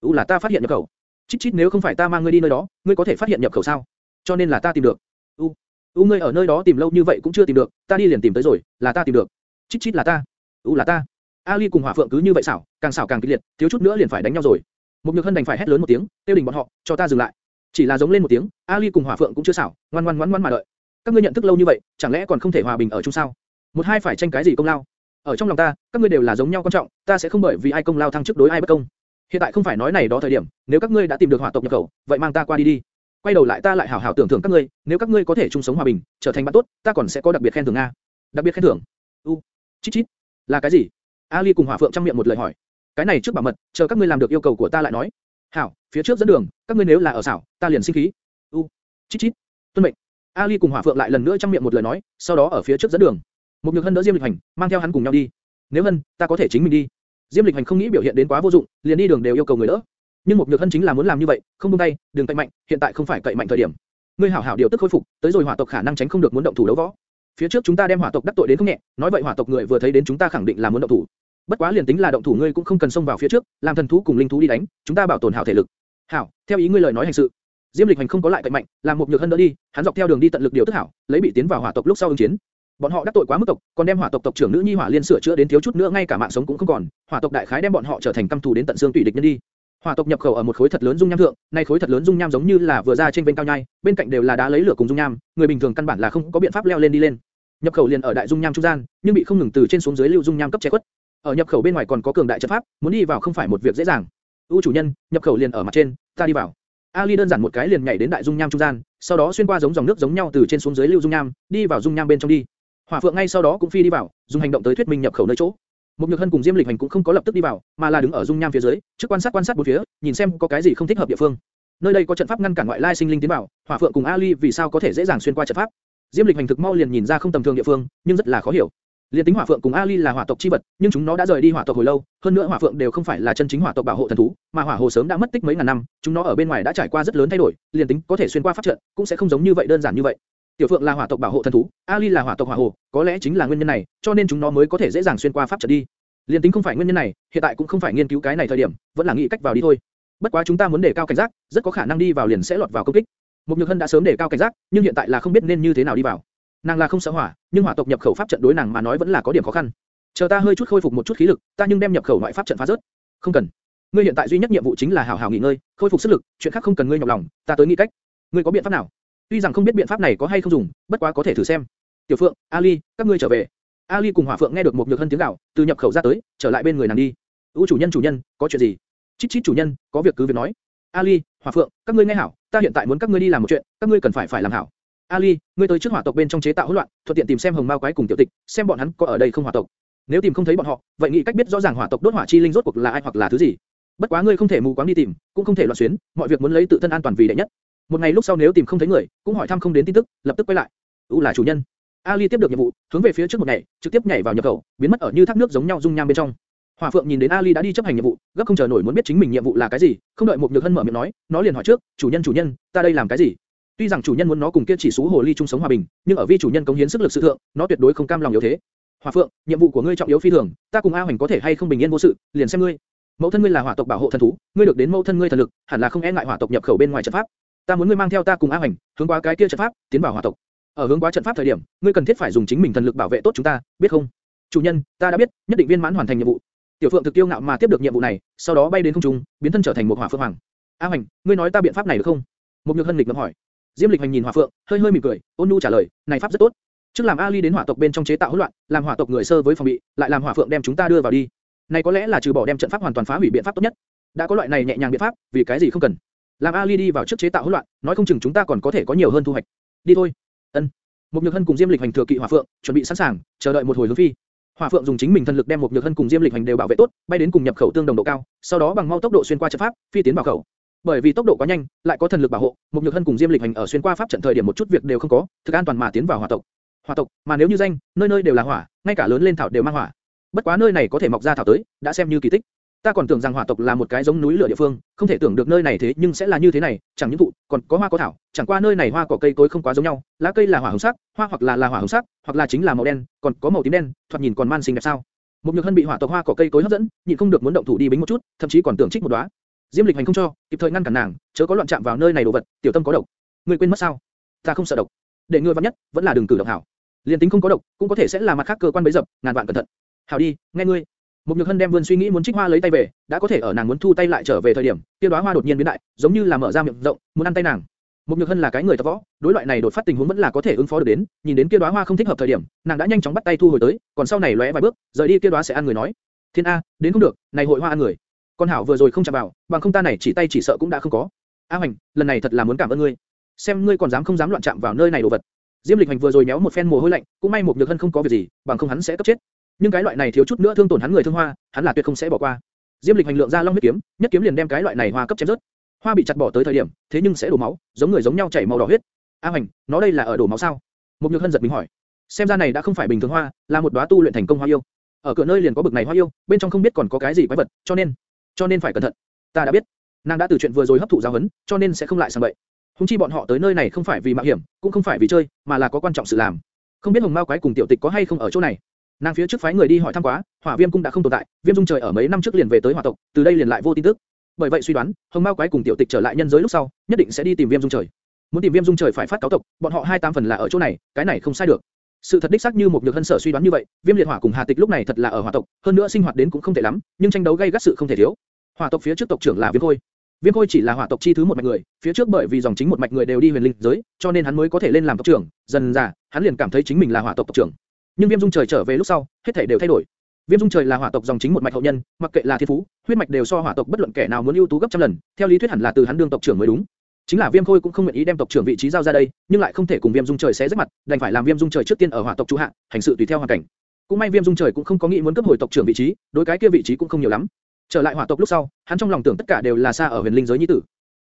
U là ta phát hiện nhập khẩu. Chít chít nếu không phải ta mang ngươi đi nơi đó, ngươi có thể phát hiện nhập khẩu sao? Cho nên là ta tìm được. U, U ngươi ở nơi đó tìm lâu như vậy cũng chưa tìm được, ta đi liền tìm tới rồi, là ta tìm được. Chít chít là ta. U là ta. Ali cùng Hỏa Phượng cứ như vậy xảo, càng xảo càng kịch liệt, thiếu chút nữa liền phải đánh nhau rồi. Một Nhược Hân đành phải hét lớn một tiếng, tiêu đình bọn họ, cho ta dừng lại. Chỉ là giống lên một tiếng, Ali cùng Hỏa Phượng cũng chưa xảo, ngoan ngoan ngoan ngoan mà đợi. Các ngươi nhận thức lâu như vậy, chẳng lẽ còn không thể hòa bình ở chung sao? Một hai phải tranh cái gì công lao? Ở trong lòng ta, các ngươi đều là giống nhau quan trọng, ta sẽ không bởi vì ai công lao thăng chức đối ai bất công. Hiện tại không phải nói này đó thời điểm, nếu các ngươi đã tìm được hỏa tộc nhập khẩu, vậy mang ta qua đi đi. Quay đầu lại ta lại hảo hảo tưởng thưởng các ngươi, nếu các ngươi có thể chung sống hòa bình, trở thành bạn tốt, ta còn sẽ có đặc biệt khen thưởng a. Đặc biệt khen thưởng? U, chít chít, là cái gì? Ali cùng Hỏa Phượng trong miệng một lời hỏi. Cái này trước bảo mật, chờ các ngươi làm được yêu cầu của ta lại nói. Hảo, phía trước dẫn đường, các ngươi nếu là ở xảo, ta liền sinh khí. U, chít chít, tuân mệnh. Ali cùng Hỏa Phượng lại lần nữa trong miệng một lời nói, sau đó ở phía trước dẫn đường. Một Nhược Hân đỡ Diêm Lịch Hành, mang theo hắn cùng nhau đi. Nếu Hân, ta có thể chính mình đi. Diêm Lịch Hành không nghĩ biểu hiện đến quá vô dụng, liền đi đường đều yêu cầu người đỡ. Nhưng một Nhược Hân chính là muốn làm như vậy, không buông tay, đừng cậy mạnh, hiện tại không phải cậy mạnh thời điểm. Ngươi hảo hảo điều tức khôi phục, tới rồi hỏa tộc khả năng tránh không được muốn động thủ đấu võ. Phía trước chúng ta đem hỏa tộc đắc tội đến không nhẹ, nói vậy hỏa tộc người vừa thấy đến chúng ta khẳng định là muốn động thủ. Bất quá liền tính là động thủ ngươi cũng không cần xông vào phía trước, làm thần thú cùng linh thú đi đánh, chúng ta bảo tồn hảo thể lực. Hảo, theo ý ngươi lời nói hành sự. Diêm Lịch Hành không có lại cậy mạnh, làm một nhược hân đỡ đi, hắn dọc theo đường đi tận lực điều tức hảo, lấy bị tiến vào hỏa tộc lúc sau ứng chiến. Bọn họ đắc tội quá mức tộc, còn đem hỏa tộc tộc trưởng nữ nhi hỏa liên sửa chữa đến thiếu chút nữa ngay cả mạng sống cũng không còn, hỏa tộc đại khái đem bọn họ trở thành căm thù đến tận xương tủy địch nhân đi. Hỏa tộc nhập khẩu ở một khối thật lớn dung nham thượng, nay khối thật lớn dung nham giống như là vừa ra trên bên cao nhai, bên cạnh đều là đá lấy lửa cùng dung nham, người bình thường căn bản là không có biện pháp leo lên đi lên. Nhập khẩu liền ở đại dung nham trung gian, nhưng bị không ngừng từ trên xuống dưới lưu dung nham cấp che quất Ở nhập khẩu bên ngoài còn có cường đại trận pháp, muốn đi vào không phải một việc dễ dàng. U chủ nhân, nhập khẩu liền ở mặt trên, ta đi vào. Ali đơn giản một cái liền nhảy đến đại dung nham trung gian, sau đó xuyên qua giống dòng nước giống nhau từ trên xuống dưới lưu dung nham, đi vào dung nham bên trong đi. Hỏa Phượng ngay sau đó cũng phi đi vào, dùng hành động tới thuyết minh nhập khẩu nơi chỗ. Mục Nhược Hân cùng Diêm Lịch Hành cũng không có lập tức đi vào, mà là đứng ở dung nham phía dưới, trước quan sát quan sát bốn phía, nhìn xem có cái gì không thích hợp địa phương. Nơi đây có trận pháp ngăn cản ngoại lai sinh linh tiến vào, Hỏa Phượng cùng Ali vì sao có thể dễ dàng xuyên qua trận pháp? Diêm Lịch Hành thực mau liền nhìn ra không tầm thường địa phương, nhưng rất là khó hiểu. Liên tính Hỏa Phượng cùng Ali là hỏa tộc chi vật, nhưng chúng nó đã rời đi hỏa tộc hồi lâu, hơn nữa Hỏa Phượng đều không phải là chân chính hỏa tộc bảo hộ thần thú, mà Hỏa Hồ sớm đã mất tích mấy ngàn năm, chúng nó ở bên ngoài đã trải qua rất lớn thay đổi, liên tính có thể xuyên qua pháp trận, cũng sẽ không giống như vậy đơn giản như vậy. Tiểu Phượng là hỏa tộc bảo hộ thần thú, Ali là hỏa tộc hỏa hồ, có lẽ chính là nguyên nhân này, cho nên chúng nó mới có thể dễ dàng xuyên qua pháp trận đi. Liên tính không phải nguyên nhân này, hiện tại cũng không phải nghiên cứu cái này thời điểm, vẫn là nghĩ cách vào đi thôi. Bất quá chúng ta muốn đề cao cảnh giác, rất có khả năng đi vào liền sẽ lọt vào công kích. Mục Nhược Hân đã sớm đề cao cảnh giác, nhưng hiện tại là không biết nên như thế nào đi vào. Nàng là không sợ hỏa, nhưng hỏa tộc nhập khẩu pháp trận đối nàng mà nói vẫn là có điểm khó khăn. Chờ ta hơi chút khôi phục một chút khí lực, ta nhưng đem nhập khẩu ngoại pháp trận phá rớt. Không cần. Ngươi hiện tại duy nhất nhiệm vụ chính là hảo hảo nghỉ ngơi, khôi phục sức lực, chuyện khác không cần ngươi nhọc lòng, ta tới nghĩ cách. Ngươi có biện pháp nào? Tuy rằng không biết biện pháp này có hay không dùng, bất quá có thể thử xem. Tiểu Phượng, Ali, các ngươi trở về. Ali cùng Hỏa Phượng nghe được một nhược hân tiếng gào, từ nhập khẩu ra tới, trở lại bên người nàng đi. "U chủ nhân chủ nhân, có chuyện gì?" "Chít chít chủ nhân, có việc cứ việc nói." "Ali, Hỏa Phượng, các ngươi nghe hảo, ta hiện tại muốn các ngươi đi làm một chuyện, các ngươi cần phải phải làm hảo." "Ali, ngươi tới trước hỏa tộc bên trong chế tạo hỗn loạn, thuận tiện tìm xem Hồng Mao quái cùng tiểu tịch, xem bọn hắn có ở đây không hỏa tộc. Nếu tìm không thấy bọn họ, vậy nghĩ cách biết rõ ràng hỏa tộc đốt hỏa chi linh rốt cuộc là ai hoặc là thứ gì. Bất quá ngươi không thể mù quáng đi tìm, cũng không thể loạn xuyến, mọi việc muốn lấy tự thân an toàn vì đệ nhất. Một ngày lúc sau nếu tìm không thấy người, cũng hỏi thăm không đến tin tức, lập tức quay lại. U là chủ nhân. Ali tiếp được nhiệm vụ, hướng về phía trước một ngày, trực tiếp nhảy vào nhập khẩu, biến mất ở như thác nước giống nhau dung nham bên trong. Hỏa Phượng nhìn đến Ali đã đi chấp hành nhiệm vụ, gấp không chờ nổi muốn biết chính mình nhiệm vụ là cái gì, không đợi một nhược hân mở miệng nói, nó liền hỏi trước, chủ nhân chủ nhân, ta đây làm cái gì? Tuy rằng chủ nhân muốn nó cùng kia chỉ số hồ ly chung sống hòa bình, nhưng ở vi chủ nhân cống hiến sức lực sự thượng, nó tuyệt đối không cam lòng yếu thế. Hỏa Phượng, nhiệm vụ của ngươi trọng yếu phi thường, ta cùng A Hoành có thể hay không bình yên vô sự, liền xem ngươi. Mẫu thân ngươi là hỏa tộc bảo hộ thần thú, ngươi được đến mẫu thân ngươi thần lực, hẳn là không e ngại hỏa tộc nhập khẩu bên ngoài trận pháp. Ta muốn ngươi mang theo ta cùng A Hoành, hướng qua cái kia trận pháp, tiến vào hỏa tộc. Ở hướng qua trận pháp thời điểm, ngươi cần thiết phải dùng chính mình thần lực bảo vệ tốt chúng ta, biết không? Chủ nhân, ta đã biết, nhất định viên mãn hoàn thành nhiệm vụ. Tiểu Phượng thực tiêu ngạo mà tiếp được nhiệm vụ này, sau đó bay đến không trung, biến thân trở thành một hỏa phượng hoàng. A Hoành, ngươi nói ta biện pháp này được không? Một Nhược Hân lịch ngậm hỏi. Diêm Lịch Hành nhìn Hỏa Phượng, hơi hơi mỉm cười, ôn nhu trả lời, này pháp rất tốt. Trước làm Ali đến hỏa tộc bên trong chế tạo hỗn loạn, làm hỏa tộc người sơ với phòng bị, lại làm Hỏa Phượng đem chúng ta đưa vào đi. Này có lẽ là trừ bỏ đem trận pháp hoàn toàn phá hủy biện pháp tốt nhất. Đã có loại này nhẹ nhàng biện pháp, vì cái gì không cần? Làm Ali đi vào trước chế tạo hỗn loạn, nói không chừng chúng ta còn có thể có nhiều hơn thu hoạch. Đi thôi. Ân. Một Nhược Hân cùng Diêm Lịch Hành thừa kỵ Hỏa Phượng, chuẩn bị sẵn sàng, chờ đợi một hồi hướng phi. Hỏa Phượng dùng chính mình thần lực đem một Nhược Hân cùng Diêm Lịch Hành đều bảo vệ tốt, bay đến cùng nhập khẩu tương đồng độ cao, sau đó bằng mau tốc độ xuyên qua trận pháp, phi tiến vào khẩu. Bởi vì tốc độ quá nhanh, lại có thần lực bảo hộ, một Nhược Hân cùng Diêm Lịch Hành ở xuyên qua pháp trận thời điểm một chút việc đều không có, thực an toàn mà tiến vào hỏa tộc. Hỏa tộc, mà nếu như danh, nơi nơi đều là hỏa, ngay cả lớn lên thảo đều mang hỏa. Bất quá nơi này có thể mọc ra thảo tới, đã xem như kỳ tích. Ta còn tưởng rằng hỏa tộc là một cái giống núi lửa địa phương, không thể tưởng được nơi này thế nhưng sẽ là như thế này, chẳng những thụ, còn có hoa có thảo, chẳng qua nơi này hoa cỏ cây cối không quá giống nhau, lá cây là hỏa hồng sắc, hoa hoặc là là hỏa hồng sắc, hoặc là chính là màu đen, còn có màu tím đen, thoạt nhìn còn man xinh đẹp sao? Một nhược hân bị hỏa tộc hoa cỏ cây cối hấp dẫn, nhịn không được muốn động thủ đi bính một chút, thậm chí còn tưởng trích một đóa. Diêm Lịch Hành không cho, kịp thời ngăn cản nàng, chớ có loạn chạm vào nơi này đồ vật, tiểu tâm có độc. Ngươi quên mất sao? Ta không sợ độc. Để ngươi vất nhất, vẫn là đừng cử động hảo. Liên tính không có độc, cũng có thể sẽ là mặt khác cơ quan bấy dập, ngàn vạn cẩn thận. Hảo đi, nghe ngươi. Một Nhược Hân đem vươn suy nghĩ muốn trích hoa lấy tay về, đã có thể ở nàng muốn thu tay lại trở về thời điểm, kia đóa hoa đột nhiên biến đại, giống như là mở ra miệng rộng, muốn ăn tay nàng. Mục Nhược Hân là cái người tập võ, đối loại này đột phát tình huống vẫn là có thể ứng phó được đến, nhìn đến kia đóa hoa không thích hợp thời điểm, nàng đã nhanh chóng bắt tay thu hồi tới, còn sau này lóe vài bước, rời đi kia đóa sẽ ăn người nói. Thiên a, đến không được, này hội hoa ăn người. Con hảo vừa rồi không chạm vào, bằng không ta này chỉ tay chỉ sợ cũng đã không có. A Hoành, lần này thật là muốn cảm ơn ngươi. Xem ngươi còn dám không dám loạn chạm vào nơi này đồ vật. Diêm Lịch Hành vừa rồi méo một phen mồ hôi lạnh, cũng may Mục Nhược Hân không có việc gì, bằng không hắn sẽ cấp chết. Nhưng cái loại này thiếu chút nữa thương tổn hắn người thương hoa, hắn là tuyệt không sẽ bỏ qua. Diêm Lịch hành lượng ra long huyết kiếm, nhất kiếm liền đem cái loại này hoa cấp chém rớt. Hoa bị chặt bỏ tới thời điểm, thế nhưng sẽ đổ máu, giống người giống nhau chảy màu đỏ huyết. A Hành, nó đây là ở đổ máu sao? Một Nhược Hân giật mình hỏi. Xem ra này đã không phải bình thường hoa, là một đóa tu luyện thành công hoa yêu. Ở cửa nơi liền có bực này hoa yêu, bên trong không biết còn có cái gì quái vật, cho nên, cho nên phải cẩn thận. Ta đã biết. Nàng đã từ chuyện vừa rồi hấp thụ giáo huấn, cho nên sẽ không lại sang bậy. Hùng chi bọn họ tới nơi này không phải vì mạo hiểm, cũng không phải vì chơi, mà là có quan trọng sự làm. Không biết Hồng Mao quái cùng tiểu tịch có hay không ở chỗ này. Nàng phía trước phái người đi hỏi thăm quá, Hỏa Viêm cung đã không tồn tại, Viêm Dung trời ở mấy năm trước liền về tới Hỏa tộc, từ đây liền lại vô tin tức. Bởi vậy suy đoán, Hồng Mao quái cùng tiểu tịch trở lại nhân giới lúc sau, nhất định sẽ đi tìm Viêm Dung trời. Muốn tìm Viêm Dung trời phải phát cáo tộc, bọn họ hai tam phần là ở chỗ này, cái này không sai được. Sự thật đích xác như một nhược hân sở suy đoán như vậy, Viêm Liệt Hỏa cùng Hà Tịch lúc này thật là ở Hỏa tộc, hơn nữa sinh hoạt đến cũng không tệ lắm, nhưng tranh đấu gay gắt sự không thể thiếu. Hỏa tộc phía trước tộc trưởng là Viêm Khôi, Viêm Khôi chỉ là hỏa tộc chi thứ một mạch người, phía trước bởi vì dòng chính một mạch người đều đi huyền linh giới, cho nên hắn mới có thể lên làm tộc trưởng. Dần dà, hắn liền cảm thấy chính mình là hỏa tộc tộc trưởng. Nhưng Viêm Dung Trời trở về lúc sau, hết thảy đều thay đổi. Viêm Dung Trời là hỏa tộc dòng chính một mạch hậu nhân, mặc kệ là thiên phú, huyết mạch đều so hỏa tộc bất luận kẻ nào muốn ưu tú gấp trăm lần. Theo lý thuyết hẳn là từ hắn đương tộc trưởng mới đúng. Chính là Viêm Khôi cũng không nguyện ý đem tộc trưởng vị trí giao ra đây, nhưng lại không thể cùng Viêm Dung Trời xé rách mặt, đành phải làm Viêm Dung Trời trước tiên ở hỏa tộc chủ hạ, hành sự tùy theo hoàn cảnh. Cũng may Viêm Dung Trời cũng không có nghĩ muốn cấp hồi tộc trưởng vị trí, đối cái kia vị trí cũng không nhiều lắm. Trở lại hỏa tộc lúc sau, hắn trong lòng tưởng tất cả đều là xa ở huyền linh giới nhi tử.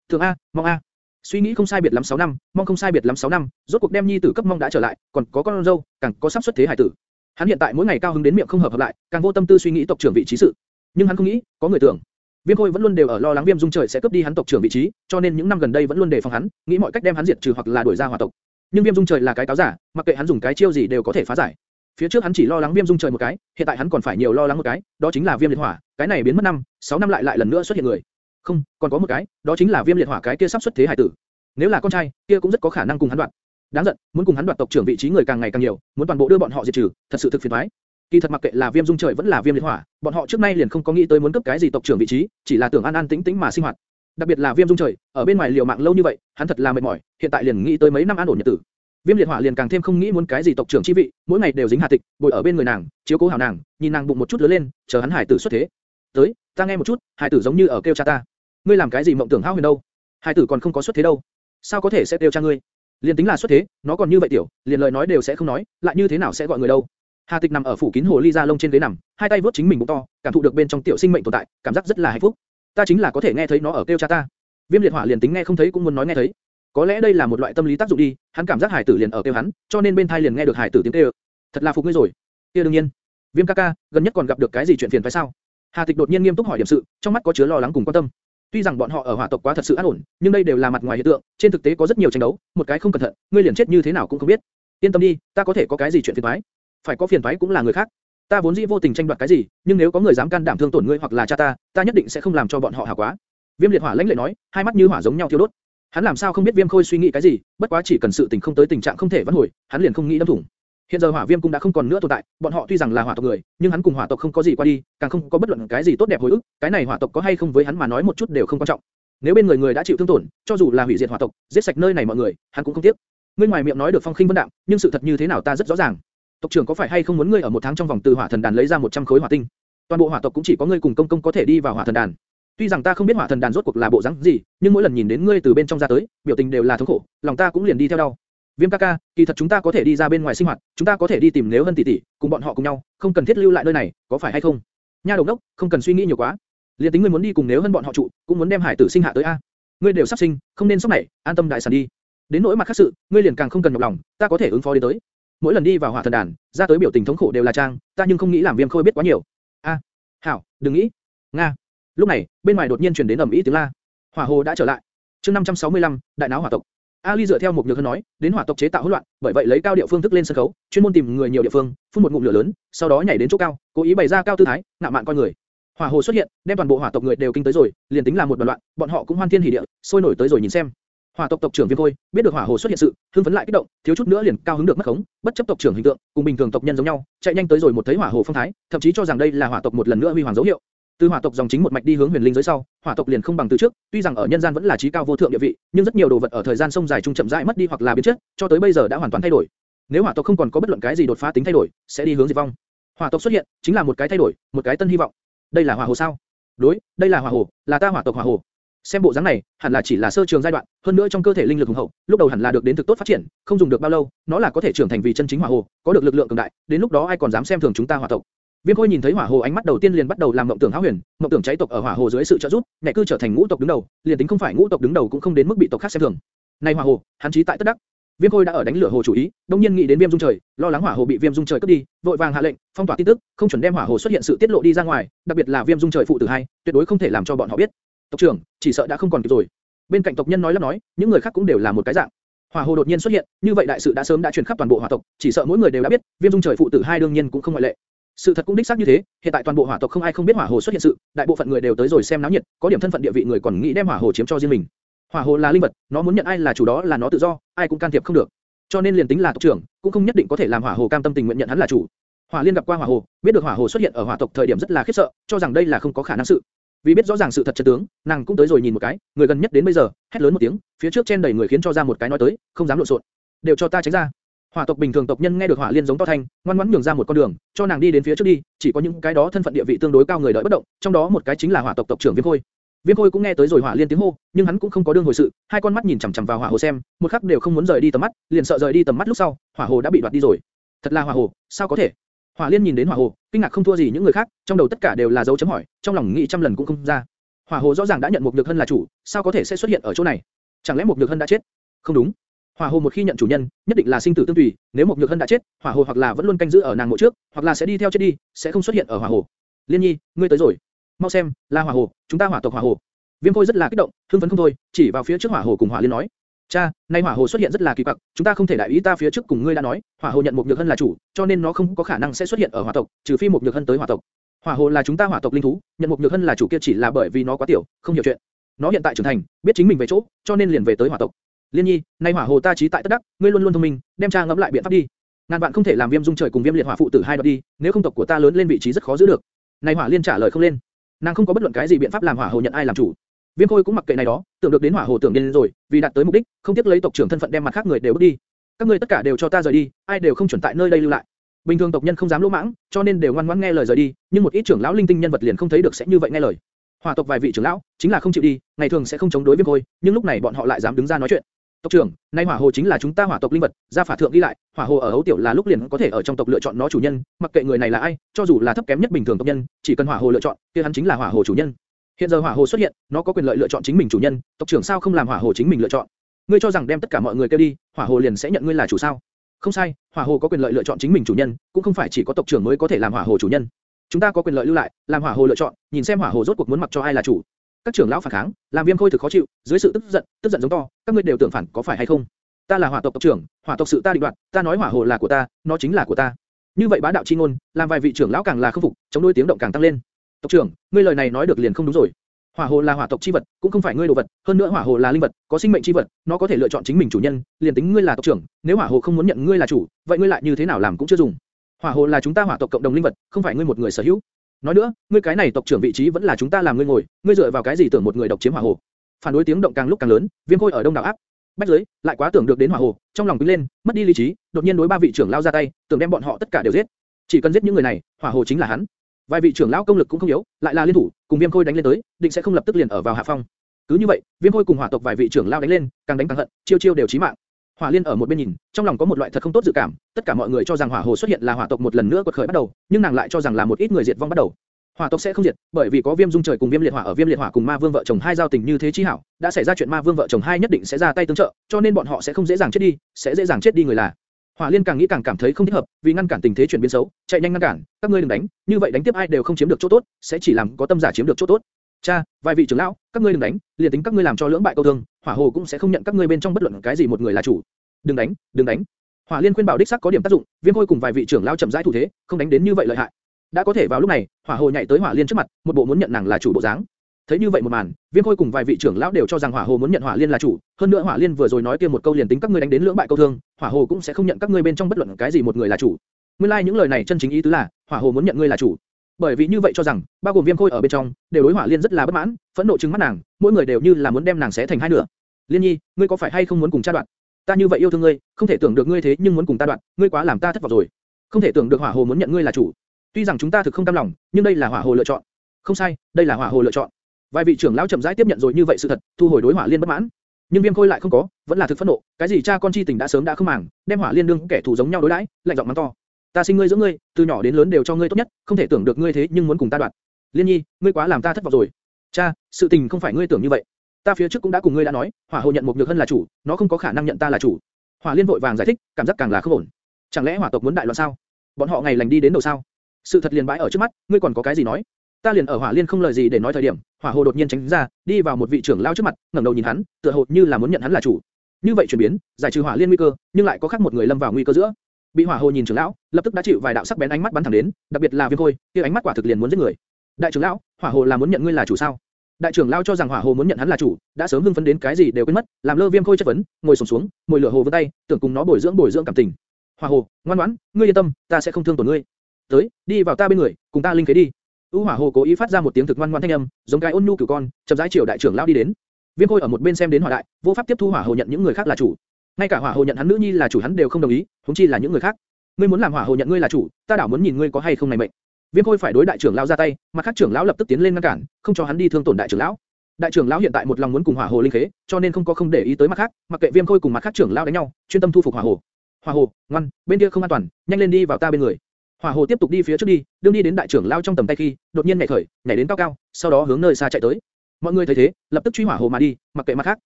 Thường a, mong a. Suy nghĩ không sai biệt lắm 6 năm, mong không sai biệt lắm 6 năm, rốt cuộc đem nhi tử cấp mong đã trở lại, còn có con dâu, càng có sắp xuất thế hải tử. Hắn hiện tại mỗi ngày cao hứng đến miệng không hợp hợp lại, càng vô tâm tư suy nghĩ tộc trưởng vị trí sự. Nhưng hắn không nghĩ, có người tưởng, Viêm Khôi vẫn luôn đều ở lo lắng Viêm Dung Trời sẽ cướp đi hắn tộc trưởng vị trí, cho nên những năm gần đây vẫn luôn đề phòng hắn, nghĩ mọi cách đem hắn diệt trừ hoặc là đuổi ra hỏa tộc. Nhưng Viêm Dung Trời là cái cáo giả, mặc kệ hắn dùng cái chiêu gì đều có thể phá giải. Phía trước hắn chỉ lo lắng Viêm Dung Trời một cái, hiện tại hắn còn phải nhiều lo lắng một cái, đó chính là Viêm Liệt Hỏa, cái này biến mất năm, 6 năm lại lại lần nữa xuất hiện người. Không, còn có một cái, đó chính là Viêm Liệt Hỏa cái kia sắp xuất thế hải tử. Nếu là con trai, kia cũng rất có khả năng cùng hắn đoạt. Đáng giận, muốn cùng hắn đoạt tộc trưởng vị trí người càng ngày càng nhiều, muốn toàn bộ đưa bọn họ diệt trừ, thật sự thực phiền toái. Kỳ thật mặc kệ là Viêm Dung Trời vẫn là Viêm Liệt Hỏa, bọn họ trước nay liền không có nghĩ tới muốn cấp cái gì tộc trưởng vị trí, chỉ là tưởng an an tĩnh tĩnh mà sinh hoạt. Đặc biệt là Viêm Dung Trời, ở bên ngoài liều mạng lâu như vậy, hắn thật là mệt mỏi, hiện tại liền nghĩ tới mấy năm an ổn nhật tử. Viêm Liệt Hỏa liền càng thêm không nghĩ muốn cái gì tộc trưởng chi vị, mỗi ngày đều dính Hà Tịch, bồi ở bên người nàng, chiếu cố hảo nàng, nhìn nàng bụng một chút lớn lên, chờ hắn hải tử xuất thế. Tới, ta nghe một chút, hải tử giống như ở kêu cha ta. Ngươi làm cái gì mộng tưởng hao huyền đâu? Hải tử còn không có xuất thế đâu, sao có thể sẽ tiêu cha ngươi? Liên tính là xuất thế, nó còn như vậy tiểu, liền lời nói đều sẽ không nói, lại như thế nào sẽ gọi người đâu? Hà Tịch nằm ở phủ kín hồ ly da lông trên ghế nằm, hai tay vuốt chính mình bụng to, cảm thụ được bên trong tiểu sinh mệnh tồn tại, cảm giác rất là hạnh phúc. Ta chính là có thể nghe thấy nó ở kêu cha ta. Viêm liệt hỏa liền tính nghe không thấy cũng muốn nói nghe thấy. Có lẽ đây là một loại tâm lý tác dụng đi, hắn cảm giác hải tử liền ở kêu hắn, cho nên bên thai liền nghe được hải tử tiếng kêu. Thật là phục ngươi rồi. Kia đương nhiên. Viêm ca ca, gần nhất còn gặp được cái gì chuyện phiền phải sao? Hà Tịch đột nhiên nghiêm túc hỏi điểm sự, trong mắt có chứa lo lắng cùng quan tâm. Tuy rằng bọn họ ở hỏa tộc quá thật sự an ổn, nhưng đây đều là mặt ngoài hiện tượng, trên thực tế có rất nhiều tranh đấu, một cái không cẩn thận, ngươi liền chết như thế nào cũng không biết. Yên tâm đi, ta có thể có cái gì chuyện phiền toái. Phải có phiền toái cũng là người khác. Ta vốn dĩ vô tình tranh đoạt cái gì, nhưng nếu có người dám can đảm thương tổn ngươi hoặc là cha ta, ta nhất định sẽ không làm cho bọn họ hảo quá. Viêm liệt hỏa lãnh lệ nói, hai mắt như hỏa giống nhau thiêu đốt. Hắn làm sao không biết Viêm Khôi suy nghĩ cái gì, bất quá chỉ cần sự tình không tới tình trạng không thể vãn hồi, hắn liền không nghĩ đâm thủng. Hiện giờ Hỏa Viêm cung đã không còn nữa tồn tại, bọn họ tuy rằng là hỏa tộc người, nhưng hắn cùng hỏa tộc không có gì qua đi, càng không có bất luận cái gì tốt đẹp hồi ức, cái này hỏa tộc có hay không với hắn mà nói một chút đều không quan trọng. Nếu bên người người đã chịu thương tổn, cho dù là hủy diệt hỏa tộc, giết sạch nơi này mọi người, hắn cũng không tiếc. Ngươi ngoài miệng nói được phong khinh vân đạm, nhưng sự thật như thế nào ta rất rõ ràng. Tộc trưởng có phải hay không muốn ngươi ở một tháng trong vòng từ hỏa thần đàn lấy ra 100 khối hỏa tinh? Toàn bộ hỏa tộc cũng chỉ có ngươi cùng công công có thể đi vào hỏa thần đàn. Tuy rằng ta không biết hỏa thần đàn rốt cuộc là bộ dáng gì, nhưng mỗi lần nhìn đến ngươi từ bên trong ra tới, biểu tình đều là thống khổ, lòng ta cũng liền đi theo đau. Viêm ca ca, kỳ thật chúng ta có thể đi ra bên ngoài sinh hoạt, chúng ta có thể đi tìm nếu hơn tỷ tỷ, cùng bọn họ cùng nhau, không cần thiết lưu lại nơi này, có phải hay không? Nha đồng đốc, không cần suy nghĩ nhiều quá. Liên tính ngươi muốn đi cùng nếu hơn bọn họ trụ, cũng muốn đem hải tử sinh hạ tới a. Ngươi đều sắp sinh, không nên sốc này, an tâm đại sản đi. Đến nỗi mặt khác sự, ngươi liền càng không cần nhọc lòng, ta có thể ứng phó đến tới. Mỗi lần đi vào hỏa thần đàn, ra tới biểu tình thống khổ đều là trang, ta nhưng không nghĩ làm viêm khôi biết quá nhiều. A, hảo, đừng nghĩ. Nga. Lúc này, bên ngoài đột nhiên truyền đến ầm ĩ tiếng la. Hỏa hồ đã trở lại. Chương 565, đại náo hỏa tộc. Ali dựa theo một nhược hơn nói, đến hỏa tộc chế tạo hỗn loạn, bởi vậy lấy cao địa phương thức lên sân khấu, chuyên môn tìm người nhiều địa phương, phun một ngụm lửa lớn, sau đó nhảy đến chỗ cao, cố ý bày ra cao tư thái, ngạo mạn coi người. Hỏa hồ xuất hiện, đem toàn bộ hỏa tộc người đều kinh tới rồi, liền tính là một đoàn loạn, bọn họ cũng hoan thiên hỉ địa, sôi nổi tới rồi nhìn xem. Hỏa tộc tộc trưởng Viêm Khôi, biết được hỏa hồ xuất hiện sự, hưng phấn lại kích động, thiếu chút nữa liền cao hứng được mất khống, bất chấp tộc trưởng hình tượng, cùng bình thường tộc nhân giống nhau, chạy nhanh tới rồi một thấy hỏa hồ phong thái, thậm chí cho rằng đây là hỏa tộc một lần nữa huy hoàng dấu hiệu. Từ hỏa tộc dòng chính một mạch đi hướng huyền linh giới sau, hỏa tộc liền không bằng từ trước, tuy rằng ở nhân gian vẫn là trí cao vô thượng địa vị, nhưng rất nhiều đồ vật ở thời gian sông dài trung chậm rãi mất đi hoặc là biến chất, cho tới bây giờ đã hoàn toàn thay đổi. Nếu hỏa tộc không còn có bất luận cái gì đột phá tính thay đổi, sẽ đi hướng diệt vong. Hỏa tộc xuất hiện, chính là một cái thay đổi, một cái tân hy vọng. Đây là hỏa hồ sao? Đối, đây là hỏa hồ, là ta hỏa tộc hỏa hồ. Xem bộ dáng này, hẳn là chỉ là sơ trường giai đoạn, hơn nữa trong cơ thể linh lực hùng hậu, lúc đầu hẳn là được đến thực tốt phát triển, không dùng được bao lâu, nó là có thể trưởng thành vì chân chính hỏa hồ, có được lực lượng cường đại, đến lúc đó ai còn dám xem thường chúng ta hỏa tộc. Viêm Khôi nhìn thấy hỏa hồ ánh mắt đầu tiên liền bắt đầu làm mộng tưởng hão huyền, mộng tưởng cháy tộc ở hỏa hồ dưới sự trợ giúp, nhẹ cư trở thành ngũ tộc đứng đầu, liền tính không phải ngũ tộc đứng đầu cũng không đến mức bị tộc khác xem thường. Này hỏa hồ, hắn chí tại tất đắc. Viêm Khôi đã ở đánh lửa hồ chủ ý, đống nhiên nghĩ đến Viêm Dung Trời, lo lắng hỏa hồ bị Viêm Dung Trời cướp đi, vội vàng hạ lệnh, phong tỏa tin tức, không chuẩn đem hỏa hồ xuất hiện sự tiết lộ đi ra ngoài, đặc biệt là Viêm Dung Trời phụ tử hai, tuyệt đối không thể làm cho bọn họ biết. Tộc trưởng, chỉ sợ đã không còn kịp rồi. Bên cạnh tộc nhân nói lắp nói, những người khác cũng đều là một cái dạng. Hỏa hồ đột nhiên xuất hiện, như vậy đại sự đã sớm đã truyền khắp toàn bộ hỏa tộc, chỉ sợ mỗi người đều đã biết, Viêm Dung Trời phụ tử hai đương nhiên cũng không ngoại lệ. Sự thật cũng đích xác như thế, hiện tại toàn bộ hỏa tộc không ai không biết hỏa hồ xuất hiện sự, đại bộ phận người đều tới rồi xem náo nhiệt, có điểm thân phận địa vị người còn nghĩ đem hỏa hồ chiếm cho riêng mình. Hỏa hồ là linh vật, nó muốn nhận ai là chủ đó là nó tự do, ai cũng can thiệp không được. Cho nên liền tính là tộc trưởng, cũng không nhất định có thể làm hỏa hồ cam tâm tình nguyện nhận hắn là chủ. Hỏa Liên gặp qua hỏa hồ, biết được hỏa hồ xuất hiện ở hỏa tộc thời điểm rất là khiếp sợ, cho rằng đây là không có khả năng sự. Vì biết rõ ràng sự thật chân tướng, nàng cũng tới rồi nhìn một cái, người gần nhất đến bây giờ, hét lớn một tiếng, phía trước chen đầy người khiến cho ra một cái nói tới, không dám lộn xộn, đều cho ta tránh ra. Hỏa tộc bình thường tộc nhân nghe được Hỏa Liên giống to thanh, ngoan ngoãn nhường ra một con đường, cho nàng đi đến phía trước đi, chỉ có những cái đó thân phận địa vị tương đối cao người đợi bất động, trong đó một cái chính là Hỏa tộc tộc trưởng Viêm Khôi. Viêm Khôi cũng nghe tới rồi Hỏa Liên tiếng hô, nhưng hắn cũng không có đương hồi sự, hai con mắt nhìn chằm chằm vào Hỏa Hồ xem, một khắc đều không muốn rời đi tầm mắt, liền sợ rời đi tầm mắt lúc sau, Hỏa Hồ đã bị đoạt đi rồi. Thật là Hỏa Hồ, sao có thể? Hỏa Liên nhìn đến Hỏa Hồ, kinh ngạc không thua gì những người khác, trong đầu tất cả đều là dấu chấm hỏi, trong lòng nghĩ trăm lần cũng không ra. Hỏa Hồ rõ ràng đã nhận một Nhược Hân là chủ, sao có thể sẽ xuất hiện ở chỗ này? Chẳng lẽ một Nhược Hân đã chết? Không đúng. Hỏa Hồ một khi nhận chủ nhân, nhất định là sinh tử tương tùy, nếu một Nhược Hân đã chết, Hỏa Hồ hoặc là vẫn luôn canh giữ ở nàng mộ trước, hoặc là sẽ đi theo chết đi, sẽ không xuất hiện ở Hỏa Hồ. Liên Nhi, ngươi tới rồi. Mau xem, là Hỏa Hồ, chúng ta Hỏa tộc Hỏa Hồ. Viêm Khôi rất là kích động, hưng phấn không thôi, chỉ vào phía trước Hỏa Hồ cùng Hỏa Liên nói: "Cha, nay Hỏa Hồ xuất hiện rất là kỳ quặc, chúng ta không thể đại ý ta phía trước cùng ngươi đã nói, Hỏa Hồ nhận một Nhược Hân là chủ, cho nên nó không có khả năng sẽ xuất hiện ở Hỏa tộc, trừ phi một Nhược Hân tới Hỏa tộc. Hỏa Hồ là chúng ta Hỏa tộc linh thú, nhận một Nhược Hân là chủ kia chỉ là bởi vì nó quá tiểu, không hiểu chuyện. Nó hiện tại trưởng thành, biết chính mình về chỗ, cho nên liền về tới Hỏa tộc. Liên Nhi, nay Hỏa Hồ ta trí tại tất đắc, ngươi luôn luôn thông minh, đem tra ngẫm lại biện pháp đi. Ngàn bạn không thể làm Viêm Dung trời cùng Viêm Liệt Hỏa phụ tử hai đoạt đi, nếu không tộc của ta lớn lên vị trí rất khó giữ được. Này Hỏa Liên trả lời không lên, nàng không có bất luận cái gì biện pháp làm Hỏa Hồ nhận ai làm chủ. Viêm Khôi cũng mặc kệ này đó, tưởng được đến Hỏa Hồ tưởng điên rồi, vì đạt tới mục đích, không tiếc lấy tộc trưởng thân phận đem mặt khác người đều bước đi. Các ngươi tất cả đều cho ta rời đi, ai đều không chuẩn tại nơi đây lưu lại. Bình thường tộc nhân không dám lỗ mãng, cho nên đều ngoan ngoãn nghe lời rời đi, nhưng một ít trưởng lão linh tinh nhân vật liền không thấy được sẽ như vậy nghe lời. Hỏa tộc vài vị trưởng lão, chính là không chịu đi, ngày thường sẽ không chống đối Viêm Khôi, nhưng lúc này bọn họ lại dám đứng ra nói chuyện. Tộc trưởng, nay hỏa hồ chính là chúng ta hỏa tộc linh vật, gia phả thượng ghi lại, hỏa hồ ở hấu tiểu là lúc liền có thể ở trong tộc lựa chọn nó chủ nhân, mặc kệ người này là ai, cho dù là thấp kém nhất bình thường tộc nhân, chỉ cần hỏa hồ lựa chọn, kia hắn chính là hỏa hồ chủ nhân. Hiện giờ hỏa hồ xuất hiện, nó có quyền lợi lựa chọn chính mình chủ nhân, tộc trưởng sao không làm hỏa hồ chính mình lựa chọn? Ngươi cho rằng đem tất cả mọi người kêu đi, hỏa hồ liền sẽ nhận ngươi là chủ sao? Không sai, hỏa hồ có quyền lợi lựa chọn chính mình chủ nhân, cũng không phải chỉ có tộc trưởng mới có thể làm hỏa hồ chủ nhân. Chúng ta có quyền lợi lưu lại, làm hỏa hồ lựa chọn, nhìn xem hỏa hồ rốt cuộc muốn mặc cho ai là chủ. Các trưởng lão phản kháng, làm viêm khôi thực khó chịu, dưới sự tức giận, tức giận giống to, các ngươi đều tưởng phản có phải hay không? Ta là hỏa tộc tộc trưởng, hỏa tộc sự ta định đoạt, ta nói hỏa hồ là của ta, nó chính là của ta. Như vậy bá đạo chi ngôn, làm vài vị trưởng lão càng là không phục, chống đối tiếng động càng tăng lên. Tộc trưởng, ngươi lời này nói được liền không đúng rồi. Hỏa hồ là hỏa tộc chi vật, cũng không phải ngươi đồ vật, hơn nữa hỏa hồ là linh vật, có sinh mệnh chi vật, nó có thể lựa chọn chính mình chủ nhân, liền tính ngươi là tộc trưởng, nếu hỏa hồ không muốn nhận ngươi là chủ, vậy ngươi lại như thế nào làm cũng chưa dùng. Hỏa hồ là chúng ta hỏa tộc cộng đồng linh vật, không phải ngươi một người sở hữu. Nói nữa, ngươi cái này tộc trưởng vị trí vẫn là chúng ta làm ngươi ngồi, ngươi dựa vào cái gì tưởng một người độc chiếm hỏa hồ? Phản đối tiếng động càng lúc càng lớn, Viêm Khôi ở đông đảo áp, bách giới lại quá tưởng được đến hỏa hồ, trong lòng quý lên, mất đi lý trí, đột nhiên đối ba vị trưởng lao ra tay, tưởng đem bọn họ tất cả đều giết. Chỉ cần giết những người này, hỏa hồ chính là hắn. Vài vị trưởng lão công lực cũng không yếu, lại là liên thủ, cùng Viêm Khôi đánh lên tới, định sẽ không lập tức liền ở vào hạ phong. Cứ như vậy, Viêm Khôi cùng hỏa tộc vài vị trưởng lao đánh lên, càng đánh càng hận, chiêu chiêu đều chí mạng. Hỏa Liên ở một bên nhìn, trong lòng có một loại thật không tốt dự cảm, tất cả mọi người cho rằng hỏa hồ xuất hiện là hỏa tộc một lần nữa quật khởi bắt đầu, nhưng nàng lại cho rằng là một ít người diệt vong bắt đầu. Hỏa tộc sẽ không diệt, bởi vì có Viêm Dung Trời cùng Viêm Liệt Hỏa ở Viêm Liệt Hỏa cùng Ma Vương vợ chồng hai giao tình như thế chi hảo, đã xảy ra chuyện Ma Vương vợ chồng hai nhất định sẽ ra tay tương trợ, cho nên bọn họ sẽ không dễ dàng chết đi, sẽ dễ dàng chết đi người là. Hỏa Liên càng nghĩ càng cảm thấy không thích hợp, vì ngăn cản tình thế chuyển biến xấu, chạy nhanh ngăn cản, các ngươi đừng đánh, như vậy đánh tiếp ai đều không chiếm được chỗ tốt, sẽ chỉ làm có tâm giả chiếm được chỗ tốt. Cha, vài vị trưởng lão, các ngươi đừng đánh, liền tính các ngươi làm cho lưỡng bại câu thương, Hỏa Hồ cũng sẽ không nhận các ngươi bên trong bất luận cái gì một người là chủ. Đừng đánh, đừng đánh. Hỏa Liên khuyên bảo đích xác có điểm tác dụng, Viêm Khôi cùng vài vị trưởng lão chậm rãi thủ thế, không đánh đến như vậy lợi hại. đã có thể vào lúc này, hỏa hồ nhảy tới hỏa liên trước mặt, một bộ muốn nhận nàng là chủ bộ dáng. Thấy như vậy một màn, Viêm Khôi cùng vài vị trưởng lão đều cho rằng Hỏa Hồ muốn nhận Hỏa Liên là chủ, hơn nữa Hỏa Liên vừa rồi nói kia một câu liền tính các ngươi đánh đến lưỡng bại câu thương, Hỏa Hồ cũng sẽ không nhận các ngươi bên trong bất luận cái gì một người là chủ. Nguyên lai like những lời này chân chính ý tứ là, Hỏa Hồ muốn nhận ngươi là chủ. Bởi vì như vậy cho rằng, bao gồm Viêm Khôi ở bên trong, đều đối Hỏa Liên rất là bất mãn, phẫn nộ trừng mắt nàng, mỗi người đều như là muốn đem nàng xé thành hai nửa. Liên Nhi, ngươi có phải hay không muốn cùng cha đoạn? Ta như vậy yêu thương ngươi, không thể tưởng được ngươi thế nhưng muốn cùng ta đoạn, ngươi quá làm ta thất vọng rồi. Không thể tưởng được Hỏa Hồ muốn nhận ngươi là chủ. Tuy rằng chúng ta thực không cam lòng, nhưng đây là Hỏa Hồ lựa chọn. Không sai, đây là Hỏa Hồ lựa chọn. Vài vị trưởng lão chậm rãi tiếp nhận rồi như vậy sự thật, thu hồi đối hỏa liên bất mãn. Nhưng Viêm Khôi lại không có, vẫn là thực phẫn nộ, cái gì cha con chi tình đã sớm đã không màng, đem hỏa liên đương kẻ thù giống nhau đối đãi, lạnh giọng mắng to. Ta sinh ngươi dưỡng ngươi, từ nhỏ đến lớn đều cho ngươi tốt nhất, không thể tưởng được ngươi thế nhưng muốn cùng ta đoạn. Liên Nhi, ngươi quá làm ta thất vọng rồi. Cha, sự tình không phải ngươi tưởng như vậy. Ta phía trước cũng đã cùng ngươi đã nói, hỏa hồ nhận một nhược hân là chủ, nó không có khả năng nhận ta là chủ. Hỏa liên vội vàng giải thích, cảm giác càng là không ổn. Chẳng lẽ hỏa tộc muốn đại loạn sao? Bọn họ ngày lành đi đến đầu sao? Sự thật liền bãi ở trước mắt, ngươi còn có cái gì nói? Ta liền ở hỏa liên không lời gì để nói thời điểm, hỏa hồ đột nhiên tránh ra, đi vào một vị trưởng lao trước mặt, ngẩng đầu nhìn hắn, tựa hồ như là muốn nhận hắn là chủ. Như vậy chuyển biến, giải trừ hỏa liên nguy cơ, nhưng lại có khác một người lâm vào nguy cơ giữa. Bị hỏa hồ nhìn trưởng lão, lập tức đã chịu vài đạo sắc bén ánh mắt bắn thẳng đến, đặc biệt là viêm khôi, kia ánh mắt quả thực liền muốn giết người. Đại trưởng lão, hỏa hồ là muốn nhận ngươi là chủ sao? Đại trưởng lão cho rằng hỏa hồ muốn nhận hắn là chủ, đã sớm hưng phấn đến cái gì đều quên mất, làm lơ viêm khôi chất vấn, ngồi sồn xuống, xuống, ngồi lửa hồ vươn tay, tưởng cùng nó bồi dưỡng bồi dưỡng cảm tình. Hỏa hồ, ngoan ngoãn, ngươi yên tâm, ta sẽ không thương tổn ngươi. Tới, đi vào ta bên người, cùng ta linh kế đi. U Hỏa Hồ cố ý phát ra một tiếng thực ngoan ngoãn thanh âm, giống cái ôn nhu cửu con, chậm rãi chiều đại trưởng lão đi đến. Viêm Khôi ở một bên xem đến hỏa đại, vô pháp tiếp thu Hỏa Hồ nhận những người khác là chủ. Ngay cả Hỏa Hồ nhận hắn nữ nhi là chủ hắn đều không đồng ý, huống chi là những người khác. Ngươi muốn làm Hỏa Hồ nhận ngươi là chủ, ta đảo muốn nhìn ngươi có hay không này mệnh. Viêm Khôi phải đối đại trưởng lão ra tay, mà các trưởng lão lập tức tiến lên ngăn cản, không cho hắn đi thương tổn đại trưởng lão. Đại trưởng lão hiện tại một lòng muốn cùng Hỏa Hồ linh khế, cho nên không có không để ý tới mặt khác, mặc kệ Viêm Khôi cùng mặt khác trưởng lão đánh nhau, chuyên tâm thu phục Hỏa Hồ. Hỏa Hồ, ngoan, bên kia không an toàn, nhanh lên đi vào ta bên người. Hỏa hồ tiếp tục đi phía trước đi, đương đi đến đại trưởng lão trong tầm tay khi, đột nhiên nhảy khởi, nhảy đến cao cao, sau đó hướng nơi xa chạy tới. Mọi người thấy thế, lập tức truy hỏa hồ mà đi, mặc kệ mặt khác.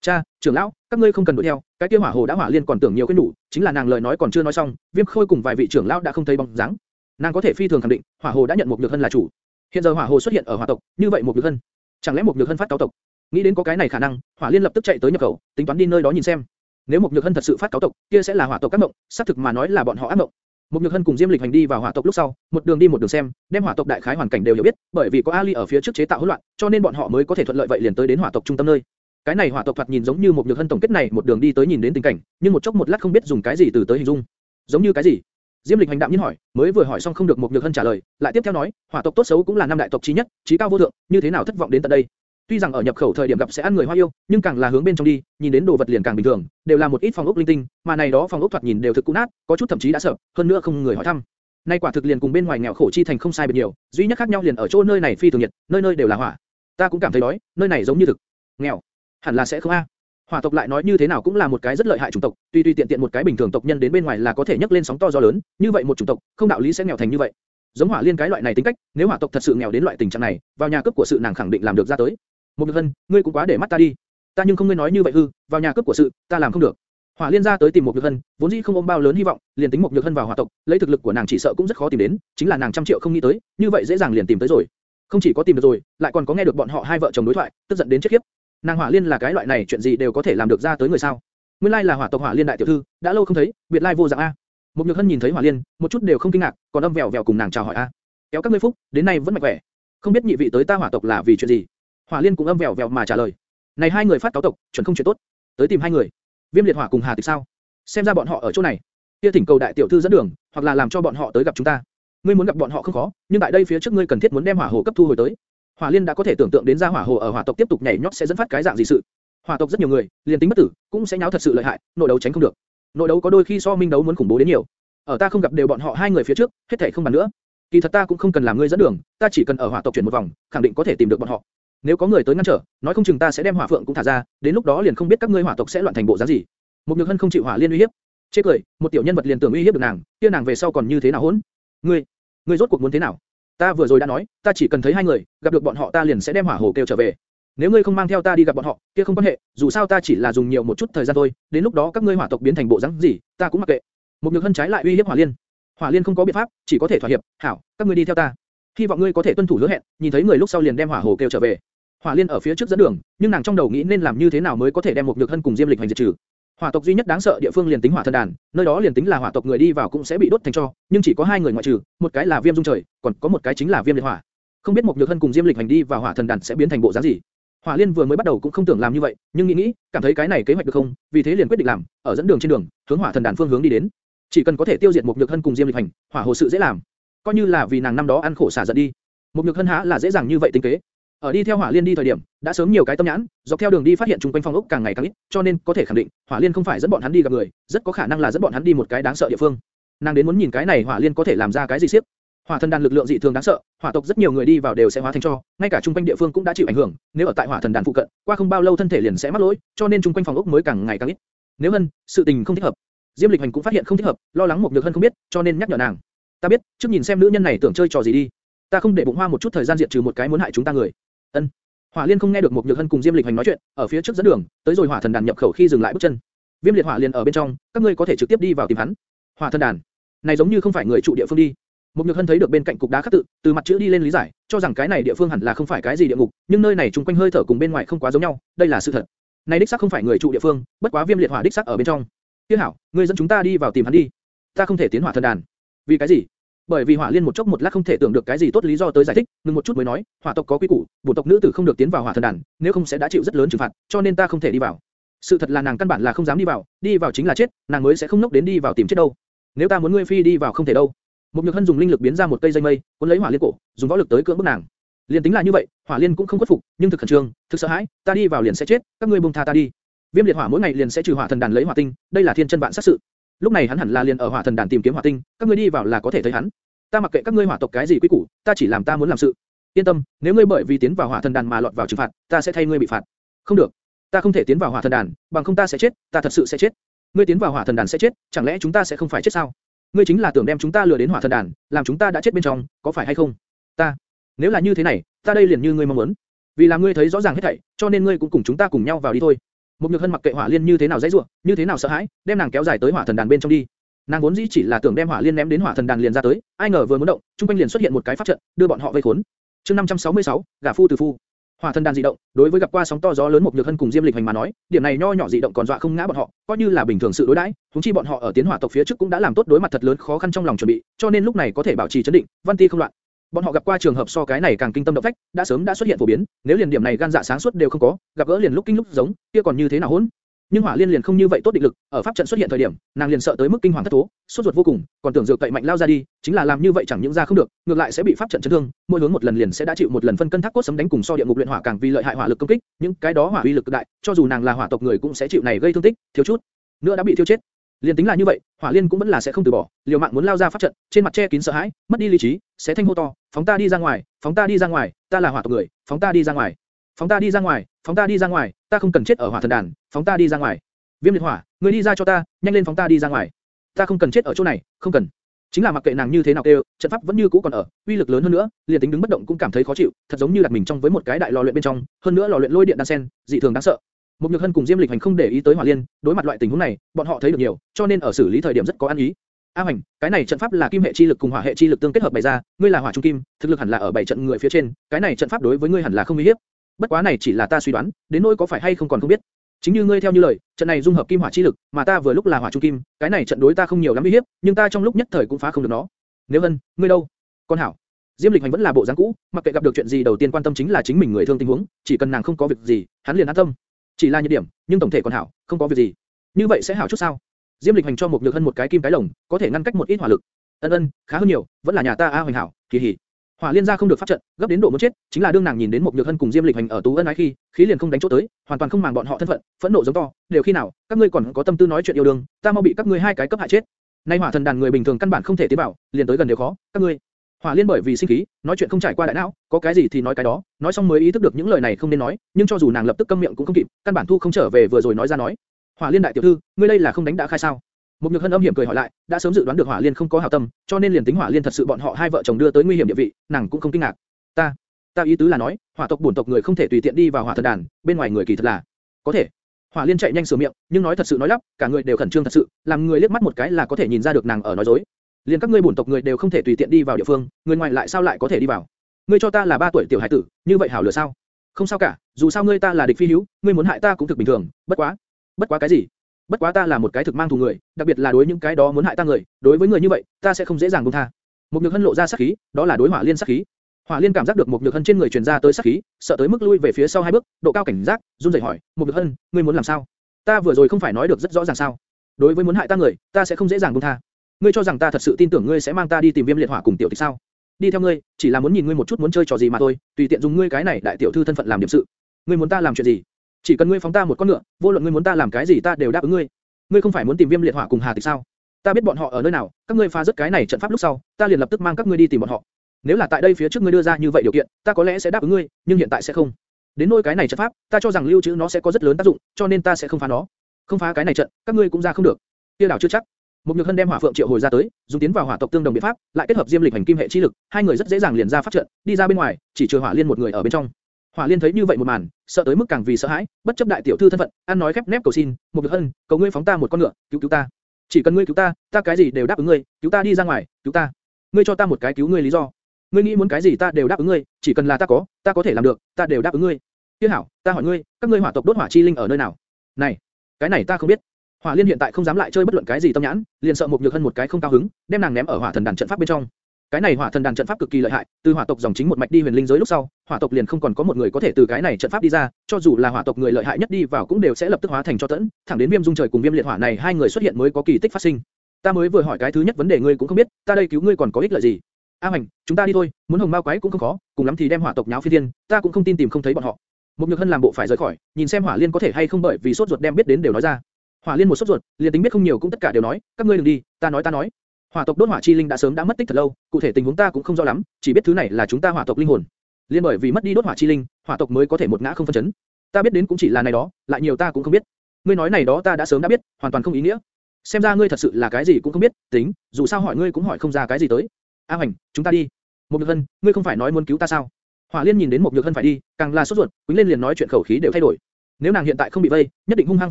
Cha, trưởng lão, các ngươi không cần đuổi theo, cái kia hỏa hồ đã hỏa liên còn tưởng nhiều cái đủ, chính là nàng lời nói còn chưa nói xong, viêm khôi cùng vài vị trưởng lão đã không thấy bóng dáng. Nàng có thể phi thường khẳng định, hỏa hồ đã nhận một nhược hân là chủ. Hiện giờ hỏa hồ xuất hiện ở hỏa tộc, như vậy một nhược hân, chẳng lẽ một nhược hân phát cáo tộc? Nghĩ đến có cái này khả năng, hỏa liên lập tức chạy tới nhập khẩu, tính toán đi nơi đó nhìn xem. Nếu một nhược hân thật sự phát cáo tộc, kia sẽ là hỏa tộc các mộng, xác thực mà nói là bọn họ ác mộng. Một Nhược Hân cùng Diêm Lịch hành đi vào hỏa tộc lúc sau, một đường đi một đường xem, đem hỏa tộc đại khái hoàn cảnh đều hiểu biết, bởi vì có Ali ở phía trước chế tạo hỗn loạn, cho nên bọn họ mới có thể thuận lợi vậy liền tới đến hỏa tộc trung tâm nơi. Cái này hỏa tộc thoạt nhìn giống như một Nhược Hân tổng kết này một đường đi tới nhìn đến tình cảnh, nhưng một chốc một lát không biết dùng cái gì từ tới hình dung. Giống như cái gì? Diêm Lịch hành đạm nhiên hỏi, mới vừa hỏi xong không được một Nhược Hân trả lời, lại tiếp theo nói, hỏa tộc tốt xấu cũng là năm đại tộc chí nhất, chí cao vô thượng, như thế nào thất vọng đến tận đây? Tuy rằng ở nhập khẩu thời điểm gặp sẽ ăn người hoa yêu, nhưng càng là hướng bên trong đi, nhìn đến đồ vật liền càng bình thường, đều là một ít phòng ốc linh tinh, mà này đó phòng ốc thoạt nhìn đều thực cũ nát, có chút thậm chí đã sợ, hơn nữa không người hỏi thăm. Nay quả thực liền cùng bên ngoài nghèo khổ chi thành không sai biệt nhiều, duy nhất khác nhau liền ở chỗ nơi này phi thường nhiệt, nơi nơi đều là hỏa. Ta cũng cảm thấy đói, nơi này giống như thực nghèo, hẳn là sẽ không a. Hỏa tộc lại nói như thế nào cũng là một cái rất lợi hại chủng tộc, tuy tuy tiện tiện một cái bình thường tộc nhân đến bên ngoài là có thể nhấc lên sóng to gió lớn, như vậy một chủng tộc, không đạo lý sẽ nghèo thành như vậy. Giống hỏa liên cái loại này tính cách, nếu hỏa tộc thật sự nghèo đến loại tình trạng này, vào nhà cướp của sự nàng khẳng định làm được ra tới. Một Nhược Hân, ngươi cũng quá để mắt ta đi. Ta nhưng không ngươi nói như vậy hư, vào nhà cướp của sự, ta làm không được. Hỏa Liên ra tới tìm một Nhược Hân, vốn dĩ không ôm bao lớn hy vọng, liền tính một Nhược Hân vào hỏa tộc, lấy thực lực của nàng chỉ sợ cũng rất khó tìm đến, chính là nàng trăm triệu không nghĩ tới, như vậy dễ dàng liền tìm tới rồi. Không chỉ có tìm được rồi, lại còn có nghe được bọn họ hai vợ chồng đối thoại, tức giận đến chết khiếp. Nàng Hỏa Liên là cái loại này chuyện gì đều có thể làm được ra tới người sao? Nguyên lai là hỏa tộc Hỏa Liên đại tiểu thư, đã lâu không thấy, biệt lai vô dạng a. Một Nhược Hân nhìn thấy Hỏa Liên, một chút đều không kinh ngạc, còn âm vèo vèo cùng nàng chào hỏi a. Kéo các ngươi phúc, đến nay vẫn mạnh khỏe. Không biết nhị vị tới ta hỏa tộc là vì chuyện gì? Hỏa Liên cũng âm vèo vèo mà trả lời. Này hai người phát cáo tộc, chuẩn không chuyện tốt. Tới tìm hai người. Viêm liệt hỏa cùng Hà Tịch sao? xem ra bọn họ ở chỗ này. Kia thỉnh cầu đại tiểu thư dẫn đường, hoặc là làm cho bọn họ tới gặp chúng ta. Ngươi muốn gặp bọn họ không khó, nhưng tại đây phía trước ngươi cần thiết muốn đem hỏa hồ cấp thu hồi tới. Hỏa Liên đã có thể tưởng tượng đến ra hỏa hồ ở hỏa tộc tiếp tục nhảy nhót sẽ dẫn phát cái dạng gì sự. Hỏa tộc rất nhiều người, liền tính bất tử, cũng sẽ nháo thật sự lợi hại, nội đấu tránh không được. Nội đấu có đôi khi so minh đấu muốn khủng bố đến nhiều. Ở ta không gặp đều bọn họ hai người phía trước, hết thảy không bàn nữa. Kỳ thật ta cũng không cần làm ngươi dẫn đường, ta chỉ cần ở hỏa tộc chuyển một vòng, khẳng định có thể tìm được bọn họ. Nếu có người tới ngăn trở, nói không chừng ta sẽ đem hỏa phượng cũng thả ra, đến lúc đó liền không biết các ngươi hỏa tộc sẽ loạn thành bộ dáng gì. Một nhược hân không chịu hỏa liên uy hiếp, Chê cười, một tiểu nhân vật liền tưởng uy hiếp được nàng, kia nàng về sau còn như thế nào hỗn? Ngươi, ngươi rốt cuộc muốn thế nào? Ta vừa rồi đã nói, ta chỉ cần thấy hai người, gặp được bọn họ ta liền sẽ đem hỏa hồ kêu trở về. Nếu ngươi không mang theo ta đi gặp bọn họ, kia không quan hệ, dù sao ta chỉ là dùng nhiều một chút thời gian thôi, đến lúc đó các ngươi hỏa tộc biến thành bộ dáng gì, ta cũng mặc kệ. Một nhược hân trái lại uy hiếp hỏa liên. Hỏa liên không có biện pháp, chỉ có thể thỏa hiệp, hảo, các ngươi đi theo ta. Hy vọng ngươi có thể tuân thủ hứa hẹn, nhìn thấy người lúc sau liền đem hỏa hồ kêu trở về. Hỏa liên ở phía trước dẫn đường, nhưng nàng trong đầu nghĩ nên làm như thế nào mới có thể đem một nhược hân cùng diêm lịch hành diệt trừ. Hỏa tộc duy nhất đáng sợ địa phương liền tính hỏa thần đàn, nơi đó liền tính là hỏa tộc người đi vào cũng sẽ bị đốt thành tro, nhưng chỉ có hai người ngoại trừ, một cái là Viêm Dung Trời, còn có một cái chính là Viêm Liệt Hỏa. Không biết một nhược hân cùng Diêm Lịch hành đi vào hỏa thần đàn sẽ biến thành bộ dáng gì. Hỏa Liên vừa mới bắt đầu cũng không tưởng làm như vậy, nhưng nghĩ nghĩ, cảm thấy cái này kế hoạch được không, vì thế liền quyết định làm, ở dẫn đường trên đường, hướng hỏa thần đàn phương hướng đi đến. Chỉ cần có thể tiêu diệt một nhược hân cùng Diêm Lịch hành, hỏa hồ sự dễ làm. Coi như là vì nàng năm đó ăn khổ xả giận đi. Một nhược hân há là dễ dàng như vậy tính kế. Ở đi theo Hỏa Liên đi thời điểm, đã sớm nhiều cái tâm nhãn, dọc theo đường đi phát hiện chung quanh phong ốc càng ngày càng ít, cho nên có thể khẳng định, Hỏa Liên không phải dẫn bọn hắn đi gặp người, rất có khả năng là dẫn bọn hắn đi một cái đáng sợ địa phương. Nàng đến muốn nhìn cái này Hỏa Liên có thể làm ra cái gì xiếc. Hỏa thần đàn lực lượng dị thường đáng sợ, hỏa tộc rất nhiều người đi vào đều sẽ hóa thành cho, ngay cả chung quanh địa phương cũng đã chịu ảnh hưởng, nếu ở tại hỏa thần đàn phụ cận, qua không bao lâu thân thể liền sẽ mắc lỗi, cho nên chung quanh phòng ốc mới càng ngày càng ít. Nếu hơn, sự tình không thích hợp. Diêm Lịch Hành cũng phát hiện không thích hợp, lo lắng một nhược hơn không biết, cho nên nhắc nhở nàng. Ta biết, trước nhìn xem nữ nhân này tưởng chơi trò gì đi. Ta không để bụng hoa một chút thời gian diệt trừ một cái muốn hại chúng ta người. Ân. Hỏa Liên không nghe được một nhược hân cùng Diêm Lịch Hành nói chuyện, ở phía trước dẫn đường, tới rồi hỏa thần đàn nhập khẩu khi dừng lại bước chân. Viêm liệt hỏa liền ở bên trong, các ngươi có thể trực tiếp đi vào tìm hắn. Hỏa thần đàn, này giống như không phải người trụ địa phương đi. Một Nhược Hân thấy được bên cạnh cục đá khắc tự, từ mặt chữ đi lên lý giải, cho rằng cái này địa phương hẳn là không phải cái gì địa ngục, nhưng nơi này chung quanh hơi thở cùng bên ngoài không quá giống nhau, đây là sự thật. Này đích xác không phải người trụ địa phương, bất quá Viêm liệt hỏa đích xác ở bên trong. Tiêu hảo, ngươi dẫn chúng ta đi vào tìm hắn đi. Ta không thể tiến hỏa thần đàn. Vì cái gì? Bởi vì hỏa liên một chốc một lát không thể tưởng được cái gì tốt lý do tới giải thích, ngừng một chút mới nói, hỏa tộc có quy củ, bổn tộc nữ tử không được tiến vào hỏa thần đàn, nếu không sẽ đã chịu rất lớn trừng phạt, cho nên ta không thể đi vào. Sự thật là nàng căn bản là không dám đi vào, đi vào chính là chết, nàng mới sẽ không nốc đến đi vào tìm chết đâu. Nếu ta muốn ngươi phi đi vào không thể đâu. Một nhược hân dùng linh lực biến ra một cây dây mây, cuốn lấy hỏa liên cổ, dùng võ lực tới cưỡng bức nàng. liền tính là như vậy, hỏa liên cũng không khuất phục, nhưng thực khẩn trương, thực sợ hãi, ta đi vào liền sẽ chết, các ngươi buông tha ta đi. Viêm liệt hỏa mỗi ngày liền sẽ trừ hỏa thần đàn lấy hỏa tinh, đây là thiên chân vạn sát sự. Lúc này hắn hẳn là liền ở hỏa thần đàn tìm kiếm hỏa tinh, các ngươi đi vào là có thể thấy hắn. Ta mặc kệ các ngươi hỏa tộc cái gì quy củ, ta chỉ làm ta muốn làm sự. Yên tâm, nếu ngươi bởi vì tiến vào hỏa thần đàn mà lọt vào trừng phạt, ta sẽ thay ngươi bị phạt. Không được, ta không thể tiến vào hỏa thần đàn, bằng không ta sẽ chết, ta thật sự sẽ chết. Ngươi tiến vào hỏa thần đàn sẽ chết, chẳng lẽ chúng ta sẽ không phải chết sao? Ngươi chính là tưởng đem chúng ta lừa đến hỏa thần đàn, làm chúng ta đã chết bên trong, có phải hay không? Ta, nếu là như thế này, ta đây liền như ngươi mong muốn. Vì làm ngươi thấy rõ ràng hết thảy, cho nên ngươi cũng cùng chúng ta cùng nhau vào đi thôi. Một nhược hân mặc kệ hỏa liên như thế nào dãy rủa, như thế nào sợ hãi, đem nàng kéo dài tới hỏa thần đàn bên trong đi. Nàng vốn dĩ chỉ là tưởng đem hỏa liên ném đến hỏa thần đàn liền ra tới, ai ngờ vừa muốn động, trung quanh liền xuất hiện một cái pháp trận, đưa bọn họ vây khốn. Chương 566, gả phu từ phu. Hỏa thần đàn dị động, đối với gặp qua sóng to gió lớn một nhược hân cùng Diêm Lịch hành mà nói, điểm này nho nhỏ dị động còn dọa không ngã bọn họ, coi như là bình thường sự đối đãi, chúng chi bọn họ ở tiến hỏa tộc phía trước cũng đã làm tốt đối mặt thật lớn khó khăn trong lòng chuẩn bị, cho nên lúc này có thể bảo trì trấn định, văn ti không loạn. Bọn họ gặp qua trường hợp so cái này càng kinh tâm động phách, đã sớm đã xuất hiện phổ biến, nếu liền điểm này gan dạ sáng suốt đều không có, gặp gỡ liền lúc kinh lúc giống, kia còn như thế nào hỗn? Nhưng Hỏa Liên liền không như vậy tốt định lực, ở pháp trận xuất hiện thời điểm, nàng liền sợ tới mức kinh hoàng thất thố, sốt ruột vô cùng, còn tưởng dược cậy mạnh lao ra đi, chính là làm như vậy chẳng những ra không được, ngược lại sẽ bị pháp trận chấn thương, mỗi hướng một lần liền sẽ đã chịu một lần phân cân thác cốt sấm đánh cùng so địa ngục luyện hỏa càng vì lợi hại hỏa lực công kích, những cái đó hỏa uy lực cực đại, cho dù nàng là hỏa tộc người cũng sẽ chịu này gây thương tích, thiếu chút nữa đã bị thiêu chết. Liên tính là như vậy, Hỏa Liên cũng vẫn là sẽ không từ bỏ, liều mạng muốn lao ra pháp trận, trên mặt che kín sợ hãi, mất đi lý trí, sẽ thanh hô to, phóng ta đi ra ngoài, phóng ta đi ra ngoài, ta là hỏa tộc người, phóng ta đi ra ngoài, phóng ta đi ra ngoài, phóng ta đi ra ngoài, ta không cần chết ở hỏa thần đàn, phóng ta đi ra ngoài. Viêm liệt hỏa, người đi ra cho ta, nhanh lên phóng ta đi ra ngoài. Ta không cần chết ở chỗ này, không cần. Chính là mặc kệ nàng như thế nào kêu, trận pháp vẫn như cũ còn ở, uy lực lớn hơn nữa, liền tính đứng bất động cũng cảm thấy khó chịu, thật giống như đặt mình trong với một cái đại lò luyện bên trong, hơn nữa lò luyện lôi điện đan sen, dị thường đáng sợ. Một Nhược Hân cùng Diêm Lịch Hành không để ý tới Hỏa Liên, đối mặt loại tình huống này, bọn họ thấy được nhiều, cho nên ở xử lý thời điểm rất có ăn ý. A Hành, cái này trận pháp là kim hệ chi lực cùng hỏa hệ chi lực tương kết hợp bày ra, ngươi là hỏa trung kim, thực lực hẳn là ở bảy trận người phía trên, cái này trận pháp đối với ngươi hẳn là không nguy hiểm. Bất quá này chỉ là ta suy đoán, đến nỗi có phải hay không còn không biết. Chính như ngươi theo như lời, trận này dung hợp kim hỏa chi lực, mà ta vừa lúc là hỏa trung kim, cái này trận đối ta không nhiều lắm nguy hiểm, nhưng ta trong lúc nhất thời cũng phá không được nó. Nếu Hân, ngươi đâu? Con hảo. Diêm Lịch Hành vẫn là bộ dáng cũ, mặc kệ gặp được chuyện gì đầu tiên quan tâm chính là chính mình người thương tình huống, chỉ cần nàng không có việc gì, hắn liền an tâm. Chỉ là nhược điểm, nhưng tổng thể còn hảo, không có việc gì. Như vậy sẽ hảo chút sao? Diêm Lịch Hành cho một nhược hân một cái kim cái lồng, có thể ngăn cách một ít hỏa lực. Ân ân, khá hơn nhiều, vẫn là nhà ta A Hoành hảo, kỳ hỉ. Hỏa liên gia không được phát trận, gấp đến độ muốn chết, chính là đương nàng nhìn đến một nhược hân cùng Diêm Lịch Hành ở tú ân ái khi, khí liền không đánh chỗ tới, hoàn toàn không màng bọn họ thân phận, phẫn nộ giống to, đều khi nào, các ngươi còn có tâm tư nói chuyện yêu đương, ta mau bị các ngươi hai cái cấp hại chết. Nay hỏa thần đàn người bình thường căn bản không thể tiến bảo, liền tới gần đều khó, các ngươi. Hỏa liên bởi vì sinh khí, nói chuyện không trải qua đại não, có cái gì thì nói cái đó, nói xong mới ý thức được những lời này không nên nói, nhưng cho dù nàng lập tức câm miệng cũng không kịp, căn bản thu không trở về vừa rồi nói ra nói. Hỏa liên đại tiểu thư, ngươi đây là không đánh đã khai sao? Một nhược hân âm hiểm cười hỏi lại, đã sớm dự đoán được hỏa liên không có hảo tâm, cho nên liền tính hỏa liên thật sự bọn họ hai vợ chồng đưa tới nguy hiểm địa vị, nàng cũng không kinh ngạc. Ta, ta ý tứ là nói, hỏa tộc bổn tộc người không thể tùy tiện đi vào hỏa thần đàn, bên ngoài người kỳ thật là có thể. Hỏa liên chạy nhanh sửa miệng, nhưng nói thật sự nói lắp, cả người đều khẩn trương thật sự, làm người liếc mắt một cái là có thể nhìn ra được nàng ở nói dối. Liên các ngươi bổn tộc người đều không thể tùy tiện đi vào địa phương, người ngoài lại sao lại có thể đi vào? Ngươi cho ta là ba tuổi tiểu hải tử, như vậy hảo lửa sao? Không sao cả, dù sao ngươi ta là địch phi hữu, ngươi muốn hại ta cũng thực bình thường, bất quá, bất quá cái gì? bất quá ta là một cái thực mang thù người, đặc biệt là đối những cái đó muốn hại ta người, đối với người như vậy, ta sẽ không dễ dàng buông tha. Một nhược hân lộ ra sát khí, đó là đối hỏa liên sát khí. Hỏa Liên cảm giác được một nhược hân trên người truyền ra tới sát khí, sợ tới mức lui về phía sau hai bước, độ cao cảnh giác, run rẩy hỏi, một nhược hân, ngươi muốn làm sao? Ta vừa rồi không phải nói được rất rõ ràng sao? Đối với muốn hại ta người, ta sẽ không dễ dàng buông tha. Ngươi cho rằng ta thật sự tin tưởng ngươi sẽ mang ta đi tìm Viêm Liệt Hỏa cùng tiểu tịch sao? Đi theo ngươi, chỉ là muốn nhìn ngươi một chút muốn chơi trò gì mà thôi, tùy tiện dùng ngươi cái này đại tiểu thư thân phận làm điểm sự. Ngươi muốn ta làm chuyện gì? Chỉ cần ngươi phóng ta một con ngựa, vô luận ngươi muốn ta làm cái gì ta đều đáp ứng ngươi. Ngươi không phải muốn tìm Viêm Liệt Hỏa cùng Hà Tịch sao? Ta biết bọn họ ở nơi nào, các ngươi phá rất cái này trận pháp lúc sau, ta liền lập tức mang các ngươi đi tìm bọn họ. Nếu là tại đây phía trước ngươi đưa ra như vậy điều kiện, ta có lẽ sẽ đáp ứng ngươi, nhưng hiện tại sẽ không. Đến nơi cái này trận pháp, ta cho rằng lưu trữ nó sẽ có rất lớn tác dụng, cho nên ta sẽ không phá nó. Không phá cái này trận, các ngươi cũng ra không được. Kia đảo chưa chắc. Một nhược hân đem hỏa phượng triệu hồi ra tới, dùng tiến vào hỏa tộc tương đồng biện pháp, lại kết hợp diêm lịch hành kim hệ chi lực, hai người rất dễ dàng liền ra pháp trận, đi ra bên ngoài, chỉ trừ hỏa liên một người ở bên trong. Hỏa liên thấy như vậy một màn, sợ tới mức càng vì sợ hãi, bất chấp đại tiểu thư thân phận, ăn nói khép nép cầu xin, một nhược hân, cầu ngươi phóng ta một con ngựa, cứu cứu ta. Chỉ cần ngươi cứu ta, ta cái gì đều đáp ứng ngươi, cứu ta đi ra ngoài, cứu ta. Ngươi cho ta một cái cứu ngươi lý do. Ngươi nghĩ muốn cái gì ta đều đáp ứng ngươi, chỉ cần là ta có, ta có thể làm được, ta đều đáp ứng ngươi. Tiếc hảo, ta hỏi ngươi, các ngươi hỏa tộc đốt hỏa chi linh ở nơi nào? Này, cái này ta không biết. Hỏa Liên hiện tại không dám lại chơi bất luận cái gì tâm nhãn, liền sợ một nhược hân một cái không cao hứng, đem nàng ném ở hỏa thần đàn trận pháp bên trong. Cái này hỏa thần đàn trận pháp cực kỳ lợi hại, từ hỏa tộc dòng chính một mạch đi huyền linh giới lúc sau, hỏa tộc liền không còn có một người có thể từ cái này trận pháp đi ra, cho dù là hỏa tộc người lợi hại nhất đi vào cũng đều sẽ lập tức hóa thành cho tẫn, thẳng đến viêm dung trời cùng viêm liệt hỏa này hai người xuất hiện mới có kỳ tích phát sinh. Ta mới vừa hỏi cái thứ nhất vấn đề ngươi cũng không biết, ta đây cứu ngươi còn có ích lợi gì? A Hoành, chúng ta đi thôi, muốn hồng ma quái cũng không khó, cùng lắm thì đem hỏa tộc nháo phi thiên, ta cũng không tin tìm không thấy bọn họ. Mục nhược hân làm bộ phải rời khỏi, nhìn xem hỏa liên có thể hay không bởi vì sốt ruột đem biết đến đều nói ra. Hỏa liên một sốt ruột, liền tính biết không nhiều cũng tất cả đều nói, các ngươi đừng đi, ta nói ta nói. Hỏa tộc đốt hỏa chi linh đã sớm đã mất tích thật lâu, cụ thể tình huống ta cũng không rõ lắm, chỉ biết thứ này là chúng ta hỏa tộc linh hồn. Liên bởi vì mất đi đốt hỏa chi linh, hỏa tộc mới có thể một ngã không phân chấn. Ta biết đến cũng chỉ là này đó, lại nhiều ta cũng không biết. Ngươi nói này đó ta đã sớm đã biết, hoàn toàn không ý nghĩa. Xem ra ngươi thật sự là cái gì cũng không biết, tính, dù sao hỏi ngươi cũng hỏi không ra cái gì tới. A Hoành, chúng ta đi. Một Nhược Hân, ngươi không phải nói muốn cứu ta sao? Hỏa Liên nhìn đến Một Nhược Hân phải đi, càng là sốt ruột, quýnh lên liền nói chuyện khẩu khí đều thay đổi. Nếu nàng hiện tại không bị vây, nhất định hung hăng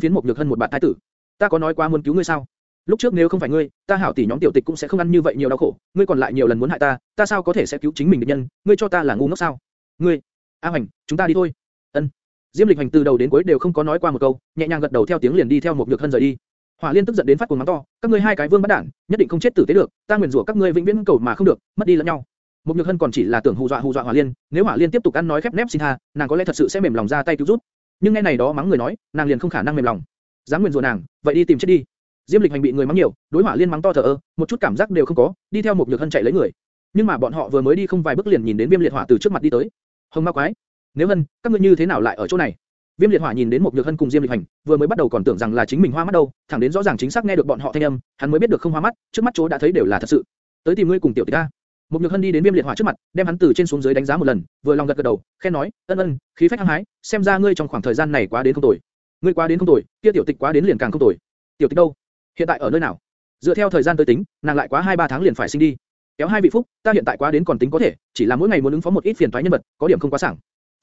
phiến Một Nhược Hân một bạt thái tử. Ta có nói quá muốn cứu ngươi sao? Lúc trước nếu không phải ngươi, ta hảo tỷ nhóm tiểu tịch cũng sẽ không ăn như vậy nhiều đau khổ, ngươi còn lại nhiều lần muốn hại ta, ta sao có thể sẽ cứu chính mình địch nhân, ngươi cho ta là ngu ngốc sao? Ngươi, A Hoành, chúng ta đi thôi. Ân. Diêm Lịch Hành từ đầu đến cuối đều không có nói qua một câu, nhẹ nhàng gật đầu theo tiếng liền đi theo một nhược hân rời đi. Hỏa Liên tức giận đến phát cuồng mắng to, các ngươi hai cái vương bất đản, nhất định không chết tử tế được, ta nguyền rủa các ngươi vĩnh viễn cầu mà không được, mất đi lẫn nhau. mục nhược hân còn chỉ là tưởng hù dọa hù dọa Hỏa Liên, nếu Hỏa Liên tiếp tục ăn nói khép nép xin tha, nàng có lẽ thật sự sẽ mềm lòng ra tay cứu giúp. Nhưng nghe này đó mắng người nói, nàng liền không khả năng mềm lòng. Dám nguyền rủa nàng, vậy đi tìm chết đi. Diêm Lịch Hành bị người mắng nhiều, đối Hỏa Liên mắng to thở ơ, một chút cảm giác đều không có, đi theo một nhược hân chạy lấy người. Nhưng mà bọn họ vừa mới đi không vài bước liền nhìn đến Viêm Liệt Hỏa từ trước mặt đi tới. Hồng Ma Quái, nếu hân, các ngươi như thế nào lại ở chỗ này? Viêm liệt hỏa nhìn đến một nhược hân cùng Diêm lịch hành, vừa mới bắt đầu còn tưởng rằng là chính mình hoa mắt đâu, thẳng đến rõ ràng chính xác nghe được bọn họ thanh âm, hắn mới biết được không hoa mắt, trước mắt chỗ đã thấy đều là thật sự. Tới tìm ngươi cùng tiểu tỷ ta. Một nhược hân đi đến Viêm liệt hỏa trước mặt, đem hắn từ trên xuống dưới đánh giá một lần, vừa lòng gật gật đầu, khen nói, ân ân, khí phách hăng hái, xem ra ngươi trong khoảng thời gian này quá đến không tồi. Ngươi quá đến không tồi, kia tiểu tịch quá đến liền càng không tồi. Tiểu tịch đâu? Hiện tại ở nơi nào? Dựa theo thời gian tới tính, nàng lại quá 2-3 tháng liền phải sinh đi. Kéo hai vị phúc, ta hiện tại quá đến còn tính có thể, chỉ là mỗi ngày muốn ứng phó một ít phiền toái nhân vật, có điểm không quá sảng.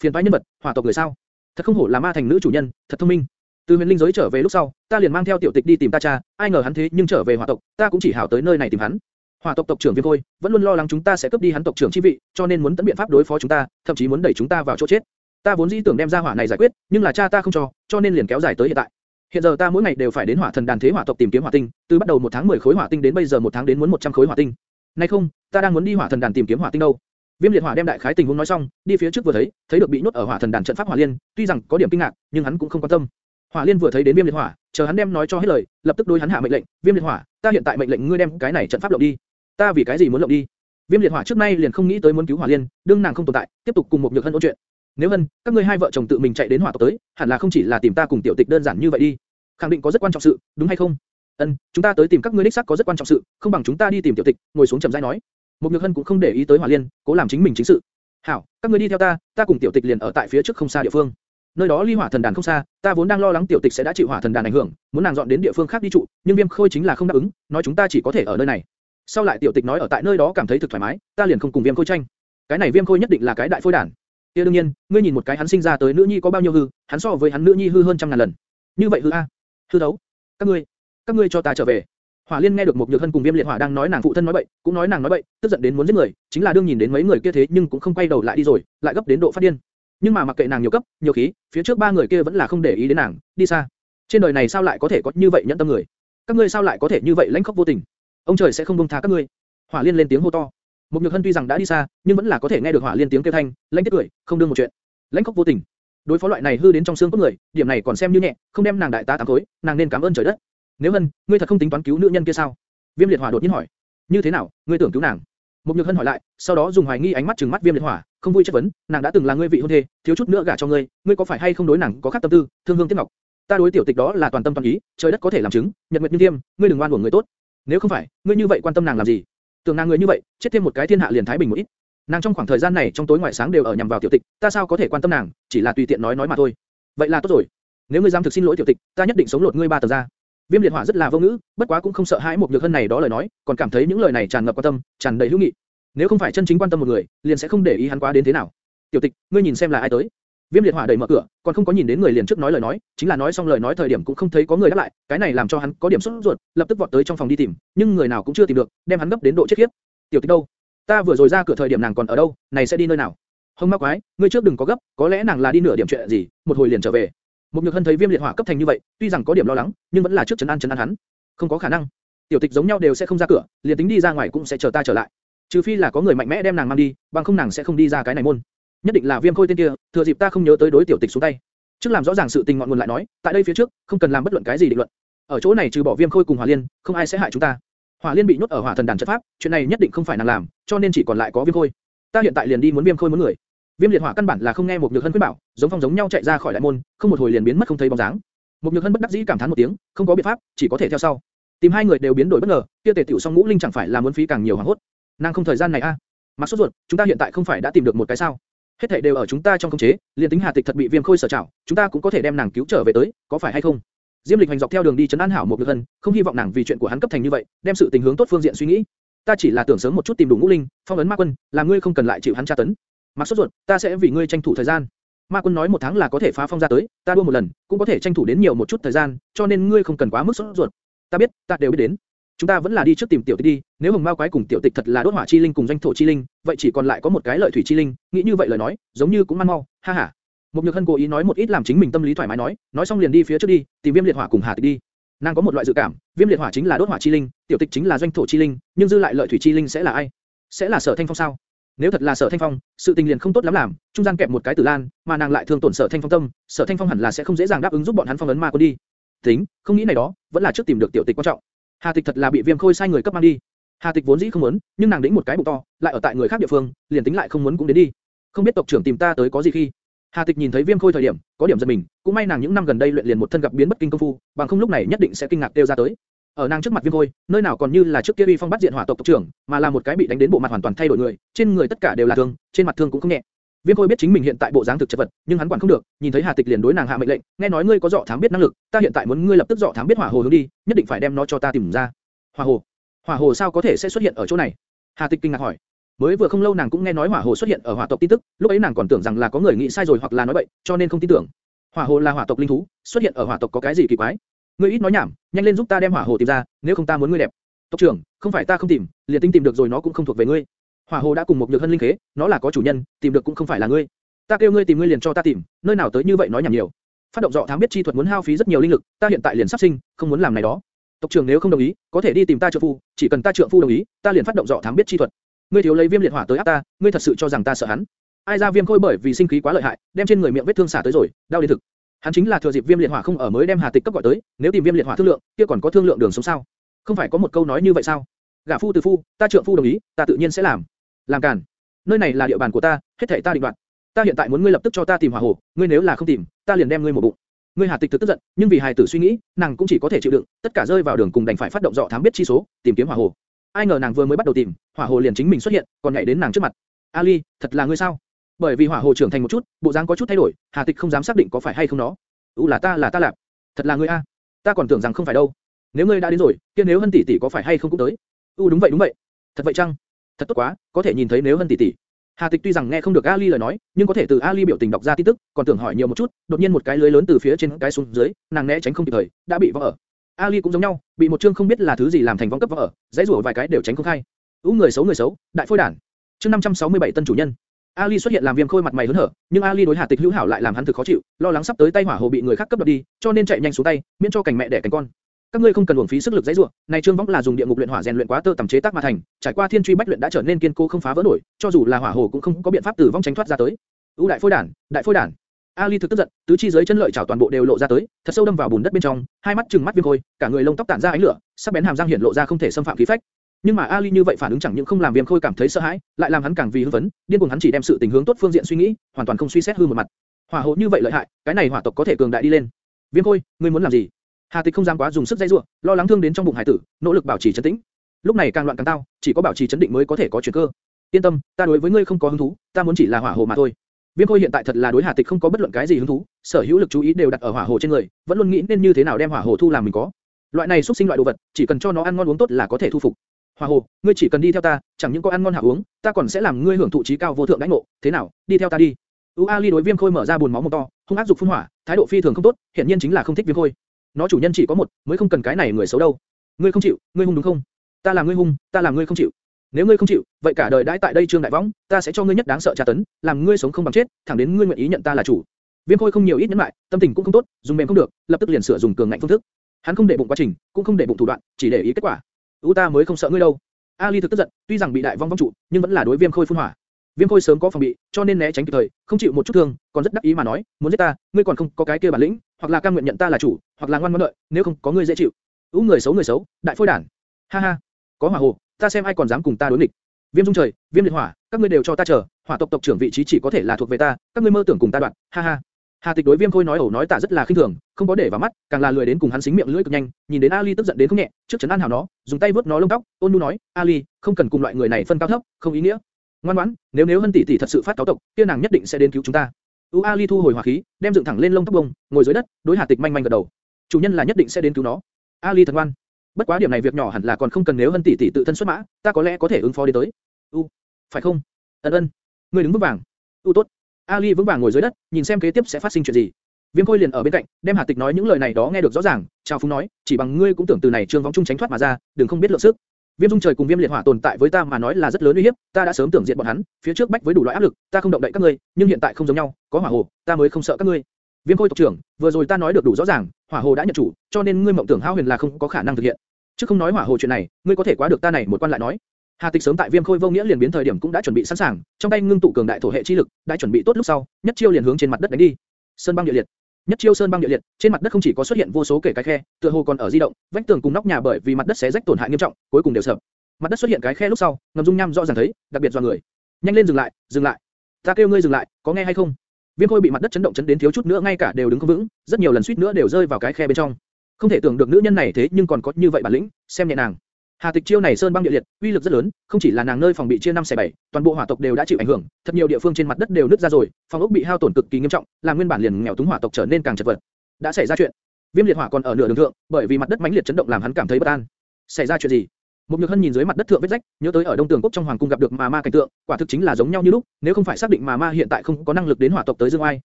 Phiền toái nhân vật, hỏa tộc người sao? Thật không hổ là ma thành nữ chủ nhân, thật thông minh. Từ huyền linh giới trở về lúc sau, ta liền mang theo tiểu tịch đi tìm ta cha, ai ngờ hắn thế nhưng trở về hỏa tộc, ta cũng chỉ hảo tới nơi này tìm hắn. Hỏa tộc tộc trưởng Viêm Khôi vẫn luôn lo lắng chúng ta sẽ cướp đi hắn tộc trưởng chi vị, cho nên muốn tận biện pháp đối phó chúng ta, thậm chí muốn đẩy chúng ta vào chỗ chết. Ta vốn dĩ tưởng đem ra hỏa này giải quyết, nhưng là cha ta không cho, cho nên liền kéo dài tới hiện tại. Hiện giờ ta mỗi ngày đều phải đến hỏa thần đàn thế hỏa tộc tìm kiếm hỏa tinh, từ bắt đầu một tháng 10 khối hỏa tinh đến bây giờ một tháng đến muốn 100 khối hỏa tinh. Nay không, ta đang muốn đi hỏa thần đàn tìm kiếm hỏa tinh đâu. Viêm liệt hỏa đem đại khái tình huống nói xong, đi phía trước vừa thấy, thấy được bị nhốt ở hỏa thần đàn trận pháp hỏa liên, tuy rằng có điểm kinh ngạc, nhưng hắn cũng không quan tâm. Hỏa liên vừa thấy đến viêm liệt hỏa, chờ hắn đem nói cho hết lời, lập tức đối hắn hạ mệnh lệnh, viêm liệt hỏa, ta hiện tại mệnh lệnh ngươi đem cái này trận pháp lộng đi. Ta vì cái gì muốn lộng đi? Viêm liệt hỏa trước nay liền không nghĩ tới muốn cứu hỏa liên, đương nàng không tồn tại, tiếp tục cùng một nhược hân ôn chuyện. Nếu hân, các ngươi hai vợ chồng tự mình chạy đến hỏa tộc tới, hẳn là không chỉ là tìm ta cùng tiểu tịch đơn giản như vậy đi. Khẳng định có rất quan trọng sự, đúng hay không? Ân, chúng ta tới tìm các ngươi đích xác có rất quan trọng sự, không bằng chúng ta đi tìm tiểu tịch, ngồi xuống chậm rãi nói. Một nhược hân cũng không để ý tới hỏa liên, cố làm chính mình chính sự. Hảo, các ngươi đi theo ta, ta cùng tiểu tịch liền ở tại phía trước không xa địa phương. Nơi đó ly hỏa thần đàn không xa, ta vốn đang lo lắng tiểu tịch sẽ đã chịu hỏa thần đàn ảnh hưởng, muốn nàng dọn đến địa phương khác đi trụ, nhưng viêm khôi chính là không đáp ứng, nói chúng ta chỉ có thể ở nơi này. Sau lại tiểu tịch nói ở tại nơi đó cảm thấy thực thoải mái, ta liền không cùng viêm khôi tranh. Cái này viêm khôi nhất định là cái đại phôi đản. Kia đương nhiên, ngươi nhìn một cái hắn sinh ra tới nữ nhi có bao nhiêu hư, hắn so với hắn nữ nhi hư hơn trăm ngàn lần. Như vậy hư a, hư đấu. Các ngươi, các ngươi cho ta trở về. Hỏa Liên nghe được một nhược hân cùng Viêm Liệt Hỏa đang nói nàng phụ thân nói bậy, cũng nói nàng nói bậy, tức giận đến muốn giết người, chính là đương nhìn đến mấy người kia thế nhưng cũng không quay đầu lại đi rồi, lại gấp đến độ phát điên. Nhưng mà mặc kệ nàng nhiều cấp, nhiều khí, phía trước ba người kia vẫn là không để ý đến nàng, đi xa. Trên đời này sao lại có thể có như vậy nhẫn tâm người? Các ngươi sao lại có thể như vậy lãnh khốc vô tình? Ông trời sẽ không buông tha các ngươi. Hỏa Liên lên tiếng hô to. Mục Nhược Hân tuy rằng đã đi xa, nhưng vẫn là có thể nghe được Hỏa Liên tiếng kêu thanh, lãnh tiết cười, không đương một chuyện. Lãnh khốc vô tình. Đối phó loại này hư đến trong xương cốt người, điểm này còn xem như nhẹ, không đem nàng đại tá tám khối, nàng nên cảm ơn trời đất. Nếu Hân, ngươi thật không tính toán cứu nữ nhân kia sao? Viêm Liệt Hỏa đột nhiên hỏi. Như thế nào, ngươi tưởng cứu nàng? Mục Nhược Hân hỏi lại, sau đó dùng hoài nghi ánh mắt trừng mắt Viêm Liệt Hỏa, không vui chất vấn, nàng đã từng là ngươi vị hôn thê, thiếu chút nữa gả cho ngươi, ngươi có phải hay không đối nàng có khác tâm tư, thương hương tiếc ngọc? Ta đối tiểu tịch đó là toàn tâm toàn ý, trời đất có thể làm chứng, nhật nguyệt như thiêm, ngươi đừng oan uổng người tốt. Nếu không phải, ngươi như vậy quan tâm nàng làm gì? Tưởng nàng người như vậy, chết thêm một cái thiên hạ liền thái bình một ít. Nàng trong khoảng thời gian này trong tối ngoại sáng đều ở nhằm vào tiểu tịch, ta sao có thể quan tâm nàng, chỉ là tùy tiện nói nói mà thôi. Vậy là tốt rồi. Nếu ngươi dám thực xin lỗi tiểu tịch, ta nhất định sống lột ngươi ba tầng ra. Viêm liệt hỏa rất là vô ngữ, bất quá cũng không sợ hãi một nhược hân này đó lời nói, còn cảm thấy những lời này tràn ngập quan tâm, tràn đầy hữu nghị. Nếu không phải chân chính quan tâm một người, liền sẽ không để ý hắn quá đến thế nào. Tiểu tịch, ngươi nhìn xem là ai tới. Viêm liệt hỏa đẩy mở cửa, còn không có nhìn đến người liền trước nói lời nói, chính là nói xong lời nói thời điểm cũng không thấy có người đáp lại, cái này làm cho hắn có điểm sốt ruột, lập tức vọt tới trong phòng đi tìm, nhưng người nào cũng chưa tìm được, đem hắn gấp đến độ chết khiếp. Tiểu tịch đâu? Ta vừa rồi ra cửa thời điểm nàng còn ở đâu, này sẽ đi nơi nào? Hồng ma quái, ngươi trước đừng có gấp, có lẽ nàng là đi nửa điểm chuyện gì, một hồi liền trở về. Một nhược hân thấy viêm liệt hỏa cấp thành như vậy, tuy rằng có điểm lo lắng, nhưng vẫn là trước chấn an chấn an hắn. Không có khả năng. Tiểu tịch giống nhau đều sẽ không ra cửa, liền tính đi ra ngoài cũng sẽ chờ ta trở lại. Trừ phi là có người mạnh mẽ đem nàng mang đi, bằng không nàng sẽ không đi ra cái này môn. Nhất định là viêm khôi tên kia, thừa dịp ta không nhớ tới đối tiểu tịch xuống tay. Trước làm rõ ràng sự tình ngọn nguồn lại nói, tại đây phía trước, không cần làm bất luận cái gì định luận. Ở chỗ này trừ bỏ viêm khôi cùng hỏa liên, không ai sẽ hại chúng ta. Hỏa liên bị nhốt ở hỏa thần đàn chất pháp, chuyện này nhất định không phải nàng làm, cho nên chỉ còn lại có viêm khôi. Ta hiện tại liền đi muốn viêm khôi muốn người. Viêm liệt hỏa căn bản là không nghe một nhược hân khuyên bảo, giống phong giống nhau chạy ra khỏi đại môn, không một hồi liền biến mất không thấy bóng dáng. Một nhược hân bất đắc dĩ cảm thán một tiếng, không có biện pháp, chỉ có thể theo sau. Tìm hai người đều biến đổi bất ngờ, kia tề tiểu song ngũ linh chẳng phải là muốn phí càng nhiều hoàng hốt. Nàng không thời gian này a. À. Mặc sốt ruột, chúng ta hiện tại không phải đã tìm được một cái sao? Hết thảy đều ở chúng ta trong khống chế, liền tính Hà Tịch thật bị Viêm Khôi sở trảo, chúng ta cũng có thể đem nàng cứu trở về tới, có phải hay không? Diêm Lịch hành dọc theo đường đi trấn an hảo một nhược hân, không hy vọng nàng vì chuyện của hắn cấp thành như vậy, đem sự tình hướng tốt phương diện suy nghĩ. Ta chỉ là tưởng sớm một chút tìm đủ ngũ linh, phong ấn ma quân, làm ngươi không cần lại chịu hắn tra tấn. Mặc sốt ruột, ta sẽ vì ngươi tranh thủ thời gian. Ma quân nói một tháng là có thể phá phong ra tới, ta đua một lần, cũng có thể tranh thủ đến nhiều một chút thời gian, cho nên ngươi không cần quá mức sốt ruột. Ta biết, ta đều biết đến. Chúng ta vẫn là đi trước tìm tiểu tịch đi, nếu hồng mao quái cùng tiểu tịch thật là đốt hỏa chi linh cùng doanh thổ chi linh, vậy chỉ còn lại có một cái lợi thủy chi linh, nghĩ như vậy lời nói, giống như cũng man mau, ha ha. Một nhược hân cố ý nói một ít làm chính mình tâm lý thoải mái nói, nói xong liền đi phía trước đi, tìm viêm liệt hỏa cùng hà tịch đi. Nàng có một loại dự cảm, viêm liệt hỏa chính là đốt hỏa chi linh, tiểu tịch chính là doanh thổ chi linh, nhưng dư lại lợi thủy chi linh sẽ là ai? Sẽ là sở thanh phong sao? Nếu thật là Sở Thanh Phong, sự tình liền không tốt lắm làm, trung gian kẹp một cái Tử Lan, mà nàng lại thương tổn Sở Thanh Phong tâm, Sở Thanh Phong hẳn là sẽ không dễ dàng đáp ứng giúp bọn hắn phong ấn ma quân đi. Tính, không nghĩ này đó, vẫn là trước tìm được tiểu tịch quan trọng. Hà Tịch thật là bị Viêm Khôi sai người cấp mang đi. Hà Tịch vốn dĩ không muốn, nhưng nàng đĩnh một cái bụng to, lại ở tại người khác địa phương, liền tính lại không muốn cũng đến đi. Không biết tộc trưởng tìm ta tới có gì khi. Hà Tịch nhìn thấy Viêm Khôi thời điểm, có điểm giật mình, cũng may nàng những năm gần đây luyện liền một thân gặp biến bất kinh công phu, bằng không lúc này nhất định sẽ kinh ngạc tiêu ra tới. Ở nàng trước mặt Viêm Khôi, nơi nào còn như là trước kia uy phong bắt diện hỏa tộc tộc trưởng, mà là một cái bị đánh đến bộ mặt hoàn toàn thay đổi người, trên người tất cả đều là thương, trên mặt thương cũng không nhẹ. Viêm Khôi biết chính mình hiện tại bộ dáng thực chất vật, nhưng hắn quản không được, nhìn thấy Hà Tịch liền đối nàng hạ mệnh lệnh, nghe nói ngươi có dọ thám biết năng lực, ta hiện tại muốn ngươi lập tức dọ thám biết hỏa hồ hướng đi, nhất định phải đem nó cho ta tìm ra. Hỏa hồ? Hỏa hồ sao có thể sẽ xuất hiện ở chỗ này? Hà Tịch kinh ngạc hỏi. Mới vừa không lâu nàng cũng nghe nói hỏa hồ xuất hiện ở hỏa tộc tin tức, lúc ấy nàng còn tưởng rằng là có người nghĩ sai rồi hoặc là nói bậy, cho nên không tin tưởng. Hỏa hồ là hỏa tộc linh thú, xuất hiện ở hỏa tộc có cái gì kỳ quái? Ngươi ít nói nhảm, nhanh lên giúp ta đem hỏa hồ tìm ra, nếu không ta muốn ngươi đẹp. Tộc trưởng, không phải ta không tìm, liền tinh tìm được rồi nó cũng không thuộc về ngươi. Hỏa hồ đã cùng một nhược hân linh khế, nó là có chủ nhân, tìm được cũng không phải là ngươi. Ta kêu ngươi tìm ngươi liền cho ta tìm, nơi nào tới như vậy nói nhảm nhiều. Phát động dọ thám biết chi thuật muốn hao phí rất nhiều linh lực, ta hiện tại liền sắp sinh, không muốn làm này đó. Tộc trưởng nếu không đồng ý, có thể đi tìm ta trợ phu, chỉ cần ta trợ phu đồng ý, ta liền phát động dọ thám biết chi thuật. Ngươi thiếu lấy viêm liệt hỏa tới áp ta, ngươi thật sự cho rằng ta sợ hắn? Ai ra viêm khôi bởi vì sinh khí quá lợi hại, đem trên người miệng vết thương xả tới rồi, đau đến thực. Hắn chính là thừa dịp viêm liệt hỏa không ở mới đem Hà Tịch cấp gọi tới, nếu tìm viêm liệt hỏa thương lượng, kia còn có thương lượng đường sống sao? Không phải có một câu nói như vậy sao? Gả phu từ phu, ta trượng phu đồng ý, ta tự nhiên sẽ làm. Làm cản. Nơi này là địa bàn của ta, hết thảy ta định đoạt. Ta hiện tại muốn ngươi lập tức cho ta tìm hỏa hồ, ngươi nếu là không tìm, ta liền đem ngươi một bụng. Ngươi Hà Tịch thực tức giận, nhưng vì hài tử suy nghĩ, nàng cũng chỉ có thể chịu đựng, tất cả rơi vào đường cùng đành phải phát động dọ thám biết chi số, tìm kiếm hỏa hồ. Ai ngờ nàng vừa mới bắt đầu tìm, hỏa hồ liền chính mình xuất hiện, còn nhảy đến nàng trước mặt. Ali, thật là ngươi sao? Bởi vì hỏa hồ trưởng thành một chút, bộ dáng có chút thay đổi, Hà Tịch không dám xác định có phải hay không nó. U là ta là ta lạp. Thật là ngươi a. Ta còn tưởng rằng không phải đâu. Nếu ngươi đã đến rồi, kia nếu Hân tỷ tỷ có phải hay không cũng tới? U đúng vậy đúng vậy. Thật vậy chăng? Thật tốt quá, có thể nhìn thấy nếu Hân tỷ tỷ. Hà Tịch tuy rằng nghe không được Ali lời nói, nhưng có thể từ Ali biểu tình đọc ra tin tức, còn tưởng hỏi nhiều một chút, đột nhiên một cái lưới lớn từ phía trên cái xuống dưới, nàng né tránh không kịp thời, đã bị vỡ ở. Ali cũng giống nhau, bị một chương không biết là thứ gì làm thành vong cấp vỡ ở, dãy rủa vài cái đều tránh không khai. Ú người xấu người xấu, đại phôi đản. Chương 567 tân chủ nhân. Ali xuất hiện làm Viêm Khôi mặt mày hớn hở, nhưng Ali đối Hà Tịch hữu hảo lại làm hắn thực khó chịu, lo lắng sắp tới tay hỏa hồ bị người khác cấp đoạt đi, cho nên chạy nhanh xuống tay, miễn cho cảnh mẹ đẻ cảnh con. Các ngươi không cần uổng phí sức lực dãy rủa, này trương võng là dùng địa ngục luyện hỏa rèn luyện quá tơ tầm chế tác mà thành, trải qua thiên truy bách luyện đã trở nên kiên cố không phá vỡ nổi, cho dù là hỏa hồ cũng không có biện pháp từ vong tránh thoát ra tới. U đại phôi đản, đại phôi đản. Ali thực tức giận, tứ chi dưới chân lợi chảo toàn bộ đều lộ ra tới, thật sâu đâm vào bùn đất bên trong, hai mắt trừng mắt viêm khôi, cả người lông tóc tản ra ánh lửa, sắc bén hàm răng hiện lộ ra không thể xâm phạm khí phách. Nhưng mà Ali như vậy phản ứng chẳng những không làm viêm khôi cảm thấy sợ hãi, lại làm hắn càng vì hưng phấn, điên cuồng hắn chỉ đem sự tình hướng tốt phương diện suy nghĩ, hoàn toàn không suy xét hư một mặt. Hỏa hồ như vậy lợi hại, cái này hỏa tộc có thể cường đại đi lên. Viêm khôi, ngươi muốn làm gì? Hà Tịch không dám quá dùng sức dây dưa, lo lắng thương đến trong bụng hải tử, nỗ lực bảo trì trấn tĩnh. Lúc này càng loạn càng tao, chỉ có bảo trì trấn định mới có thể có chuyển cơ. Yên tâm, ta đối với ngươi không có hứng thú, ta muốn chỉ là hỏa hồ mà thôi. Viêm Khôi hiện tại thật là đối Hà Tịch không có bất luận cái gì hứng thú, sở hữu lực chú ý đều đặt ở hỏa hồ trên người, vẫn luôn nghĩ nên như thế nào đem hỏa hồ thu làm mình có. Loại này xuất sinh loại đồ vật, chỉ cần cho nó ăn ngon uống tốt là có thể thu phục. Hỏa hồ, ngươi chỉ cần đi theo ta, chẳng những có ăn ngon hạ uống, ta còn sẽ làm ngươi hưởng thụ trí cao vô thượng đãi ngộ, thế nào? Đi theo ta đi. U Ali đối Viêm Khôi mở ra buồn máu mồm to, hung ác dục phun hỏa, thái độ phi thường không tốt, hiện nhiên chính là không thích Viêm Khôi. Nó chủ nhân chỉ có một, mới không cần cái này người xấu đâu. Ngươi không chịu, ngươi hung đúng không? Ta làm ngươi hung, ta làm ngươi không chịu. Nếu ngươi không chịu, vậy cả đời đãi tại đây trương đại võng, ta sẽ cho ngươi nhất đáng sợ tra tấn, làm ngươi sống không bằng chết, thẳng đến ngươi nguyện ý nhận ta là chủ. Viêm Khôi không nhiều ít nhẫn lại, tâm tình cũng không tốt, dùng mềm không được, lập tức liền sửa dùng cường ngạnh phương thức. Hắn không để bụng quá trình, cũng không để bụng thủ đoạn, chỉ để ý kết quả. U ta mới không sợ ngươi đâu. Ali thực tức giận, tuy rằng bị đại vong vong trụ, nhưng vẫn là đối Viêm Khôi phun hỏa. Viêm Khôi sớm có phòng bị, cho nên né tránh kịp thời, không chịu một chút thương, còn rất đắc ý mà nói, muốn giết ta, ngươi còn không có cái kia bản lĩnh, hoặc là cam nguyện nhận ta là chủ, hoặc là ngoan ngoãn đợi, nếu không có ngươi dễ chịu. U người xấu người xấu, đại phôi đản. Ha ha, có hỏa hồ, ta xem ai còn dám cùng ta đối nghịch. Viêm dung trời, viêm liệt hỏa, các ngươi đều cho ta chờ, hỏa tộc tộc trưởng vị trí chỉ có thể là thuộc về ta, các ngươi mơ tưởng cùng ta đoạn, ha ha. Hà Tịch đối Viêm Khôi nói ẩu nói tả rất là khinh thường, không có để vào mắt, càng là lười đến cùng hắn xính miệng lưỡi cực nhanh, nhìn đến Ali tức giận đến không nhẹ, trước chấn an hảo nó, dùng tay vớt nó lông tóc, ôn nhu nói, Ali, không cần cùng loại người này phân cao thấp, không ý nghĩa. Ngoan ngoãn, nếu nếu Hân tỷ tỷ thật sự phát cáo tộc, kia nàng nhất định sẽ đến cứu chúng ta. U Ali thu hồi hỏa khí, đem dựng thẳng lên lông tóc bông, ngồi dưới đất, đối Hà Tịch manh manh gật đầu. Chủ nhân là nhất định sẽ đến cứu nó. Ali thần ngoan. Bất quá điểm này việc nhỏ hẳn là còn không cần nếu Hân tỷ tỷ tự thân xuất mã, ta có lẽ có thể ứng phó đến tới. U, phải không? Ân ân, ngươi đứng vững vàng. U tốt. Ali vững vàng ngồi dưới đất, nhìn xem kế tiếp sẽ phát sinh chuyện gì. Viêm Khôi liền ở bên cạnh, đem Hà Tịch nói những lời này đó nghe được rõ ràng, Trào phúng nói, chỉ bằng ngươi cũng tưởng từ này trương vong trung tránh thoát mà ra, đừng không biết lượng sức. Viêm Dung Trời cùng Viêm Liệt Hỏa tồn tại với ta mà nói là rất lớn uy hiếp, ta đã sớm tưởng diện bọn hắn, phía trước bách với đủ loại áp lực, ta không động đậy các ngươi, nhưng hiện tại không giống nhau, có hỏa hồ, ta mới không sợ các ngươi. Viêm Khôi tộc trưởng, vừa rồi ta nói được đủ rõ ràng, hỏa hồ đã nhận chủ, cho nên ngươi mộng tưởng hao huyền là không có khả năng thực hiện. Chứ không nói hỏa hồ chuyện này, ngươi có thể quá được ta này một quan lại nói. Hà Tịch sớm tại Viêm Khôi vô nghĩa liền biến thời điểm cũng đã chuẩn bị sẵn sàng, trong tay ngưng tụ cường đại thổ hệ chi lực, đã chuẩn bị tốt lúc sau, nhất chiêu liền hướng trên mặt đất đánh đi. Sơn băng địa liệt. Nhất chiêu sơn băng địa liệt, trên mặt đất không chỉ có xuất hiện vô số kể cái khe, tựa hồ còn ở di động, vách tường cùng nóc nhà bởi vì mặt đất xé rách tổn hại nghiêm trọng, cuối cùng đều sập. Mặt đất xuất hiện cái khe lúc sau, ngầm dung nham rõ ràng thấy, đặc biệt do người. Nhanh lên dừng lại, dừng lại. Ta kêu ngươi dừng lại, có nghe hay không? Viêm Khôi bị mặt đất chấn động chấn đến thiếu chút nữa ngay cả đều đứng không vững, rất nhiều lần suýt nữa đều rơi vào cái khe bên trong. Không thể tưởng được nữ nhân này thế nhưng còn có như vậy bản lĩnh, xem nhẹ nàng. Hà Tịch chiêu này sơn băng địa liệt, uy lực rất lớn, không chỉ là nàng nơi phòng bị chia năm xẻ bảy, toàn bộ hỏa tộc đều đã chịu ảnh hưởng, thật nhiều địa phương trên mặt đất đều nứt ra rồi, phòng ốc bị hao tổn cực kỳ nghiêm trọng, làm nguyên bản liền nghèo túng hỏa tộc trở nên càng chật vật. Đã xảy ra chuyện. Viêm liệt hỏa còn ở nửa đường thượng, bởi vì mặt đất mãnh liệt chấn động làm hắn cảm thấy bất an. Xảy ra chuyện gì? Một Nhược Hân nhìn dưới mặt đất thượng vết rách, nhớ tới ở Đông Tường Quốc trong hoàng cung gặp được mà ma cảnh tượng, quả thực chính là giống nhau như lúc, nếu không phải xác định mà ma hiện tại không có năng lực đến hỏa tộc tới Dương Ai,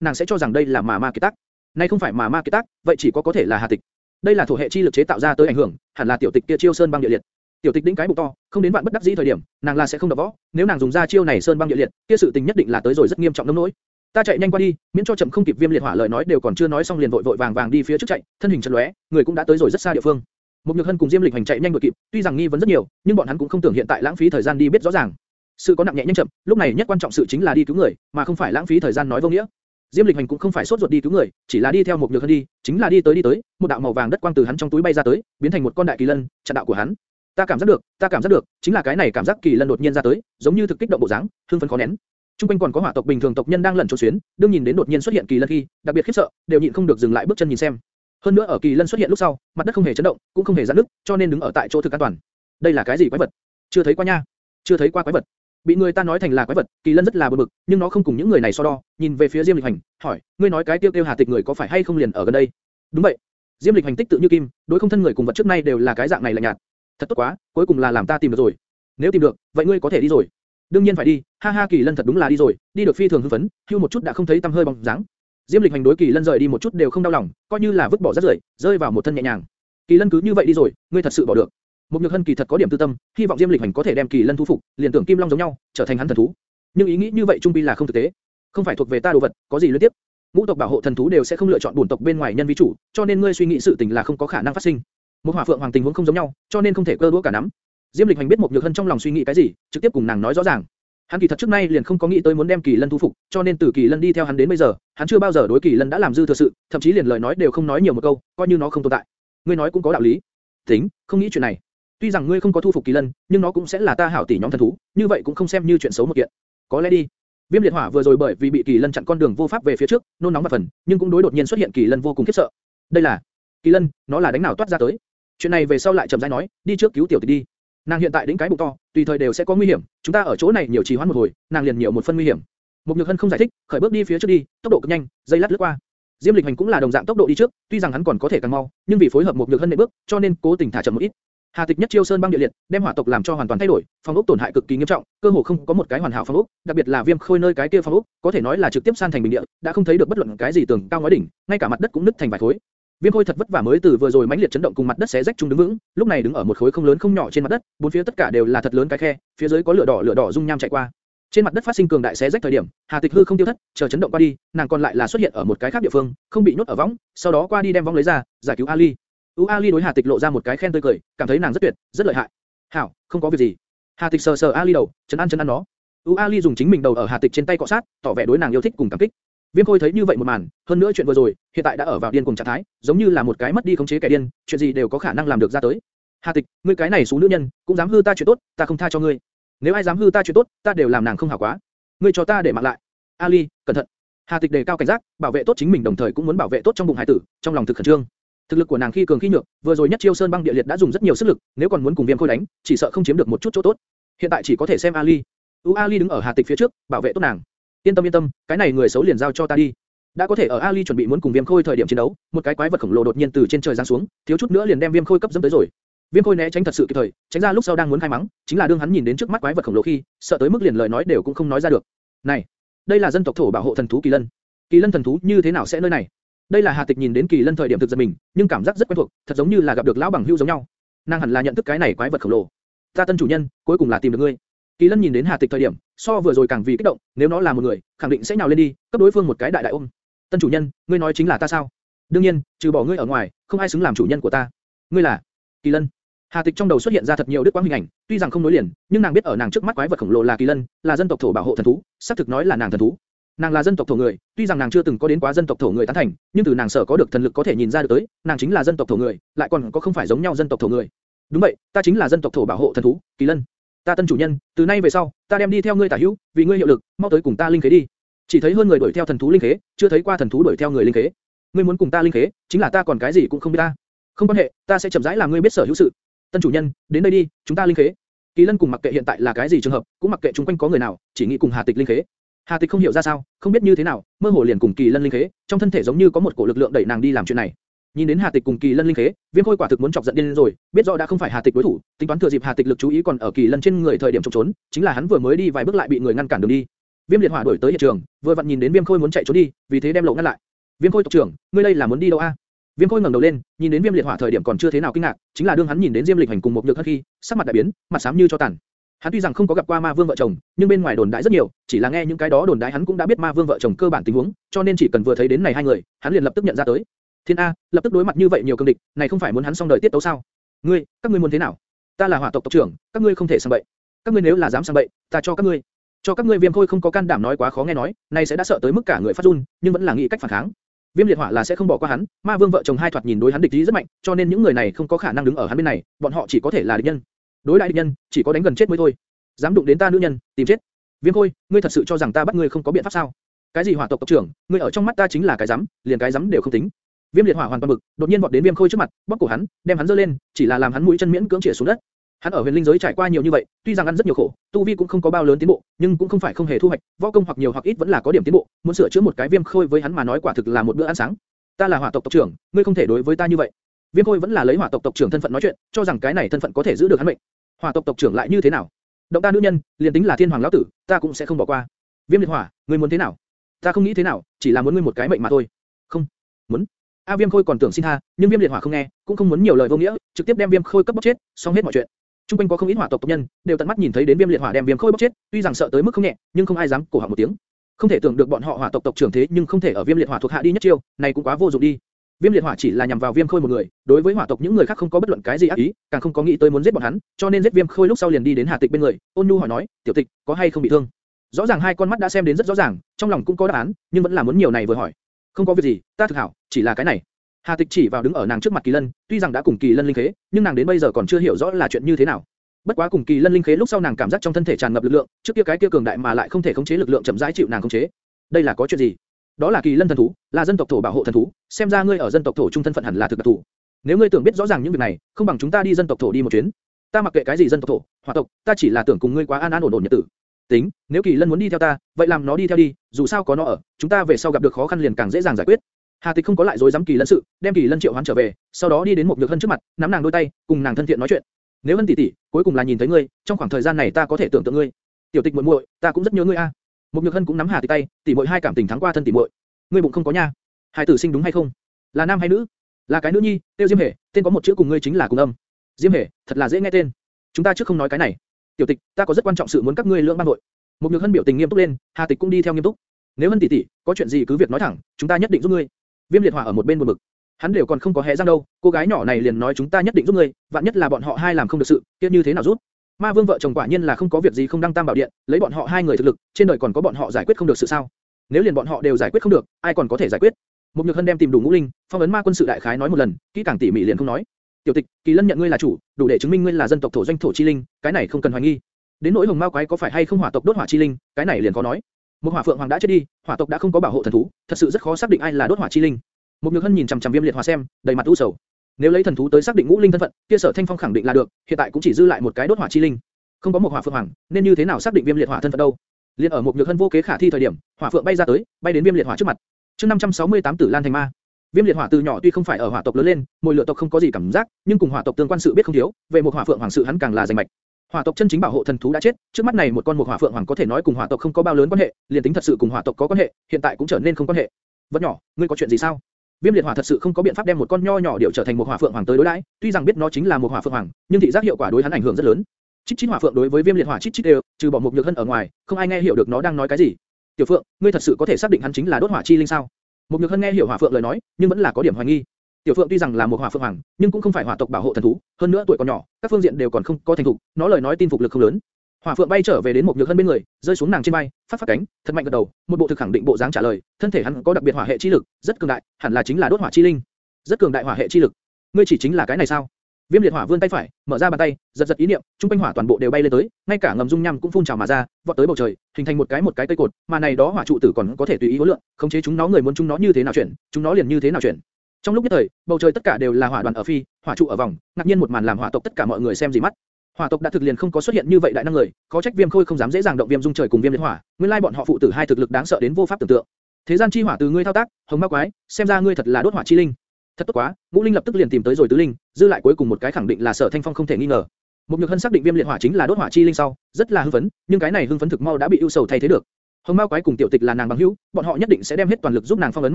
nàng sẽ cho rằng đây là mà ma kiệt tác. Nay không phải mà ma kiệt tác, vậy chỉ có có thể là Hà Tịch. Đây là thổ hệ chi lực chế tạo ra tới ảnh hưởng, hẳn là tiểu tịch kia chiêu sơn băng địa liệt. Tiểu tịch đĩnh cái bụng to, không đến vạn bất đắc dĩ thời điểm, nàng là sẽ không đập võ, nếu nàng dùng ra chiêu này sơn băng địa liệt, kia sự tình nhất định là tới rồi rất nghiêm trọng nông nỗi. Ta chạy nhanh qua đi, miễn cho chậm không kịp viêm liệt hỏa lời nói đều còn chưa nói xong liền vội vội vàng vàng đi phía trước chạy, thân hình chật lóe, người cũng đã tới rồi rất xa địa phương. Một Nhược Hân cùng Diêm Lịch hành chạy nhanh đuổi kịp, tuy rằng nghi vấn rất nhiều, nhưng bọn hắn cũng không tưởng hiện tại lãng phí thời gian đi biết rõ ràng. Sự có nặng nhẹ nhanh chậm, lúc này nhất quan trọng sự chính là đi cứu người, mà không phải lãng phí thời gian nói vô nghĩa. Diêm Lịch Hành cũng không phải sốt ruột đi cứu người, chỉ là đi theo một nhược hân đi, chính là đi tới đi tới, một đạo màu vàng đất quang từ hắn trong túi bay ra tới, biến thành một con đại kỳ lân, chặn đạo của hắn. Ta cảm giác được, ta cảm giác được, chính là cái này cảm giác kỳ lân đột nhiên ra tới, giống như thực kích động bộ dáng, hưng phấn khó nén. Trung quanh còn có hỏa tộc bình thường tộc nhân đang lẩn trốn xuyến, đương nhìn đến đột nhiên xuất hiện kỳ lân khi, đặc biệt khiếp sợ, đều nhịn không được dừng lại bước chân nhìn xem. Hơn nữa ở kỳ lân xuất hiện lúc sau, mặt đất không hề chấn động, cũng không hề giãn nứt, cho nên đứng ở tại chỗ thực an toàn. Đây là cái gì quái vật? Chưa thấy qua nha, chưa thấy qua quái vật. Bị người ta nói thành là quái vật, kỳ lân rất là bực bực, nhưng nó không cùng những người này so đo, nhìn về phía Diêm Lịch Hành, hỏi, ngươi nói cái tiêu tiêu hà tịch người có phải hay không liền ở gần đây? Đúng vậy. Diêm Lịch Hành tích tự như kim, đối không thân người cùng vật trước nay đều là cái dạng này là nhạt. Thật tốt quá, cuối cùng là làm ta tìm được rồi. Nếu tìm được, vậy ngươi có thể đi rồi. Đương nhiên phải đi, ha ha kỳ lân thật đúng là đi rồi, đi được phi thường hưng phấn, hưu một chút đã không thấy tâm hơi bóng dáng. Diêm Lịch hành đối kỳ lân rời đi một chút đều không đau lòng, coi như là vứt bỏ rất rưởi, rơi vào một thân nhẹ nhàng. Kỳ lân cứ như vậy đi rồi, ngươi thật sự bỏ được. Một nhược hân kỳ thật có điểm tư tâm, hy vọng Diêm Lịch hành có thể đem kỳ lân thu phục, liền tưởng kim long giống nhau, trở thành hắn thần thú. Nhưng ý nghĩ như vậy trung bi là không thực tế. Không phải thuộc về ta đồ vật, có gì liên tiếp. Ngũ tộc bảo hộ thần thú đều sẽ không lựa chọn bổn tộc bên ngoài nhân vi chủ, cho nên ngươi suy nghĩ sự tình là không có khả năng phát sinh. Một hỏa phượng hoàng tình huống không giống nhau, cho nên không thể cơ đũa cả nắm. Diêm Lịch Hành biết một nhược hân trong lòng suy nghĩ cái gì, trực tiếp cùng nàng nói rõ ràng. Hắn kỳ thật trước nay liền không có nghĩ tới muốn đem Kỳ Lân thu phục, cho nên từ Kỳ Lân đi theo hắn đến bây giờ, hắn chưa bao giờ đối Kỳ Lân đã làm dư thừa sự, thậm chí liền lời nói đều không nói nhiều một câu, coi như nó không tồn tại. Ngươi nói cũng có đạo lý. Tính, không nghĩ chuyện này. Tuy rằng ngươi không có thu phục Kỳ Lân, nhưng nó cũng sẽ là ta hảo tỷ nhóm thần thú, như vậy cũng không xem như chuyện xấu một kiện. Có lẽ đi. Viêm liệt hỏa vừa rồi bởi vì bị Kỳ Lân chặn con đường vô pháp về phía trước, nôn nóng và phần, nhưng cũng đối đột nhiên xuất hiện Kỳ Lân vô cùng khiếp sợ. Đây là Kỳ Lân, nó là đánh nào toát ra tới. Chuyện này về sau lại chậm rãi nói, đi trước cứu tiểu tỷ đi. Nàng hiện tại đĩnh cái bụng to, tùy thời đều sẽ có nguy hiểm, chúng ta ở chỗ này nhiều trì hoãn một hồi, nàng liền nhiều một phân nguy hiểm. Mục Nhược Hân không giải thích, khởi bước đi phía trước đi, tốc độ cực nhanh, dây lát lướt qua. Diêm Lịch Hành cũng là đồng dạng tốc độ đi trước, tuy rằng hắn còn có thể càng mau, nhưng vì phối hợp Mục Nhược Hân nệ bước, cho nên cố tình thả chậm một ít. Hà Tịch nhất chiêu sơn băng địa liệt, đem hỏa tộc làm cho hoàn toàn thay đổi, phong ốc tổn hại cực kỳ nghiêm trọng, cơ hồ không có một cái hoàn hảo phong ốc, đặc biệt là Viêm Khôi nơi cái kia phong ốc, có thể nói là trực tiếp san thành bình địa, đã không thấy được bất luận cái gì tường cao ngói đỉnh, ngay cả mặt đất cũng nứt thành vài khối. Viêm Khôi thật vất vả mới từ vừa rồi mãnh liệt chấn động cùng mặt đất xé rách chung đứng vững, lúc này đứng ở một khối không lớn không nhỏ trên mặt đất, bốn phía tất cả đều là thật lớn cái khe, phía dưới có lửa đỏ lửa đỏ dung nham chạy qua. Trên mặt đất phát sinh cường đại xé rách thời điểm, Hà Tịch hư không tiêu thất, chờ chấn động qua đi, nàng còn lại là xuất hiện ở một cái khác địa phương, không bị nhốt ở võng, sau đó qua đi đem võng lấy ra, giải cứu Ali. U Ali đối Hà Tịch lộ ra một cái khen tươi cười, cảm thấy nàng rất tuyệt, rất lợi hại. Hảo, không có việc gì. Hà Tịch sờ sờ Ali đầu, chấn an chấn an nó. U Ali dùng chính mình đầu ở Hà Tịch trên tay cọ sát, tỏ vẻ đối nàng yêu thích cùng cảm kích. Viêm Khôi thấy như vậy một màn, hơn nữa chuyện vừa rồi, hiện tại đã ở vào điên cuồng trạng thái, giống như là một cái mất đi khống chế kẻ điên, chuyện gì đều có khả năng làm được ra tới. Hà Tịch, ngươi cái này số nữ nhân, cũng dám hư ta chuyện tốt, ta không tha cho ngươi. Nếu ai dám hư ta chuyện tốt, ta đều làm nàng không hảo quá. Ngươi cho ta để mặc lại. Ali, cẩn thận. Hà Tịch đề cao cảnh giác, bảo vệ tốt chính mình đồng thời cũng muốn bảo vệ tốt trong bụng hải tử, trong lòng thực khẩn trương. Thực lực của nàng khi cường khi nhược, vừa rồi nhất chiêu sơn băng địa liệt đã dùng rất nhiều sức lực, nếu còn muốn cùng Viêm Khôi đánh, chỉ sợ không chiếm được một chút chỗ tốt. Hiện tại chỉ có thể xem Ali. U Ali đứng ở Hà Tịch phía trước, bảo vệ tốt nàng. Yên tâm yên tâm, cái này người xấu liền giao cho ta đi. Đã có thể ở Ali chuẩn bị muốn cùng Viêm Khôi thời điểm chiến đấu, một cái quái vật khổng lồ đột nhiên từ trên trời giáng xuống, thiếu chút nữa liền đem Viêm Khôi cấp dẫm tới rồi. Viêm Khôi né tránh thật sự kịp thời, tránh ra lúc sau đang muốn khai mắng, chính là đương hắn nhìn đến trước mắt quái vật khổng lồ khi, sợ tới mức liền lời nói đều cũng không nói ra được. Này, đây là dân tộc thổ bảo hộ thần thú Kỳ Lân. Kỳ Lân thần thú như thế nào sẽ nơi này? Đây là Hà Tịch nhìn đến Kỳ Lân thời điểm thực giật mình, nhưng cảm giác rất quen thuộc, thật giống như là gặp được lão bằng hữu giống nhau. Nàng hẳn là nhận thức cái này quái vật khổng lồ. Ta tân chủ nhân, cuối cùng là tìm được ngươi. Kỳ Lân nhìn đến Hà Tịch thời điểm, so vừa rồi càng vì kích động, nếu nó là một người, khẳng định sẽ nhào lên đi, cấp đối phương một cái đại đại ôm. Tân chủ nhân, ngươi nói chính là ta sao? Đương nhiên, trừ bỏ ngươi ở ngoài, không ai xứng làm chủ nhân của ta. Ngươi là Kỳ Lân. Hà Tịch trong đầu xuất hiện ra thật nhiều đứt quang hình ảnh, tuy rằng không nối liền, nhưng nàng biết ở nàng trước mắt quái vật khổng lồ là Kỳ Lân, là dân tộc thổ bảo hộ thần thú, xác thực nói là nàng thần thú. Nàng là dân tộc thổ người, tuy rằng nàng chưa từng có đến quá dân tộc thổ người tán thành, nhưng từ nàng sở có được thần lực có thể nhìn ra được tới, nàng chính là dân tộc thổ người, lại còn có không phải giống nhau dân tộc thổ người. Đúng vậy, ta chính là dân tộc thổ bảo hộ thần thú, Kỳ Lân. Ta tân chủ nhân, từ nay về sau, ta đem đi theo ngươi tả hữu, vì ngươi hiệu lực, mau tới cùng ta linh khế đi. Chỉ thấy hơn người đuổi theo thần thú linh khế, chưa thấy qua thần thú đuổi theo người linh khế. Ngươi muốn cùng ta linh khế, chính là ta còn cái gì cũng không biết ta. Không quan hệ, ta sẽ chậm rãi làm ngươi biết sở hữu sự. Tân chủ nhân, đến đây đi, chúng ta linh khế. Kỳ Lân cùng mặc kệ hiện tại là cái gì trường hợp, cũng mặc kệ chúng quanh có người nào, chỉ nghĩ cùng Hà Tịch linh khế. Hà Tịch không hiểu ra sao, không biết như thế nào, mơ hồ liền cùng Kỳ Lân linh khế, trong thân thể giống như có một cổ lực lượng đẩy nàng đi làm chuyện này. Nhìn đến Hà Tịch cùng Kỳ Lân linh khế, Viêm Khôi quả thực muốn chọc giận điên rồi, biết rõ đã không phải Hà Tịch đối thủ, tính toán thừa dịp Hà Tịch lực chú ý còn ở Kỳ Lân trên người thời điểm trốn trốn, chính là hắn vừa mới đi vài bước lại bị người ngăn cản đường đi. Viêm liệt hỏa đuổi tới hiện trường, vừa vặn nhìn đến Viêm Khôi muốn chạy trốn đi, vì thế đem lộ ngăn lại. Viêm Khôi tộc trưởng, ngươi đây là muốn đi đâu a? Viêm Khôi ngẩng đầu lên, nhìn đến Viêm liệt hỏa thời điểm còn chưa thế nào kinh ngạc, chính là đương hắn nhìn đến Diêm Lịch hành cùng một nhược thân khi, sắc mặt đại biến, mặt xám như cho tàn. Hắn tuy rằng không có gặp qua Ma Vương vợ chồng, nhưng bên ngoài đồn đại rất nhiều, chỉ là nghe những cái đó đồn đại hắn cũng đã biết Ma Vương vợ chồng cơ bản tình huống, cho nên chỉ cần vừa thấy đến này hai người, hắn liền lập tức nhận ra tới. Thiên A, lập tức đối mặt như vậy nhiều cương địch, này không phải muốn hắn xong đời tiết tấu sao? Ngươi, các ngươi muốn thế nào? Ta là hỏa tộc tộc trưởng, các ngươi không thể sang bậy. Các ngươi nếu là dám sang bậy, ta cho các ngươi. Cho các ngươi Viêm Khôi không có can đảm nói quá khó nghe nói, này sẽ đã sợ tới mức cả người phát run, nhưng vẫn là nghĩ cách phản kháng. Viêm liệt hỏa là sẽ không bỏ qua hắn, Ma Vương vợ chồng hai thoạt nhìn đối hắn địch ý rất mạnh, cho nên những người này không có khả năng đứng ở hắn bên này, bọn họ chỉ có thể là địch nhân. Đối đại địch nhân, chỉ có đánh gần chết mới thôi. Dám đụng đến ta nữ nhân, tìm chết. Viêm Khôi, ngươi thật sự cho rằng ta bắt ngươi không có biện pháp sao? Cái gì hỏa tộc tộc trưởng, ngươi ở trong mắt ta chính là cái dám, liền cái dám đều không tính. Viêm liệt hỏa hoàn toàn bực, đột nhiên vọt đến Viêm Khôi trước mặt, bóp cổ hắn, đem hắn giơ lên, chỉ là làm hắn mũi chân miễn cưỡng chĩa xuống đất. Hắn ở huyền linh giới trải qua nhiều như vậy, tuy rằng ăn rất nhiều khổ, tu vi cũng không có bao lớn tiến bộ, nhưng cũng không phải không hề thu hoạch, võ công hoặc nhiều hoặc ít vẫn là có điểm tiến bộ, muốn sửa chữa một cái Viêm Khôi với hắn mà nói quả thực là một bữa ăn sáng. Ta là hỏa tộc tộc trưởng, ngươi không thể đối với ta như vậy. Viêm Khôi vẫn là lấy hỏa tộc tộc trưởng thân phận nói chuyện, cho rằng cái này thân phận có thể giữ được hắn mệnh. Hỏa tộc tộc trưởng lại như thế nào? Động ta nữ nhân, liền tính là thiên hoàng lão tử, ta cũng sẽ không bỏ qua. Viêm liệt hỏa, ngươi muốn thế nào? Ta không nghĩ thế nào, chỉ là muốn ngươi một cái mệnh mà thôi. Không, muốn. A Viêm Khôi còn tưởng xin tha, nhưng Viêm liệt hỏa không nghe, cũng không muốn nhiều lời vô nghĩa, trực tiếp đem Viêm Khôi cấp bóc chết, xong hết mọi chuyện. Trung quanh có không ít hỏa tộc tộc nhân, đều tận mắt nhìn thấy đến viêm liệt hỏa đem viêm khôi bóc chết, tuy rằng sợ tới mức không nhẹ, nhưng không ai dám cổ họng một tiếng. Không thể tưởng được bọn họ hỏa tộc tộc trưởng thế nhưng không thể ở viêm liệt hỏa thuộc hạ đi nhất chiêu, này cũng quá vô dụng đi. Viêm liệt hỏa chỉ là nhằm vào viêm khôi một người, đối với hỏa tộc những người khác không có bất luận cái gì ác ý, càng không có nghĩ tới muốn giết bọn hắn, cho nên giết viêm khôi lúc sau liền đi đến Hà Tịch bên người, ôn nhu hỏi nói, tiểu tịch, có hay không bị thương? Rõ ràng hai con mắt đã xem đến rất rõ ràng, trong lòng cũng có đáp án, nhưng vẫn là muốn nhiều này vừa hỏi. Không có việc gì, ta thực hảo, chỉ là cái này. Hà Tịch chỉ vào đứng ở nàng trước mặt Kỳ Lân, tuy rằng đã cùng Kỳ Lân linh khế, nhưng nàng đến bây giờ còn chưa hiểu rõ là chuyện như thế nào. Bất quá cùng Kỳ Lân linh khế lúc sau nàng cảm giác trong thân thể tràn ngập lực lượng, trước kia cái kia cường đại mà lại không thể khống chế lực lượng chậm rãi chịu nàng khống chế. Đây là có chuyện gì? Đó là Kỳ Lân thần thú, là dân tộc thổ bảo hộ thần thú, xem ra ngươi ở dân tộc thổ trung thân phận hẳn là thực đặc thù. Nếu ngươi tưởng biết rõ ràng những việc này, không bằng chúng ta đi dân tộc thổ đi một chuyến. Ta mặc kệ cái gì dân tộc thổ, hỏa tộc, ta chỉ là tưởng cùng ngươi quá an an ổn ổn nhật tử. Tính, nếu Kỳ Lân muốn đi theo ta, vậy làm nó đi theo đi, dù sao có nó ở, chúng ta về sau gặp được khó khăn liền càng dễ dàng giải quyết. Hà Tịch không có lại dối dám Kỳ Lân sự, đem Kỳ Lân triệu hoán trở về, sau đó đi đến một nhược hân trước mặt, nắm nàng đôi tay, cùng nàng thân thiện nói chuyện. Nếu Hân tỷ tỷ, cuối cùng là nhìn thấy ngươi, trong khoảng thời gian này ta có thể tưởng tượng ngươi. Tiểu Tịch muội muội, ta cũng rất nhớ ngươi a. Một nhược hân cũng nắm Hà Tịch tay, tỷ muội hai cảm tình thắng qua thân tỷ muội. Ngươi bụng không có nha? Hai tử sinh đúng hay không? Là nam hay nữ? Là cái nữ nhi, tiêu Diêm Hề, tên có một chữ cùng ngươi chính là cùng âm. Diêm Hề, thật là dễ nghe tên. Chúng ta trước không nói cái này. Tiểu Tịch, ta có rất quan trọng sự muốn các ngươi lượng ban nội. Một nhược hân biểu tình nghiêm túc lên, Hà Tịch cũng đi theo nghiêm túc. Nếu Hân tỷ tỷ, có chuyện gì cứ việc nói thẳng, chúng ta nhất định giúp ngươi. Viêm liệt hỏa ở một bên buồn bực. Hắn đều còn không có hé răng đâu, cô gái nhỏ này liền nói chúng ta nhất định giúp ngươi, vạn nhất là bọn họ hai làm không được sự, kia như thế nào giúp? Ma Vương vợ chồng quả nhiên là không có việc gì không đăng tam bảo điện, lấy bọn họ hai người thực lực, trên đời còn có bọn họ giải quyết không được sự sao? Nếu liền bọn họ đều giải quyết không được, ai còn có thể giải quyết? Một Nhược Hân đem tìm đủ ngũ linh, phong ấn ma quân sự đại khái nói một lần, kỹ càng tỉ mỉ liền không nói. Tiểu Tịch, Kỳ Lân nhận ngươi là chủ, đủ để chứng minh ngươi là dân tộc thổ doanh thổ chi linh, cái này không cần hoài nghi. Đến nỗi hồng ma quái có phải hay không hỏa tộc đốt hỏa chi linh, cái này liền có nói. Một hỏa phượng hoàng đã chết đi, hỏa tộc đã không có bảo hộ thần thú, thật sự rất khó xác định ai là đốt hỏa chi linh. Một Nhược Hân nhìn chằm chằm Viêm Liệt Hỏa xem, đầy mặt u sầu. Nếu lấy thần thú tới xác định ngũ linh thân phận, kia Sở Thanh Phong khẳng định là được, hiện tại cũng chỉ dư lại một cái đốt hỏa chi linh. Không có một hỏa phượng hoàng, nên như thế nào xác định Viêm Liệt Hỏa thân phận đâu? Liên ở một Nhược Hân vô kế khả thi thời điểm, hỏa phượng bay ra tới, bay đến Viêm Liệt Hỏa trước mặt. Chương 568 Tử Lan thành ma. Viêm liệt hỏa từ nhỏ tuy không phải ở hỏa tộc lớn lên, mùi lửa tộc không có gì cảm giác, nhưng cùng hỏa tộc tương quan sự biết không thiếu, về một hỏa phượng hoàng sự hắn càng là danh mạch. Hỏa tộc chân chính bảo hộ thần thú đã chết, trước mắt này một con một hỏa phượng hoàng có thể nói cùng hỏa tộc không có bao lớn quan hệ, liền tính thật sự cùng hỏa tộc có quan hệ, hiện tại cũng trở nên không quan hệ. Vật nhỏ, ngươi có chuyện gì sao? Viêm liệt hỏa thật sự không có biện pháp đem một con nho nhỏ điệu trở thành một hỏa phượng hoàng tới đối đãi, tuy rằng biết nó chính là một hỏa phượng hoàng, nhưng thị giác hiệu quả đối hắn ảnh hưởng rất lớn. Chích chích hỏa phượng đối với viêm liệt hỏa chích chích đều, trừ bỏ một nhược hân ở ngoài, không ai nghe hiểu được nó đang nói cái gì. Tiểu phượng, ngươi thật sự có thể xác định hắn chính là đốt hỏa chi linh sao? Một nhược hân nghe hiểu hỏa phượng lời nói, nhưng vẫn là có điểm hoài nghi. Tiểu Phượng tuy rằng là một hỏa phượng hoàng, nhưng cũng không phải hỏa tộc bảo hộ thần thú, hơn nữa tuổi còn nhỏ, các phương diện đều còn không có thành thục, nó lời nói tin phục lực không lớn. Hỏa Phượng bay trở về đến một nhược hân bên người, rơi xuống nàng trên vai, phát phát cánh, thật mạnh gật đầu, một bộ thực khẳng định bộ dáng trả lời, thân thể hắn có đặc biệt hỏa hệ chi lực, rất cường đại, hẳn là chính là đốt hỏa chi linh. Rất cường đại hỏa hệ chi lực. Ngươi chỉ chính là cái này sao? Viêm liệt hỏa vươn tay phải, mở ra bàn tay, giật giật ý niệm, trung quanh hỏa toàn bộ đều bay lên tới, ngay cả ngầm dung nham cũng phun trào mà ra, vọt tới bầu trời, hình thành một cái một cái cây cột, mà này đó hỏa trụ tử còn có thể tùy ý lượng, khống chế chúng nó người muốn chúng nó như thế nào chuyển, chúng nó liền như thế nào chuyển. Trong lúc nhất thời, bầu trời tất cả đều là hỏa đoàn ở phi, hỏa trụ ở vòng, ngạc nhiên một màn làm hỏa tộc tất cả mọi người xem gì mắt. Hỏa tộc đã thực liền không có xuất hiện như vậy đại năng người, khó trách Viêm Khôi không dám dễ dàng động Viêm Dung Trời cùng Viêm Liệt Hỏa, nguyên lai bọn họ phụ tử hai thực lực đáng sợ đến vô pháp tưởng tượng. Thế gian chi hỏa từ ngươi thao tác, hồng ma quái, xem ra ngươi thật là đốt hỏa chi linh. Thật tốt quá, Ngũ Linh lập tức liền tìm tới rồi tứ linh, dư lại cuối cùng một cái khẳng định là Sở Thanh Phong không thể nghi ngờ. Một Nhược Hân xác định Viêm Liệt Hỏa chính là đốt hỏa chi linh sau, rất là hưng phấn, nhưng cái này hưng phấn thực mau đã bị ưu sầu thay thế được. Hồng Ma quái cùng Tiểu Tịch là nàng bằng hữu, bọn họ nhất định sẽ đem hết toàn lực giúp nàng phong ấn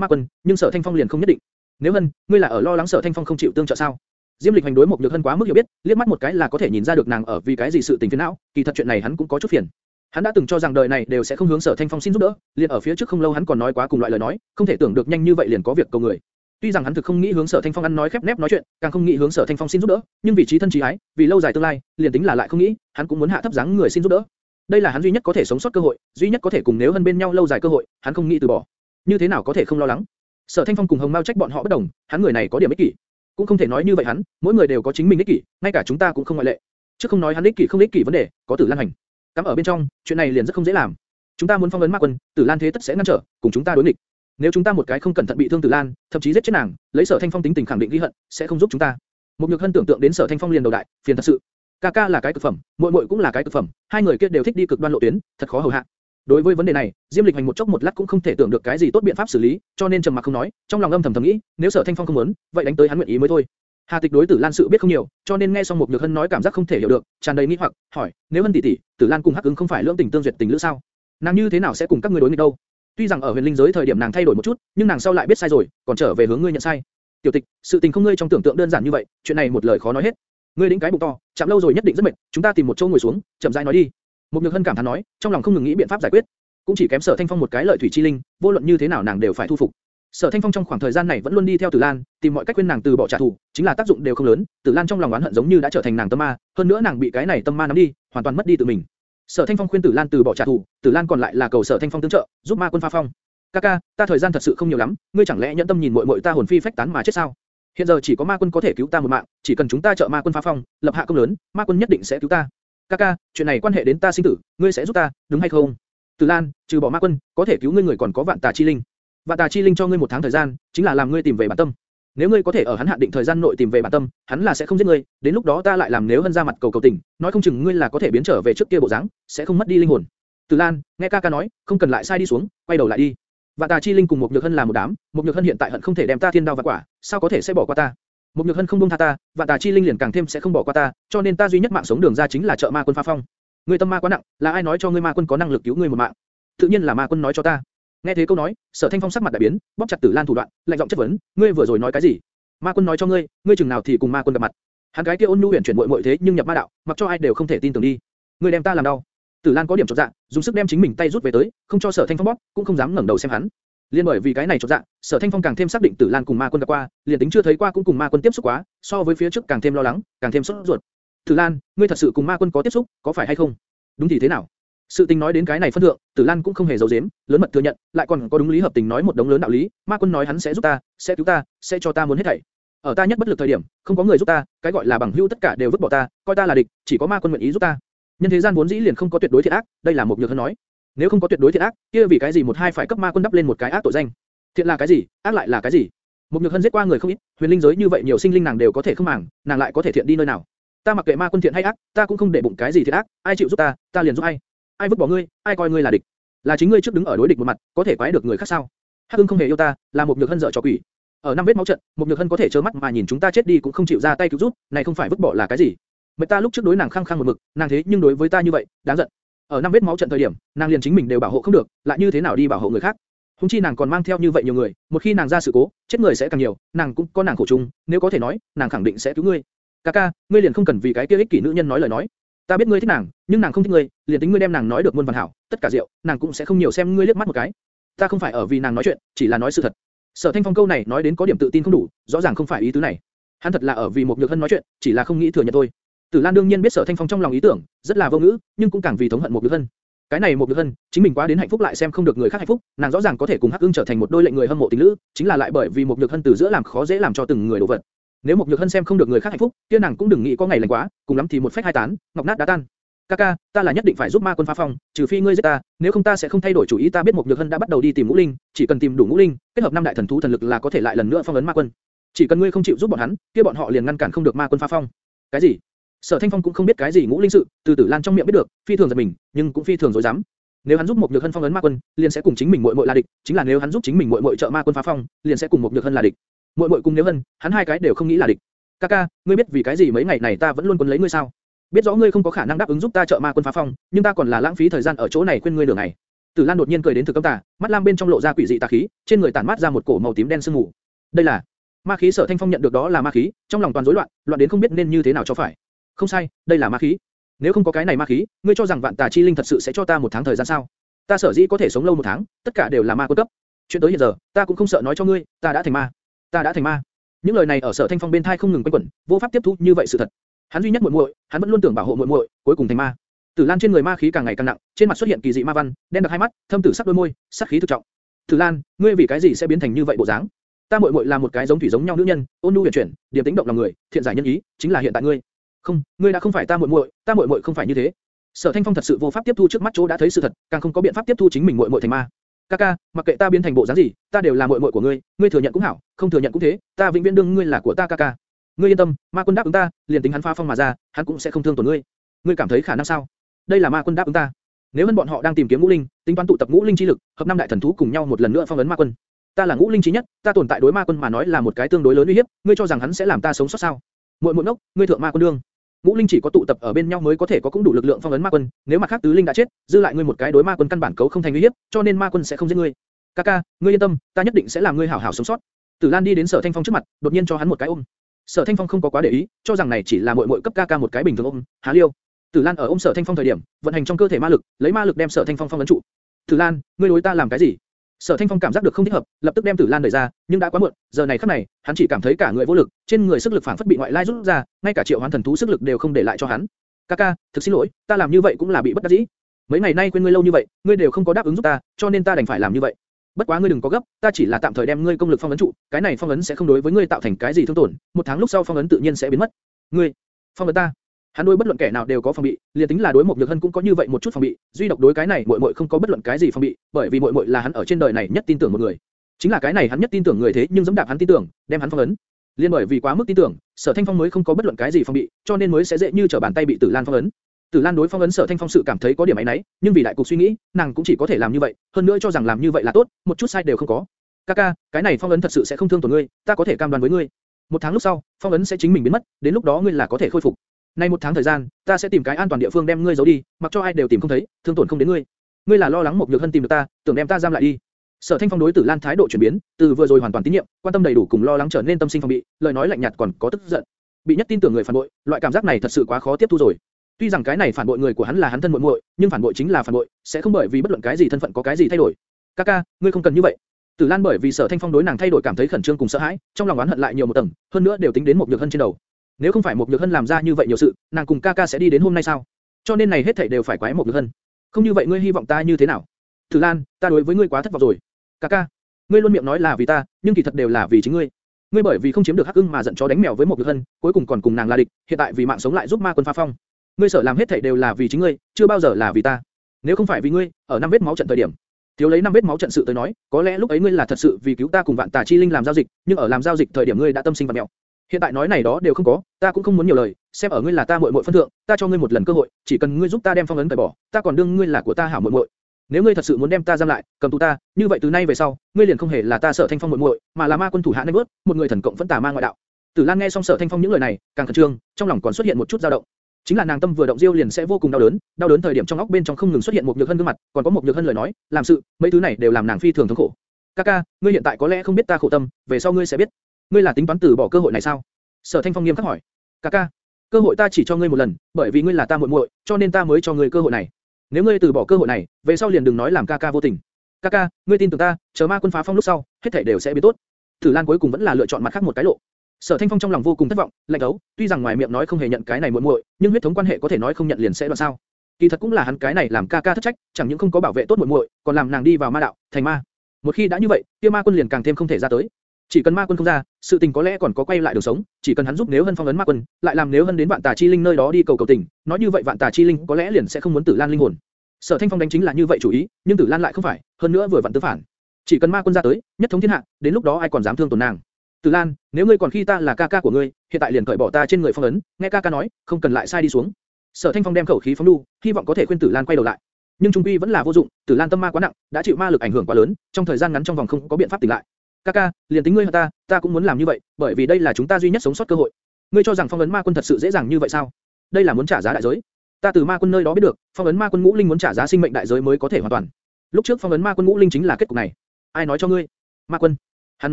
ma quân, nhưng Sở Thanh Phong liền không nhất định. Nếu Hân, ngươi là ở lo lắng Sở Thanh Phong không chịu tương trợ sao? Diêm Lịch hành đối một Nhược Hân quá mức hiểu biết, liếc mắt một cái là có thể nhìn ra được nàng ở vì cái gì sự tình phiền não, kỳ thật chuyện này hắn cũng có chút phiền. Hắn đã từng cho rằng đời này đều sẽ không hướng Sở Thanh Phong xin giúp đỡ, liền ở phía trước không lâu hắn còn nói quá cùng loại lời nói, không thể tưởng được nhanh như vậy liền có việc cầu người. Tuy rằng hắn thực không nghĩ hướng Sở Thanh Phong ăn nói khép nép nói chuyện, càng không nghĩ hướng Sở Thanh Phong xin giúp đỡ, nhưng vì trí thân trí ái, vì lâu dài tương lai, liền tính là lại không nghĩ, hắn cũng muốn hạ thấp dáng người xin giúp đỡ. Đây là hắn duy nhất có thể sống sót cơ hội, duy nhất có thể cùng nếu hơn bên nhau lâu dài cơ hội, hắn không nghĩ từ bỏ. Như thế nào có thể không lo lắng? Sở Thanh Phong cùng Hồng Mao trách bọn họ bất đồng, hắn người này có điểm ích kỷ. Cũng không thể nói như vậy hắn, mỗi người đều có chính mình ích kỷ, ngay cả chúng ta cũng không ngoại lệ. Chứ không nói hắn ích kỷ không ích kỷ vấn đề, có Tử Lan hành. Cắm ở bên trong, chuyện này liền rất không dễ làm. Chúng ta muốn phong ấn ma quân, Tử Lan thế tất sẽ ngăn trở, cùng chúng ta đối nghịch. Nếu chúng ta một cái không cẩn thận bị thương Tử Lan, thậm chí giết chết nàng, lấy Sở Thanh Phong tính tình khẳng định ghi hận, sẽ không giúp chúng ta. Một nhược hân tưởng tượng đến Sở Thanh Phong liền đầu đại, phiền thật sự. Ca ca là cái cực phẩm, muội muội cũng là cái cực phẩm, hai người kia đều thích đi cực đoan lộ tuyến, thật khó hầu hạ. Đối với vấn đề này, Diêm Lịch Hành một chốc một lát cũng không thể tưởng được cái gì tốt biện pháp xử lý, cho nên trầm mặc không nói, trong lòng âm thầm thầm nghĩ, nếu Sở Thanh Phong không muốn, vậy đánh tới hắn nguyện ý mới thôi. Hà Tịch đối Tử Lan sự biết không nhiều, cho nên nghe xong một nhược hân nói cảm giác không thể hiểu được, tràn đầy nghi hoặc, hỏi, nếu Hân tỷ tỷ, Tử Lan cùng Hắc Ứng không phải lưỡng tình tương duyệt tình lữ sao? Nàng như thế nào sẽ cùng các ngươi đối nghịch đâu? Tuy rằng ở huyền linh giới thời điểm nàng thay đổi một chút, nhưng nàng sau lại biết sai rồi, còn trở về hướng ngươi nhận sai. Tiểu Tịch, sự tình không ngươi trong tưởng tượng đơn giản như vậy, chuyện này một lời khó nói hết. Ngươi đĩnh cái bụng to, chạm lâu rồi nhất định rất mệt, chúng ta tìm một chỗ ngồi xuống, chậm rãi nói đi. Một Nhược Hân cảm thán nói, trong lòng không ngừng nghĩ biện pháp giải quyết. Cũng chỉ kém Sở Thanh Phong một cái lợi thủy chi linh, vô luận như thế nào nàng đều phải thu phục. Sở Thanh Phong trong khoảng thời gian này vẫn luôn đi theo Tử Lan, tìm mọi cách khuyên nàng từ bỏ trả thù, chính là tác dụng đều không lớn. Tử Lan trong lòng oán hận giống như đã trở thành nàng tâm ma, hơn nữa nàng bị cái này tâm ma nắm đi, hoàn toàn mất đi tự mình. Sở Thanh Phong khuyên Tử Lan từ bỏ trả thù, Tử Lan còn lại là cầu Sở Thanh Phong tương trợ, giúp ma quân phá phong. Kaka, ta thời gian thật sự không nhiều lắm, ngươi chẳng lẽ nhẫn tâm nhìn muội muội ta hồn phi phách tán mà chết sao? Hiện giờ chỉ có ma quân có thể cứu ta một mạng, chỉ cần chúng ta trợ ma quân phá phong, lập hạ công lớn, ma quân nhất định sẽ cứu ta. Kaka, chuyện này quan hệ đến ta sinh tử, ngươi sẽ giúp ta, đúng hay không? Tử Lan, trừ bỏ ma quân, có thể cứu ngươi người còn có vạn tà chi linh. Vạn tà chi linh cho ngươi một tháng thời gian, chính là làm ngươi tìm về bản tâm. Nếu ngươi có thể ở hắn hạn định thời gian nội tìm về bản tâm, hắn là sẽ không giết ngươi, đến lúc đó ta lại làm nếu hân ra mặt cầu cầu tình, nói không chừng ngươi là có thể biến trở về trước kia bộ dáng, sẽ không mất đi linh hồn. Tử Lan, nghe ca ca nói, không cần lại sai đi xuống, quay đầu lại đi. Vạn Tà Chi Linh cùng một Nhược Hân là một đám, một Nhược Hân hiện tại hận không thể đem ta thiên đao và quả, sao có thể sẽ bỏ qua ta? Một Nhược Hân không buông tha ta, Vạn Tà Chi Linh liền càng thêm sẽ không bỏ qua ta, cho nên ta duy nhất mạng sống đường ra chính là trợ ma quân phá phong. Ngươi tâm ma quá nặng, là ai nói cho ngươi ma quân có năng lực cứu ngươi một mạng? Tự nhiên là ma quân nói cho ta. Nghe thế câu nói, Sở Thanh Phong sắc mặt đại biến, bóp chặt Tử Lan thủ đoạn, lạnh giọng chất vấn, ngươi vừa rồi nói cái gì? Ma quân nói cho ngươi, ngươi chừng nào thì cùng ma quân gặp mặt? Hắn cái kia ôn nhu huyền chuyển muội muội thế nhưng nhập ma đạo, mặc cho ai đều không thể tin tưởng đi. Ngươi đem ta làm đau. Tử Lan có điểm chột dạ, dùng sức đem chính mình tay rút về tới, không cho Sở Thanh Phong bóp, cũng không dám ngẩng đầu xem hắn. Liên bởi vì cái này chột dạ, Sở Thanh Phong càng thêm xác định Tử Lan cùng Ma Quân gặp qua, liền tính chưa thấy qua cũng cùng Ma Quân tiếp xúc quá, so với phía trước càng thêm lo lắng, càng thêm sốt ruột. Tử Lan, ngươi thật sự cùng Ma Quân có tiếp xúc, có phải hay không? Đúng thì thế nào? Sự tình nói đến cái này phân thượng, Tử Lan cũng không hề giấu giếm, lớn mật thừa nhận, lại còn có đúng lý hợp tình nói một đống lớn đạo lý, Ma Quân nói hắn sẽ giúp ta, sẽ cứu ta, sẽ cho ta muốn hết thảy. Ở ta nhất bất lực thời điểm, không có người giúp ta, cái gọi là bằng hữu tất cả đều vứt bỏ ta, coi ta là địch, chỉ có Ma Quân nguyện ý giúp ta. Nhân thế gian vốn dĩ liền không có tuyệt đối thiện ác, đây là một nhược hơn nói. Nếu không có tuyệt đối thiện ác, kia vì cái gì một hai phải cấp Ma Quân đắp lên một cái ác tội danh? Thiện là cái gì, ác lại là cái gì? Một nhược hân giết qua người không ít, huyền linh giới như vậy nhiều sinh linh nàng đều có thể không màng, nàng lại có thể thiện đi nơi nào? Ta mặc kệ ma quân thiện hay ác, ta cũng không để bụng cái gì thiện ác, ai chịu giúp ta, ta liền giúp ai. Ai vứt bỏ ngươi, ai coi ngươi là địch, là chính ngươi trước đứng ở đối địch một mặt, có thể quái được người khác sao? Hắc ương không hề yêu ta, là một nhược hân dở trò quỷ. Ở năm vết máu trận, một nhược hân có thể trơ mắt mà nhìn chúng ta chết đi cũng không chịu ra tay cứu giúp, này không phải vứt bỏ là cái gì? Mẹ ta lúc trước đối nàng khăng khăng một mực, nàng thế nhưng đối với ta như vậy, đáng giận. Ở năm vết máu trận thời điểm, nàng liền chính mình đều bảo hộ không được, lại như thế nào đi bảo hộ người khác? Hùng chi nàng còn mang theo như vậy nhiều người, một khi nàng ra sự cố, chết người sẽ càng nhiều, nàng cũng có nàng khổ chung, nếu có thể nói, nàng khẳng định sẽ cứu ngươi. Kaka, ngươi liền không cần vì cái kia ích kỷ nữ nhân nói lời nói. Ta biết ngươi thích nàng, nhưng nàng không thích ngươi, liền tính ngươi đem nàng nói được muôn vàn hảo, tất cả rượu, nàng cũng sẽ không nhiều xem ngươi liếc mắt một cái. Ta không phải ở vì nàng nói chuyện, chỉ là nói sự thật. Sở Thanh Phong câu này nói đến có điểm tự tin không đủ, rõ ràng không phải ý tứ này. Hắn thật là ở vì một nhược hân nói chuyện, chỉ là không nghĩ thừa nhận thôi. Tử Lan đương nhiên biết Sở Thanh Phong trong lòng ý tưởng, rất là vô ngữ, nhưng cũng càng vì thống hận một đứa hân. Cái này một đứa hân, chính mình quá đến hạnh phúc lại xem không được người khác hạnh phúc, nàng rõ ràng có thể cùng Hắc Ưng trở thành một đôi lệnh người hâm mộ tình lữ, chính là lại bởi vì một nhược hân từ giữa làm khó dễ làm cho từng người đổ vật. Nếu một nhược hân xem không được người khác hạnh phúc, kia nàng cũng đừng nghĩ có ngày lành quá, cùng lắm thì một phách hai tán, ngọc nát đá tan. Kaka, ta là nhất định phải giúp ma quân phá phong, trừ phi ngươi giết ta, nếu không ta sẽ không thay đổi chủ ý. Ta biết một nhược hân đã bắt đầu đi tìm ngũ linh, chỉ cần tìm đủ ngũ linh, kết hợp năm đại thần thú thần lực là có thể lại lần nữa phong ấn ma quân. Chỉ cần ngươi không chịu giúp bọn hắn, kia bọn họ liền ngăn cản không được ma quân phá phong. Cái gì? Sở Thanh Phong cũng không biết cái gì ngũ linh sự, từ Tử Lan trong miệng biết được, phi thường giật mình, nhưng cũng phi thường rối dám. Nếu hắn giúp một nhược hân phong ấn ma quân, liền sẽ cùng chính mình muội muội là địch, chính là nếu hắn giúp chính mình muội muội trợ ma quân phá phong, liền sẽ cùng một nhược hân là địch. Muội muội cùng nếu hân, hắn hai cái đều không nghĩ là địch. Kaka, ngươi biết vì cái gì mấy ngày này ta vẫn luôn quấn lấy ngươi sao? Biết rõ ngươi không có khả năng đáp ứng giúp ta trợ ma quân phá phong, nhưng ta còn là lãng phí thời gian ở chỗ này khuyên ngươi đường này. Tử Lan đột nhiên cười đến thực cấm tà, mắt lam bên trong lộ ra quỷ dị tà khí, trên người tản mát ra một cổ màu tím đen sương mù. Đây là ma khí Sở Thanh Phong nhận được đó là ma khí, trong lòng toàn rối loạn, loạn đến không biết nên như thế nào cho phải. Không sai, đây là ma khí. Nếu không có cái này ma khí, ngươi cho rằng vạn tà chi linh thật sự sẽ cho ta một tháng thời gian sao? Ta sở dĩ có thể sống lâu một tháng, tất cả đều là ma quân cấp. Chuyện tới hiện giờ, ta cũng không sợ nói cho ngươi, ta đã thành ma. Ta đã thành ma. Những lời này ở Sở Thanh Phong bên tai không ngừng quanh quẩn, vô pháp tiếp thu như vậy sự thật. Hắn duy nhất muội muội, hắn vẫn luôn tưởng bảo hộ muội muội, cuối cùng thành ma. Tử Lan trên người ma khí càng ngày càng nặng, trên mặt xuất hiện kỳ dị ma văn, đen đặc hai mắt, thâm tử sắc đôi môi, sát khí thực trọng. Tử Lan, ngươi vì cái gì sẽ biến thành như vậy bộ dáng? Ta muội muội là một cái giống thủy giống nhau nữ nhân, ôn nhu huyền chuyển, điềm tĩnh động lòng người, thiện giải nhân ý, chính là hiện tại ngươi. Không, ngươi đã không phải ta muội muội, ta muội muội không phải như thế. Sở Thanh Phong thật sự vô pháp tiếp thu trước mắt chỗ đã thấy sự thật, càng không có biện pháp tiếp thu chính mình muội muội thành ma. Kaka, mặc kệ ta biến thành bộ dáng gì, ta đều là muội muội của ngươi, ngươi thừa nhận cũng hảo, không thừa nhận cũng thế, ta vĩnh viễn đương ngươi là của ta Kaka. Ngươi yên tâm, ma quân đáp ứng ta, liền tính hắn pha phong mà ra, hắn cũng sẽ không thương tổn ngươi. Ngươi cảm thấy khả năng sao? Đây là ma quân đáp ứng ta. Nếu hơn bọn họ đang tìm kiếm ngũ linh, tính toán tụ tập ngũ linh chi lực, hợp năm đại thần thú cùng nhau một lần nữa phong ấn ma quân. Ta là ngũ linh chí nhất, ta tồn tại đối ma quân mà nói là một cái tương đối lớn uy hiếp, ngươi cho rằng hắn sẽ làm ta sống sót sao? Muội muội ngốc, ngươi thượng ma quân đương. Ngũ linh chỉ có tụ tập ở bên nhau mới có thể có cũng đủ lực lượng phong ấn ma quân, nếu mà khác tứ linh đã chết, dư lại ngươi một cái đối ma quân căn bản cấu không thành nguy hiểm, cho nên ma quân sẽ không giết ngươi. Kaka, ngươi yên tâm, ta nhất định sẽ làm ngươi hảo hảo sống sót. Tử Lan đi đến Sở Thanh Phong trước mặt, đột nhiên cho hắn một cái ôm. Sở Thanh Phong không có quá để ý, cho rằng này chỉ là muội muội cấp Kaka một cái bình thường ôm, há liêu. Tử Lan ở ôm Sở Thanh Phong thời điểm, vận hành trong cơ thể ma lực, lấy ma lực đem Sở Thanh Phong phong ấn trụ. Tử Lan, ngươi đối ta làm cái gì? Sở Thanh Phong cảm giác được không thích hợp, lập tức đem Tử Lan đẩy ra, nhưng đã quá muộn, giờ này khắc này, hắn chỉ cảm thấy cả người vô lực, trên người sức lực phản phất bị ngoại lai rút ra, ngay cả triệu hoán thần thú sức lực đều không để lại cho hắn. Kaka, thực xin lỗi, ta làm như vậy cũng là bị bất đắc dĩ. Mấy ngày nay quên ngươi lâu như vậy, ngươi đều không có đáp ứng giúp ta, cho nên ta đành phải làm như vậy. Bất quá ngươi đừng có gấp, ta chỉ là tạm thời đem ngươi công lực phong ấn trụ, cái này phong ấn sẽ không đối với ngươi tạo thành cái gì thương tổn, một tháng lúc sau phong ấn tự nhiên sẽ biến mất. Ngươi, phong ấn ta? Hắn đối bất luận kẻ nào đều có phòng bị, liền tính là đối một nhược hân cũng có như vậy một chút phòng bị, duy độc đối cái này muội muội không có bất luận cái gì phòng bị, bởi vì muội muội là hắn ở trên đời này nhất tin tưởng một người. Chính là cái này hắn nhất tin tưởng người thế nhưng dẫm đạp hắn tin tưởng, đem hắn phong ấn. Liên bởi vì quá mức tin tưởng, Sở Thanh Phong mới không có bất luận cái gì phòng bị, cho nên mới sẽ dễ như trở bàn tay bị Tử Lan phong ấn. Tử Lan đối phong ấn Sở Thanh Phong sự cảm thấy có điểm ấy nấy, nhưng vì đại cục suy nghĩ, nàng cũng chỉ có thể làm như vậy, hơn nữa cho rằng làm như vậy là tốt, một chút sai đều không có. Kaka, cái này phong ấn thật sự sẽ không thương tổn ngươi, ta có thể cam đoan với ngươi. Một tháng lúc sau, phong ấn sẽ chính mình biến mất, đến lúc đó ngươi là có thể khôi phục. Nay một tháng thời gian, ta sẽ tìm cái an toàn địa phương đem ngươi giấu đi, mặc cho ai đều tìm không thấy, thương tổn không đến ngươi. Ngươi là lo lắng một nhược hân tìm được ta, tưởng đem ta giam lại đi. Sở Thanh Phong đối Tử Lan thái độ chuyển biến, từ vừa rồi hoàn toàn tín nhiệm, quan tâm đầy đủ cùng lo lắng trở nên tâm sinh phòng bị, lời nói lạnh nhạt còn có tức giận. Bị nhất tin tưởng người phản bội, loại cảm giác này thật sự quá khó tiếp thu rồi. Tuy rằng cái này phản bội người của hắn là hắn thân muội muội, nhưng phản bội chính là phản bội, sẽ không bởi vì bất luận cái gì thân phận có cái gì thay đổi. Kaka, ngươi không cần như vậy. Tử Lan bởi vì Sở Thanh Phong đối nàng thay đổi cảm thấy khẩn trương cùng sợ hãi, trong lòng oán hận lại nhiều một tầng, hơn nữa đều tính đến một nhược hân trên đầu. Nếu không phải một nhược hân làm ra như vậy nhiều sự, nàng cùng Kaka sẽ đi đến hôm nay sao? Cho nên này hết thảy đều phải quái một nhược hân. Không như vậy ngươi hy vọng ta như thế nào? Thử Lan, ta đối với ngươi quá thất vọng rồi. Kaka, ngươi luôn miệng nói là vì ta, nhưng kỳ thật đều là vì chính ngươi. Ngươi bởi vì không chiếm được Hắc Ưng mà giận chó đánh mèo với một nhược hân, cuối cùng còn cùng nàng là địch, hiện tại vì mạng sống lại giúp ma quân phá phong. Ngươi sợ làm hết thảy đều là vì chính ngươi, chưa bao giờ là vì ta. Nếu không phải vì ngươi, ở năm vết máu trận thời điểm, thiếu lấy năm vết máu trận sự tới nói, có lẽ lúc ấy ngươi là thật sự vì cứu ta cùng vạn tà chi linh làm giao dịch, nhưng ở làm giao dịch thời điểm ngươi đã tâm sinh vật mèo. Hiện tại nói này đó đều không có, ta cũng không muốn nhiều lời, xem ở ngươi là ta muội muội phân thượng, ta cho ngươi một lần cơ hội, chỉ cần ngươi giúp ta đem phong ấn cởi bỏ, ta còn đương ngươi là của ta hảo muội muội. Nếu ngươi thật sự muốn đem ta giam lại, cầm tù ta, như vậy từ nay về sau, ngươi liền không hề là ta sợ thanh phong muội muội, mà là ma quân thủ hạ nên bước, một người thần cộng vẫn tà ma ngoại đạo. Tử Lan nghe xong sợ thanh phong những lời này, càng khẩn trương, trong lòng còn xuất hiện một chút dao động. Chính là nàng tâm vừa động diêu liền sẽ vô cùng đau đớn, đau đớn thời điểm trong óc bên trong không ngừng xuất hiện một nhược hân gương mặt, còn có một nhược hân lời nói, làm sự, mấy thứ này đều làm nàng phi thường thống khổ. Kaka, ngươi hiện tại có lẽ không biết ta khổ tâm, về sau ngươi sẽ biết. Ngươi là tính toán từ bỏ cơ hội này sao? Sở Thanh Phong nghiêm khắc hỏi. Kaka, cơ hội ta chỉ cho ngươi một lần, bởi vì ngươi là ta muội muội, cho nên ta mới cho ngươi cơ hội này. Nếu ngươi từ bỏ cơ hội này, về sau liền đừng nói làm Kaka vô tình. Kaka, ngươi tin tưởng ta, chờ ma quân phá phong lúc sau, hết thảy đều sẽ biến tốt. Tử Lan cuối cùng vẫn là lựa chọn mặt khác một cái lộ. Sở Thanh Phong trong lòng vô cùng thất vọng, lạnh đấu, tuy rằng ngoài miệng nói không hề nhận cái này muội muội, nhưng huyết thống quan hệ có thể nói không nhận liền sẽ đoạn sao? Kỳ thật cũng là hắn cái này làm ca ca thất trách, chẳng những không có bảo vệ tốt muội muội, còn làm nàng đi vào ma đạo, thành ma. Một khi đã như vậy, kia ma quân liền càng thêm không thể ra tới. Chỉ cần ma quân không ra, sự tình có lẽ còn có quay lại đường sống, chỉ cần hắn giúp nếu hân phong ấn ma quân, lại làm nếu hân đến vạn tà chi linh nơi đó đi cầu cầu tình, nói như vậy vạn tà chi linh có lẽ liền sẽ không muốn tử lan linh hồn. Sở Thanh Phong đánh chính là như vậy chủ ý, nhưng tử lan lại không phải, hơn nữa vừa vặn tứ phản. Chỉ cần ma quân ra tới, nhất thống thiên hạ, đến lúc đó ai còn dám thương tổn nàng? Tử Lan, nếu ngươi còn khi ta là ca ca của ngươi, hiện tại liền cởi bỏ ta trên người phong ấn, nghe ca ca nói, không cần lại sai đi xuống. Sở Thanh Phong đem khẩu khí phóng đu, hy vọng có thể khuyên Tử Lan quay đầu lại. Nhưng trung quy vẫn là vô dụng, Tử Lan tâm ma quá nặng, đã chịu ma lực ảnh hưởng quá lớn, trong thời gian ngắn trong vòng không có biện pháp tỉnh lại. Ca ca, liền tính ngươi ta, ta cũng muốn làm như vậy, bởi vì đây là chúng ta duy nhất sống sót cơ hội. Ngươi cho rằng phong ấn ma quân thật sự dễ dàng như vậy sao? Đây là muốn trả giá đại giới. Ta từ ma quân nơi đó biết được, phong ấn ma quân ngũ linh muốn trả giá sinh mệnh đại giới mới có thể hoàn toàn. Lúc trước phong ấn ma quân ngũ linh chính là kết cục này. Ai nói cho ngươi? Ma quân. Hắn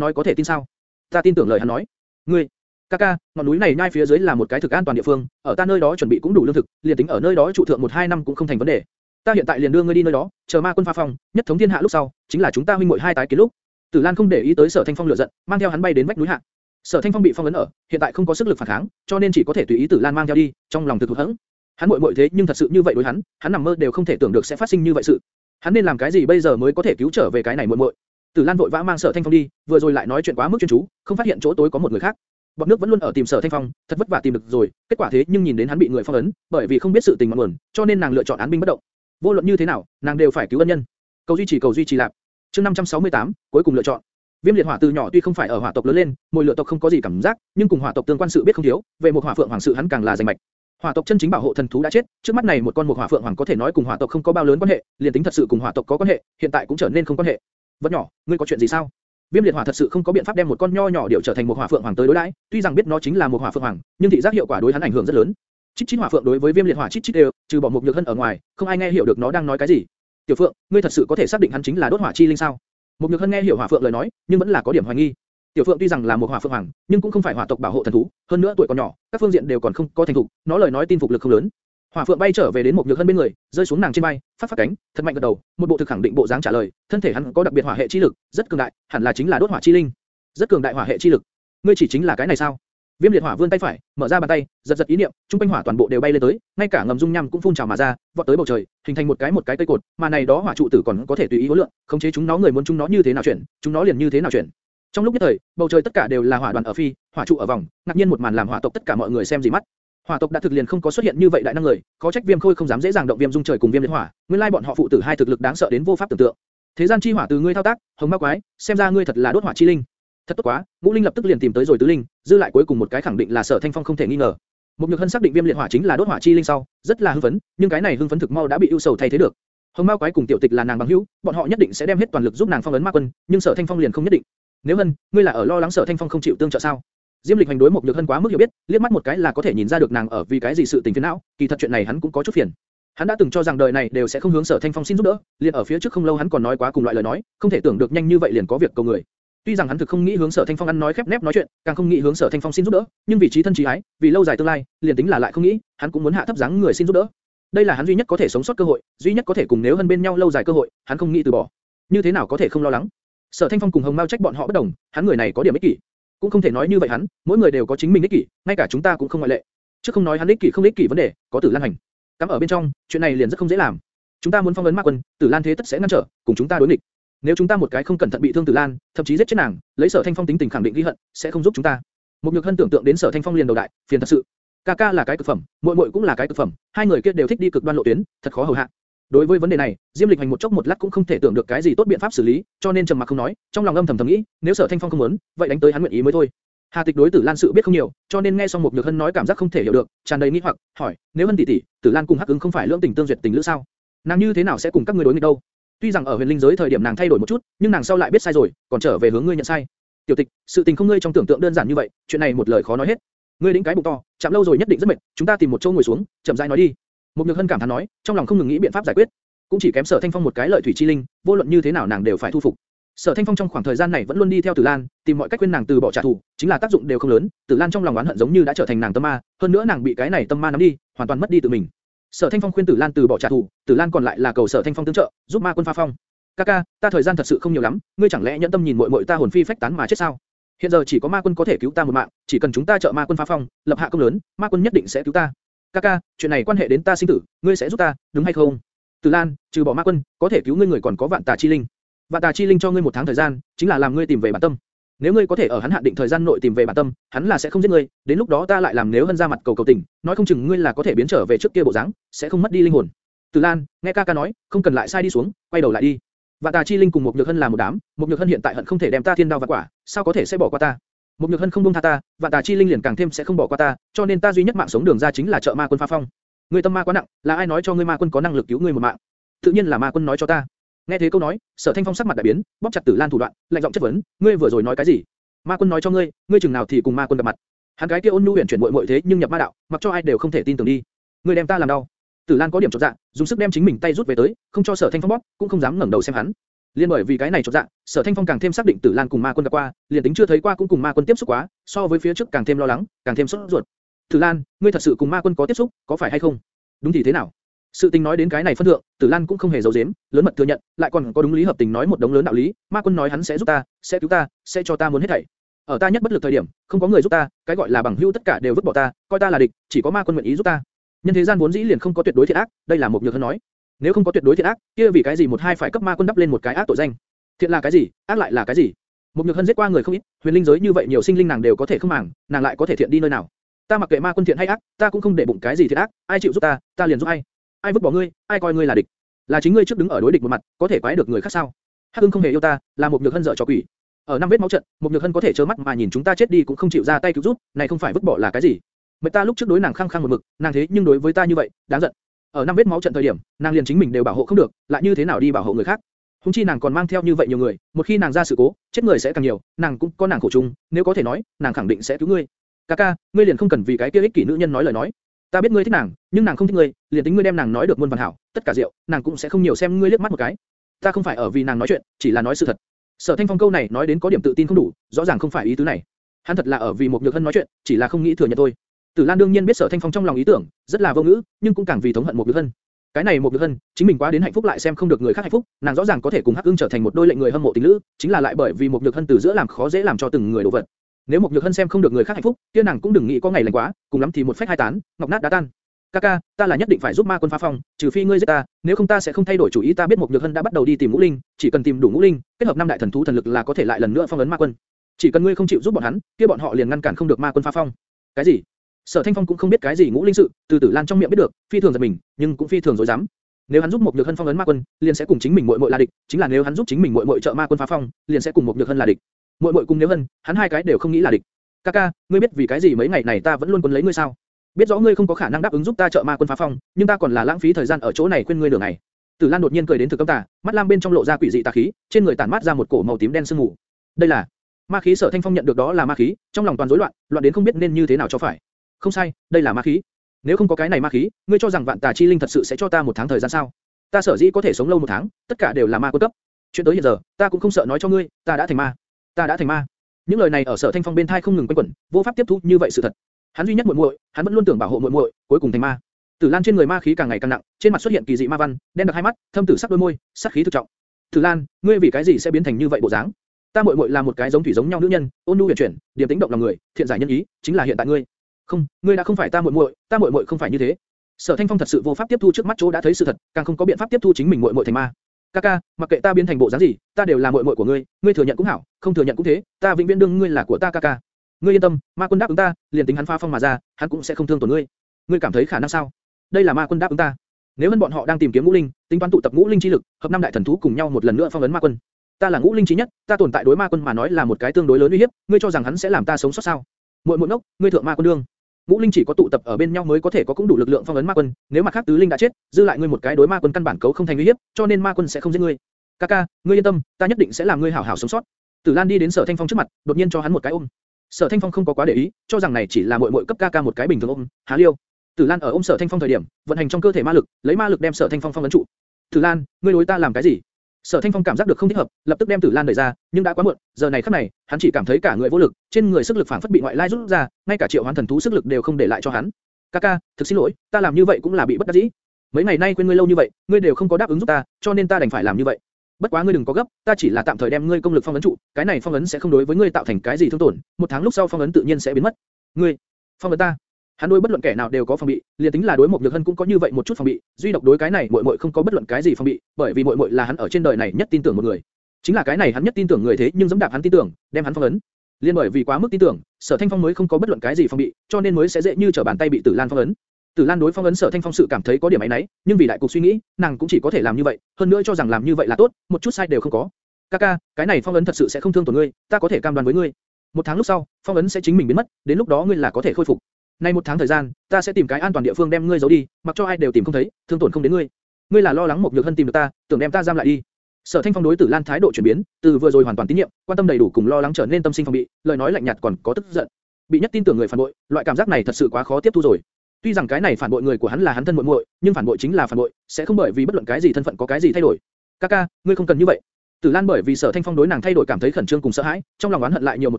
nói có thể tin sao? Ta tin tưởng lời hắn nói. Ngươi, Kaka, ngọn núi này ngay phía dưới là một cái thực an toàn địa phương, ở ta nơi đó chuẩn bị cũng đủ lương thực, liền tính ở nơi đó trụ thượng một hai năm cũng không thành vấn đề. Ta hiện tại liền đưa ngươi đi nơi đó, chờ ma quân phá phong, nhất thống thiên hạ lúc sau, chính là chúng ta huynh muội hai tái kiến lúc. Tử Lan không để ý tới Sở Thanh Phong lửa giận, mang theo hắn bay đến vách núi hạ. Sở Thanh Phong bị phong ấn ở, hiện tại không có sức lực phản kháng, cho nên chỉ có thể tùy ý Tử Lan mang theo đi, trong lòng thực thụ hững. Hắn muội muội thế nhưng thật sự như vậy đối hắn, hắn nằm mơ đều không thể tưởng được sẽ phát sinh như vậy sự. Hắn nên làm cái gì bây giờ mới có thể cứu trở về cái này muội muội? Tử Lan vội vã mang Sở Thanh Phong đi, vừa rồi lại nói chuyện quá mức chuyên chú, không phát hiện chỗ tối có một người khác. Bọn nước vẫn luôn ở tìm Sở Thanh Phong, thật vất vả tìm được rồi, kết quả thế nhưng nhìn đến hắn bị người phong ấn, bởi vì không biết sự tình mọn nguồn, cho nên nàng lựa chọn án binh bất động. Vô luận như thế nào, nàng đều phải cứu ân nhân. Cầu duy trì cầu duy trì lạc. Chương 568, cuối cùng lựa chọn. Viêm liệt hỏa từ nhỏ tuy không phải ở hỏa tộc lớn lên, mùi lửa tộc không có gì cảm giác, nhưng cùng hỏa tộc tương quan sự biết không thiếu, về một hỏa phượng hoàng sự hắn càng là danh mạch. Hỏa tộc chân chính bảo hộ thần thú đã chết, trước mắt này một con một hỏa phượng hoàng có thể nói cùng hỏa tộc không có bao lớn quan hệ, liền tính thật sự cùng hỏa tộc có quan hệ, hiện tại cũng trở nên không quan hệ. Vật nhỏ, ngươi có chuyện gì sao? Viêm liệt hỏa thật sự không có biện pháp đem một con nho nhỏ điệu trở thành một hỏa phượng hoàng tới đối đãi, tuy rằng biết nó chính là một hỏa phượng hoàng, nhưng thị giác hiệu quả đối hắn ảnh hưởng rất lớn. Chích chích hỏa phượng đối với viêm liệt hỏa chích chích đều, trừ bỏ một nhược hân ở ngoài, không ai nghe hiểu được nó đang nói cái gì. Tiểu phượng, ngươi thật sự có thể xác định hắn chính là đốt hỏa chi linh sao? Một nhược hân nghe hiểu hỏa phượng lời nói, nhưng vẫn là có điểm hoài nghi. Tiểu Phượng tuy rằng là một hỏa phượng hoàng, nhưng cũng không phải hỏa tộc bảo hộ thần thú, hơn nữa tuổi còn nhỏ, các phương diện đều còn không có thành thục, nó lời nói tin phục lực không lớn. Hỏa Phượng bay trở về đến một nhược hân bên người, rơi xuống nàng trên vai, phát phát cánh, thật mạnh gật đầu, một bộ thực khẳng định bộ dáng trả lời, thân thể hắn có đặc biệt hỏa hệ chi lực, rất cường đại, hẳn là chính là đốt hỏa chi linh. Rất cường đại hỏa hệ chi lực. Ngươi chỉ chính là cái này sao? Viêm liệt hỏa vươn tay phải, mở ra bàn tay, giật giật ý niệm, trung quanh hỏa toàn bộ đều bay lên tới, ngay cả ngầm dung nham cũng phun trào mà ra, vọt tới bầu trời, hình thành một cái một cái cây cột, mà này đó hỏa trụ tử còn có thể tùy ý hối lượng, khống chế chúng nó người muốn chúng nó như thế nào chuyển, chúng nó liền như thế nào chuyển. Trong lúc nhất thời, bầu trời tất cả đều là hỏa đoàn ở phi, hỏa trụ ở vòng, ngạc nhiên một màn làm hỏa tộc tất cả mọi người xem gì mắt. Hỏa tộc đã thực liền không có xuất hiện như vậy đại năng người, có trách Viêm Khôi không dám dễ dàng động Viêm Dung trời cùng Viêm Liệt Hỏa, nguyên lai bọn họ phụ tử hai thực lực đáng sợ đến vô pháp tưởng tượng. Thế gian chi hỏa từ ngươi thao tác, hồng ma quái, xem ra ngươi thật là đốt hỏa chi linh. Thật tốt quá, Ngũ Linh lập tức liền tìm tới rồi tứ linh, dư lại cuối cùng một cái khẳng định là Sở Thanh Phong không thể nghi ngờ. Một Nhược Hân xác định Viêm Liệt Hỏa chính là đốt hỏa chi linh sau, rất là hưng phấn, nhưng cái này hưng phấn thực mau đã bị ưu sầu thay thế được. Hồng Ma quái cùng tiểu tịch là nàng bằng hữu, bọn họ nhất định sẽ đem hết toàn lực giúp nàng phong ấn ma quân, nhưng Sở Thanh Phong liền không nhất định. Nếu Hân, ngươi là ở lo lắng Sở Thanh Phong không chịu tương trợ sao? Diêm Lịch hành đối một Nhược Hân quá mức hiểu biết, liếc mắt một cái là có thể nhìn ra được nàng ở vì cái gì sự tình phiền não, kỳ thật chuyện này hắn cũng có chút phiền. Hắn đã từng cho rằng đời này đều sẽ không hướng Sở Thanh Phong xin giúp đỡ, liền ở phía trước không lâu hắn còn nói quá cùng loại lời nói, không thể tưởng được nhanh như vậy liền có việc cầu người. Tuy rằng hắn thực không nghĩ hướng Sở Thanh Phong ăn nói khép nép nói chuyện, càng không nghĩ hướng Sở Thanh Phong xin giúp đỡ, nhưng vị trí thân trí ái, vì lâu dài tương lai, liền tính là lại không nghĩ, hắn cũng muốn hạ thấp dáng người xin giúp đỡ. Đây là hắn duy nhất có thể sống sót cơ hội, duy nhất có thể cùng nếu hơn bên nhau lâu dài cơ hội, hắn không nghĩ từ bỏ. Như thế nào có thể không lo lắng? Sở Thanh Phong cùng Hồng Mao trách bọn họ bất đồng, hắn người này có điểm ích kỷ. Cũng không thể nói như vậy hắn, mỗi người đều có chính mình ích kỷ, ngay cả chúng ta cũng không ngoại lệ. Chứ không nói hắn ích kỷ không ích kỷ vấn đề, có Tử Lan hành. Cắm ở bên trong, chuyện này liền rất không dễ làm. Chúng ta muốn phong ấn Ma Quân, Tử Lan thế tất sẽ ngăn trở, cùng chúng ta đối nghịch. Nếu chúng ta một cái không cẩn thận bị thương Tử Lan, thậm chí giết chết nàng, lấy Sở Thanh Phong tính tình khẳng định ghi hận, sẽ không giúp chúng ta. Một nhược hân tưởng tượng đến Sở Thanh Phong liền đầu đại, phiền thật sự. Ca ca là cái cực phẩm, muội muội cũng là cái cực phẩm, hai người kia đều thích đi cực đoan lộ tuyến, thật khó hầu hạ. Đối với vấn đề này, Diêm Lịch Hành một chốc một lát cũng không thể tưởng được cái gì tốt biện pháp xử lý, cho nên trầm mặc không nói, trong lòng âm thầm thầm nghĩ, nếu Sở Thanh Phong không muốn, vậy đánh tới hắn nguyện ý mới thôi. Hà Tịch đối Tử Lan sự biết không nhiều, cho nên nghe xong một Nhược Hân nói cảm giác không thể hiểu được, tràn đầy nghi hoặc, hỏi, nếu Hân tỷ tỷ, Tử Lan cùng Hắc Ứng không phải lưỡng tình tương duyệt tình lữ sao? Nàng như thế nào sẽ cùng các ngươi đối nghịch đâu? Tuy rằng ở huyền linh giới thời điểm nàng thay đổi một chút, nhưng nàng sau lại biết sai rồi, còn trở về hướng ngươi nhận sai. Tiểu Tịch, sự tình không ngươi trong tưởng tượng đơn giản như vậy, chuyện này một lời khó nói hết. Ngươi đến cái bụng to, chạm lâu rồi nhất định rất mệt, chúng ta tìm một chỗ ngồi xuống, chậm rãi nói đi. Một Nhược Hân cảm thán nói, trong lòng không ngừng nghĩ biện pháp giải quyết. Cũng chỉ kém Sở Thanh Phong một cái lợi thủy chi linh, vô luận như thế nào nàng đều phải thu phục. Sở Thanh Phong trong khoảng thời gian này vẫn luôn đi theo Tử Lan, tìm mọi cách khuyên nàng từ bỏ trả thù, chính là tác dụng đều không lớn. Tử Lan trong lòng oán hận giống như đã trở thành nàng tâm ma, hơn nữa nàng bị cái này tâm ma nắm đi, hoàn toàn mất đi tự mình. Sở Thanh Phong khuyên Tử Lan từ bỏ trả thù, Tử Lan còn lại là cầu Sở Thanh Phong tương trợ, giúp ma quân phá phong. Kaka, ta thời gian thật sự không nhiều lắm, ngươi chẳng lẽ nhẫn tâm nhìn muội muội ta hồn phi phách tán mà chết sao? Hiện giờ chỉ có ma quân có thể cứu ta một mạng, chỉ cần chúng ta trợ ma quân phá phong, lập hạ công lớn, ma quân nhất định sẽ cứu ta. Kaka, chuyện này quan hệ đến ta sinh tử, ngươi sẽ giúp ta, đúng hay không? Tử Lan, trừ bỏ ma quân, có thể cứu ngươi người còn có vạn tà chi linh. Vạn tà chi linh cho ngươi một tháng thời gian, chính là làm ngươi tìm về bản tâm. Nếu ngươi có thể ở hắn hạn định thời gian nội tìm về bản tâm, hắn là sẽ không giết ngươi, đến lúc đó ta lại làm nếu hân ra mặt cầu cầu tình, nói không chừng ngươi là có thể biến trở về trước kia bộ dáng, sẽ không mất đi linh hồn. Tử Lan, nghe ca ca nói, không cần lại sai đi xuống, quay đầu lại đi. Vạn Tà Chi Linh cùng một Nhược Hân là một đám, một Nhược Hân hiện tại hận không thể đem ta thiên đao và quả, sao có thể sẽ bỏ qua ta? Một Nhược Hân không buông tha ta, Vạn Tà Chi Linh liền càng thêm sẽ không bỏ qua ta, cho nên ta duy nhất mạng sống đường ra chính là trợ ma quân phá phong. Ngươi tâm ma quá nặng, là ai nói cho ngươi ma quân có năng lực cứu ngươi một mạng? Tự nhiên là ma quân nói cho ta. Nghe thế câu nói, Sở Thanh Phong sắc mặt đại biến, bóp chặt Tử Lan thủ đoạn, lạnh giọng chất vấn, ngươi vừa rồi nói cái gì? Ma quân nói cho ngươi, ngươi chừng nào thì cùng ma quân gặp mặt? Hắn cái kia ôn nhu huyền chuyển muội muội thế nhưng nhập ma đạo, mặc cho ai đều không thể tin tưởng đi. Ngươi đem ta làm đau. Tử Lan có điểm chột dạ, dùng sức đem chính mình tay rút về tới, không cho Sở Thanh Phong bóp, cũng không dám ngẩng đầu xem hắn. Liên bởi vì cái này chột dạ, Sở Thanh Phong càng thêm xác định Tử Lan cùng Ma Quân gặp qua, liền tính chưa thấy qua cũng cùng Ma Quân tiếp xúc quá, so với phía trước càng thêm lo lắng, càng thêm sốt ruột. Tử Lan, ngươi thật sự cùng Ma Quân có tiếp xúc, có phải hay không? Đúng thì thế nào? Sự tình nói đến cái này phân thượng, Tử Lan cũng không hề giấu giếm, lớn mật thừa nhận, lại còn có đúng lý hợp tình nói một đống lớn đạo lý, Ma Quân nói hắn sẽ giúp ta, sẽ cứu ta, sẽ cho ta muốn hết thảy. Ở ta nhất bất lực thời điểm, không có người giúp ta, cái gọi là bằng hữu tất cả đều vứt bỏ ta, coi ta là địch, chỉ có Ma Quân nguyện ý giúp ta. Nhân thế gian vốn dĩ liền không có tuyệt đối thiện ác, đây là một nhược hơn nói. Nếu không có tuyệt đối thiện ác, kia vì cái gì một hai phải cấp Ma Quân đắp lên một cái ác tội danh? Thiện là cái gì, ác lại là cái gì? Một nhược hân giết qua người không ít, huyền linh giới như vậy nhiều sinh linh nàng đều có thể không màng, nàng lại có thể thiện đi nơi nào? Ta mặc kệ ma quân thiện hay ác, ta cũng không để bụng cái gì thiện ác, ai chịu giúp ta, ta liền giúp ai. Ai vứt bỏ ngươi, ai coi ngươi là địch, là chính ngươi trước đứng ở đối địch một mặt, có thể quái được người khác sao? Hắc Ưng không hề yêu ta, là một nhược hân dở trò quỷ. Ở năm vết máu trận, một nhược hân có thể trơ mắt mà nhìn chúng ta chết đi cũng không chịu ra tay cứu giúp, này không phải vứt bỏ là cái gì? Mệt ta lúc trước đối nàng khăng khăng một mực, nàng thế nhưng đối với ta như vậy, đáng giận. Ở năm vết máu trận thời điểm, nàng liền chính mình đều bảo hộ không được, lại như thế nào đi bảo hộ người khác? Hùng chi nàng còn mang theo như vậy nhiều người, một khi nàng ra sự cố, chết người sẽ càng nhiều, nàng cũng có nàng khổ chung, nếu có thể nói, nàng khẳng định sẽ cứu ngươi. Kaka, ngươi liền không cần vì cái kia ích kỷ nữ nhân nói lời nói. Ta biết ngươi thích nàng, nhưng nàng không thích ngươi, liền tính ngươi đem nàng nói được muôn vàn hảo, tất cả rượu, nàng cũng sẽ không nhiều xem ngươi liếc mắt một cái. Ta không phải ở vì nàng nói chuyện, chỉ là nói sự thật. Sở Thanh Phong câu này nói đến có điểm tự tin không đủ, rõ ràng không phải ý tứ này. Hắn thật là ở vì một nhược hân nói chuyện, chỉ là không nghĩ thừa nhận thôi. Tử Lan đương nhiên biết Sở Thanh Phong trong lòng ý tưởng, rất là vô ngữ, nhưng cũng càng vì thống hận một nhược hân. Cái này một nhược hân, chính mình quá đến hạnh phúc lại xem không được người khác hạnh phúc, nàng rõ ràng có thể cùng Hắc Ưng trở thành một đôi lệnh người hâm mộ tình lữ, chính là lại bởi vì một nhược hân từ giữa làm khó dễ làm cho từng người đổ vật. Nếu một nhược hân xem không được người khác hạnh phúc, kia nàng cũng đừng nghĩ có ngày lành quá, cùng lắm thì một phách hai tán, ngọc nát đá tan. Kaka, ta là nhất định phải giúp ma quân phá phong, trừ phi ngươi giết ta, nếu không ta sẽ không thay đổi chủ ý. Ta biết một nhược hân đã bắt đầu đi tìm ngũ linh, chỉ cần tìm đủ ngũ linh, kết hợp năm đại thần thú thần lực là có thể lại lần nữa phong ấn ma quân. Chỉ cần ngươi không chịu giúp bọn hắn, kia bọn họ liền ngăn cản không được ma quân phá phong. Cái gì? Sở Thanh Phong cũng không biết cái gì ngũ linh sự, từ Tử Lan trong miệng biết được, phi thường giật mình, nhưng cũng phi thường dối dám. Nếu hắn giúp một nhược hân phong ấn ma quân, liền sẽ cùng chính mình muội muội là địch, chính là nếu hắn giúp chính mình muội muội trợ ma quân phá phong, liền sẽ cùng một nhược hân là địch. Muội muội cùng nếu hân, hắn hai cái đều không nghĩ là địch. Kaka, ngươi biết vì cái gì mấy ngày này ta vẫn luôn quấn lấy ngươi sao? Biết rõ ngươi không có khả năng đáp ứng giúp ta trợ ma quân phá phong, nhưng ta còn là lãng phí thời gian ở chỗ này khuyên ngươi nửa này. Tử Lan đột nhiên cười đến thực cấm tà, mắt lam bên trong lộ ra quỷ dị tà khí, trên người tản mát ra một cổ màu tím đen sương mù. Đây là ma khí. Sở Thanh Phong nhận được đó là ma khí, trong lòng toàn rối loạn, loạn đến không biết nên như thế nào cho phải. Không sai, đây là ma khí. Nếu không có cái này ma khí, ngươi cho rằng vạn tà chi linh thật sự sẽ cho ta một tháng thời gian sao? Ta sở dĩ có thể sống lâu một tháng, tất cả đều là ma quân cấp. Chuyện tới hiện giờ, ta cũng không sợ nói cho ngươi, ta đã thành ma. Ta đã thành ma. Những lời này ở Sở Thanh Phong bên tai không ngừng quanh quẩn, vô pháp tiếp thu như vậy sự thật. Hắn duy nhất muội muội, hắn vẫn luôn tưởng bảo hộ muội muội, cuối cùng thành ma. Tử Lan trên người ma khí càng ngày càng nặng, trên mặt xuất hiện kỳ dị ma văn, đen đặc hai mắt, thâm tử sắc đôi môi, sát khí thực trọng. Tử Lan, ngươi vì cái gì sẽ biến thành như vậy bộ dáng? Ta muội muội là một cái giống thủy giống nhau nữ nhân, ôn nhu huyền chuyển, điềm tĩnh động lòng người, thiện giải nhân ý, chính là hiện tại ngươi. Không, ngươi đã không phải ta muội muội, ta muội muội không phải như thế. Sở Thanh Phong thật sự vô pháp tiếp thu trước mắt chỗ đã thấy sự thật, càng không có biện pháp tiếp thu chính mình muội muội thành ma. Kaka, mặc kệ ta biến thành bộ dáng gì, ta đều là muội muội của ngươi, ngươi thừa nhận cũng hảo, không thừa nhận cũng thế, ta vĩnh viễn đương ngươi là của ta Kaka. Ngươi yên tâm, ma quân đáp ứng ta, liền tính hắn phá phong mà ra, hắn cũng sẽ không thương tổn ngươi. Ngươi cảm thấy khả năng sao? Đây là ma quân đáp ứng ta. Nếu hơn bọn họ đang tìm kiếm ngũ linh, tính toán tụ tập ngũ linh chi lực, hợp năm đại thần thú cùng nhau một lần nữa phong ấn ma quân. Ta là ngũ linh chí nhất, ta tồn tại đối ma quân mà nói là một cái tương đối lớn uy hiếp, ngươi cho rằng hắn sẽ làm ta sống sót sao? Muội muội ngốc, ngươi thượng ma quân đương. Ngũ linh chỉ có tụ tập ở bên nhau mới có thể có cũng đủ lực lượng phong ấn ma quân, nếu mà khác tứ linh đã chết, dư lại ngươi một cái đối ma quân căn bản cấu không thành uy hiếp, cho nên ma quân sẽ không giết ngươi. Kaka, ngươi yên tâm, ta nhất định sẽ làm ngươi hảo hảo sống sót. Tử Lan đi đến Sở Thanh Phong trước mặt, đột nhiên cho hắn một cái ôm. Sở Thanh Phong không có quá để ý, cho rằng này chỉ là muội muội cấp Kaka một cái bình thường ôm, há liêu. Tử Lan ở ôm Sở Thanh Phong thời điểm, vận hành trong cơ thể ma lực, lấy ma lực đem Sở Thanh Phong phong ấn trụ. Tử Lan, ngươi đối ta làm cái gì? Sở Thanh Phong cảm giác được không thích hợp, lập tức đem Tử Lan đẩy ra, nhưng đã quá muộn, giờ này khắc này, hắn chỉ cảm thấy cả người vô lực, trên người sức lực phản phất bị ngoại lai rút ra, ngay cả triệu hoán thần thú sức lực đều không để lại cho hắn. Kaka, thực xin lỗi, ta làm như vậy cũng là bị bất đắc dĩ. Mấy ngày nay quên ngươi lâu như vậy, ngươi đều không có đáp ứng giúp ta, cho nên ta đành phải làm như vậy. Bất quá ngươi đừng có gấp, ta chỉ là tạm thời đem ngươi công lực phong ấn trụ, cái này phong ấn sẽ không đối với ngươi tạo thành cái gì thương tổn, một tháng lúc sau phong ấn tự nhiên sẽ biến mất. Ngươi, phong ấn ta. Hắn đối bất luận kẻ nào đều có phòng bị, liền tính là đối một nhược hân cũng có như vậy một chút phòng bị, duy độc đối cái này muội muội không có bất luận cái gì phòng bị, bởi vì muội muội là hắn ở trên đời này nhất tin tưởng một người. Chính là cái này hắn nhất tin tưởng người thế nhưng dẫm đạp hắn tin tưởng, đem hắn phong ấn. Liên bởi vì quá mức tin tưởng, Sở Thanh Phong mới không có bất luận cái gì phòng bị, cho nên mới sẽ dễ như trở bàn tay bị Tử Lan phong ấn. Tử Lan đối phong ấn Sở Thanh Phong sự cảm thấy có điểm ấy nấy, nhưng vì đại cục suy nghĩ, nàng cũng chỉ có thể làm như vậy, hơn nữa cho rằng làm như vậy là tốt, một chút sai đều không có. Kaka, cái này phong ấn thật sự sẽ không thương tổn ngươi, ta có thể cam đoan với ngươi. Một tháng lúc sau, phong ấn sẽ chính mình biến mất, đến lúc đó ngươi là có thể khôi phục. Nay một tháng thời gian, ta sẽ tìm cái an toàn địa phương đem ngươi giấu đi, mặc cho ai đều tìm không thấy, thương tổn không đến ngươi. Ngươi là lo lắng một nhược hân tìm được ta, tưởng đem ta giam lại đi. Sở Thanh Phong đối Tử Lan thái độ chuyển biến, từ vừa rồi hoàn toàn tín nhiệm, quan tâm đầy đủ cùng lo lắng trở nên tâm sinh phòng bị, lời nói lạnh nhạt còn có tức giận. Bị nhất tin tưởng người phản bội, loại cảm giác này thật sự quá khó tiếp thu rồi. Tuy rằng cái này phản bội người của hắn là hắn thân muội muội, nhưng phản bội chính là phản bội, sẽ không bởi vì bất luận cái gì thân phận có cái gì thay đổi. Kaka, ngươi không cần như vậy. Tử Lan bởi vì Sở Thanh Phong đối nàng thay đổi cảm thấy khẩn trương cùng sợ hãi, trong lòng oán hận lại nhiều một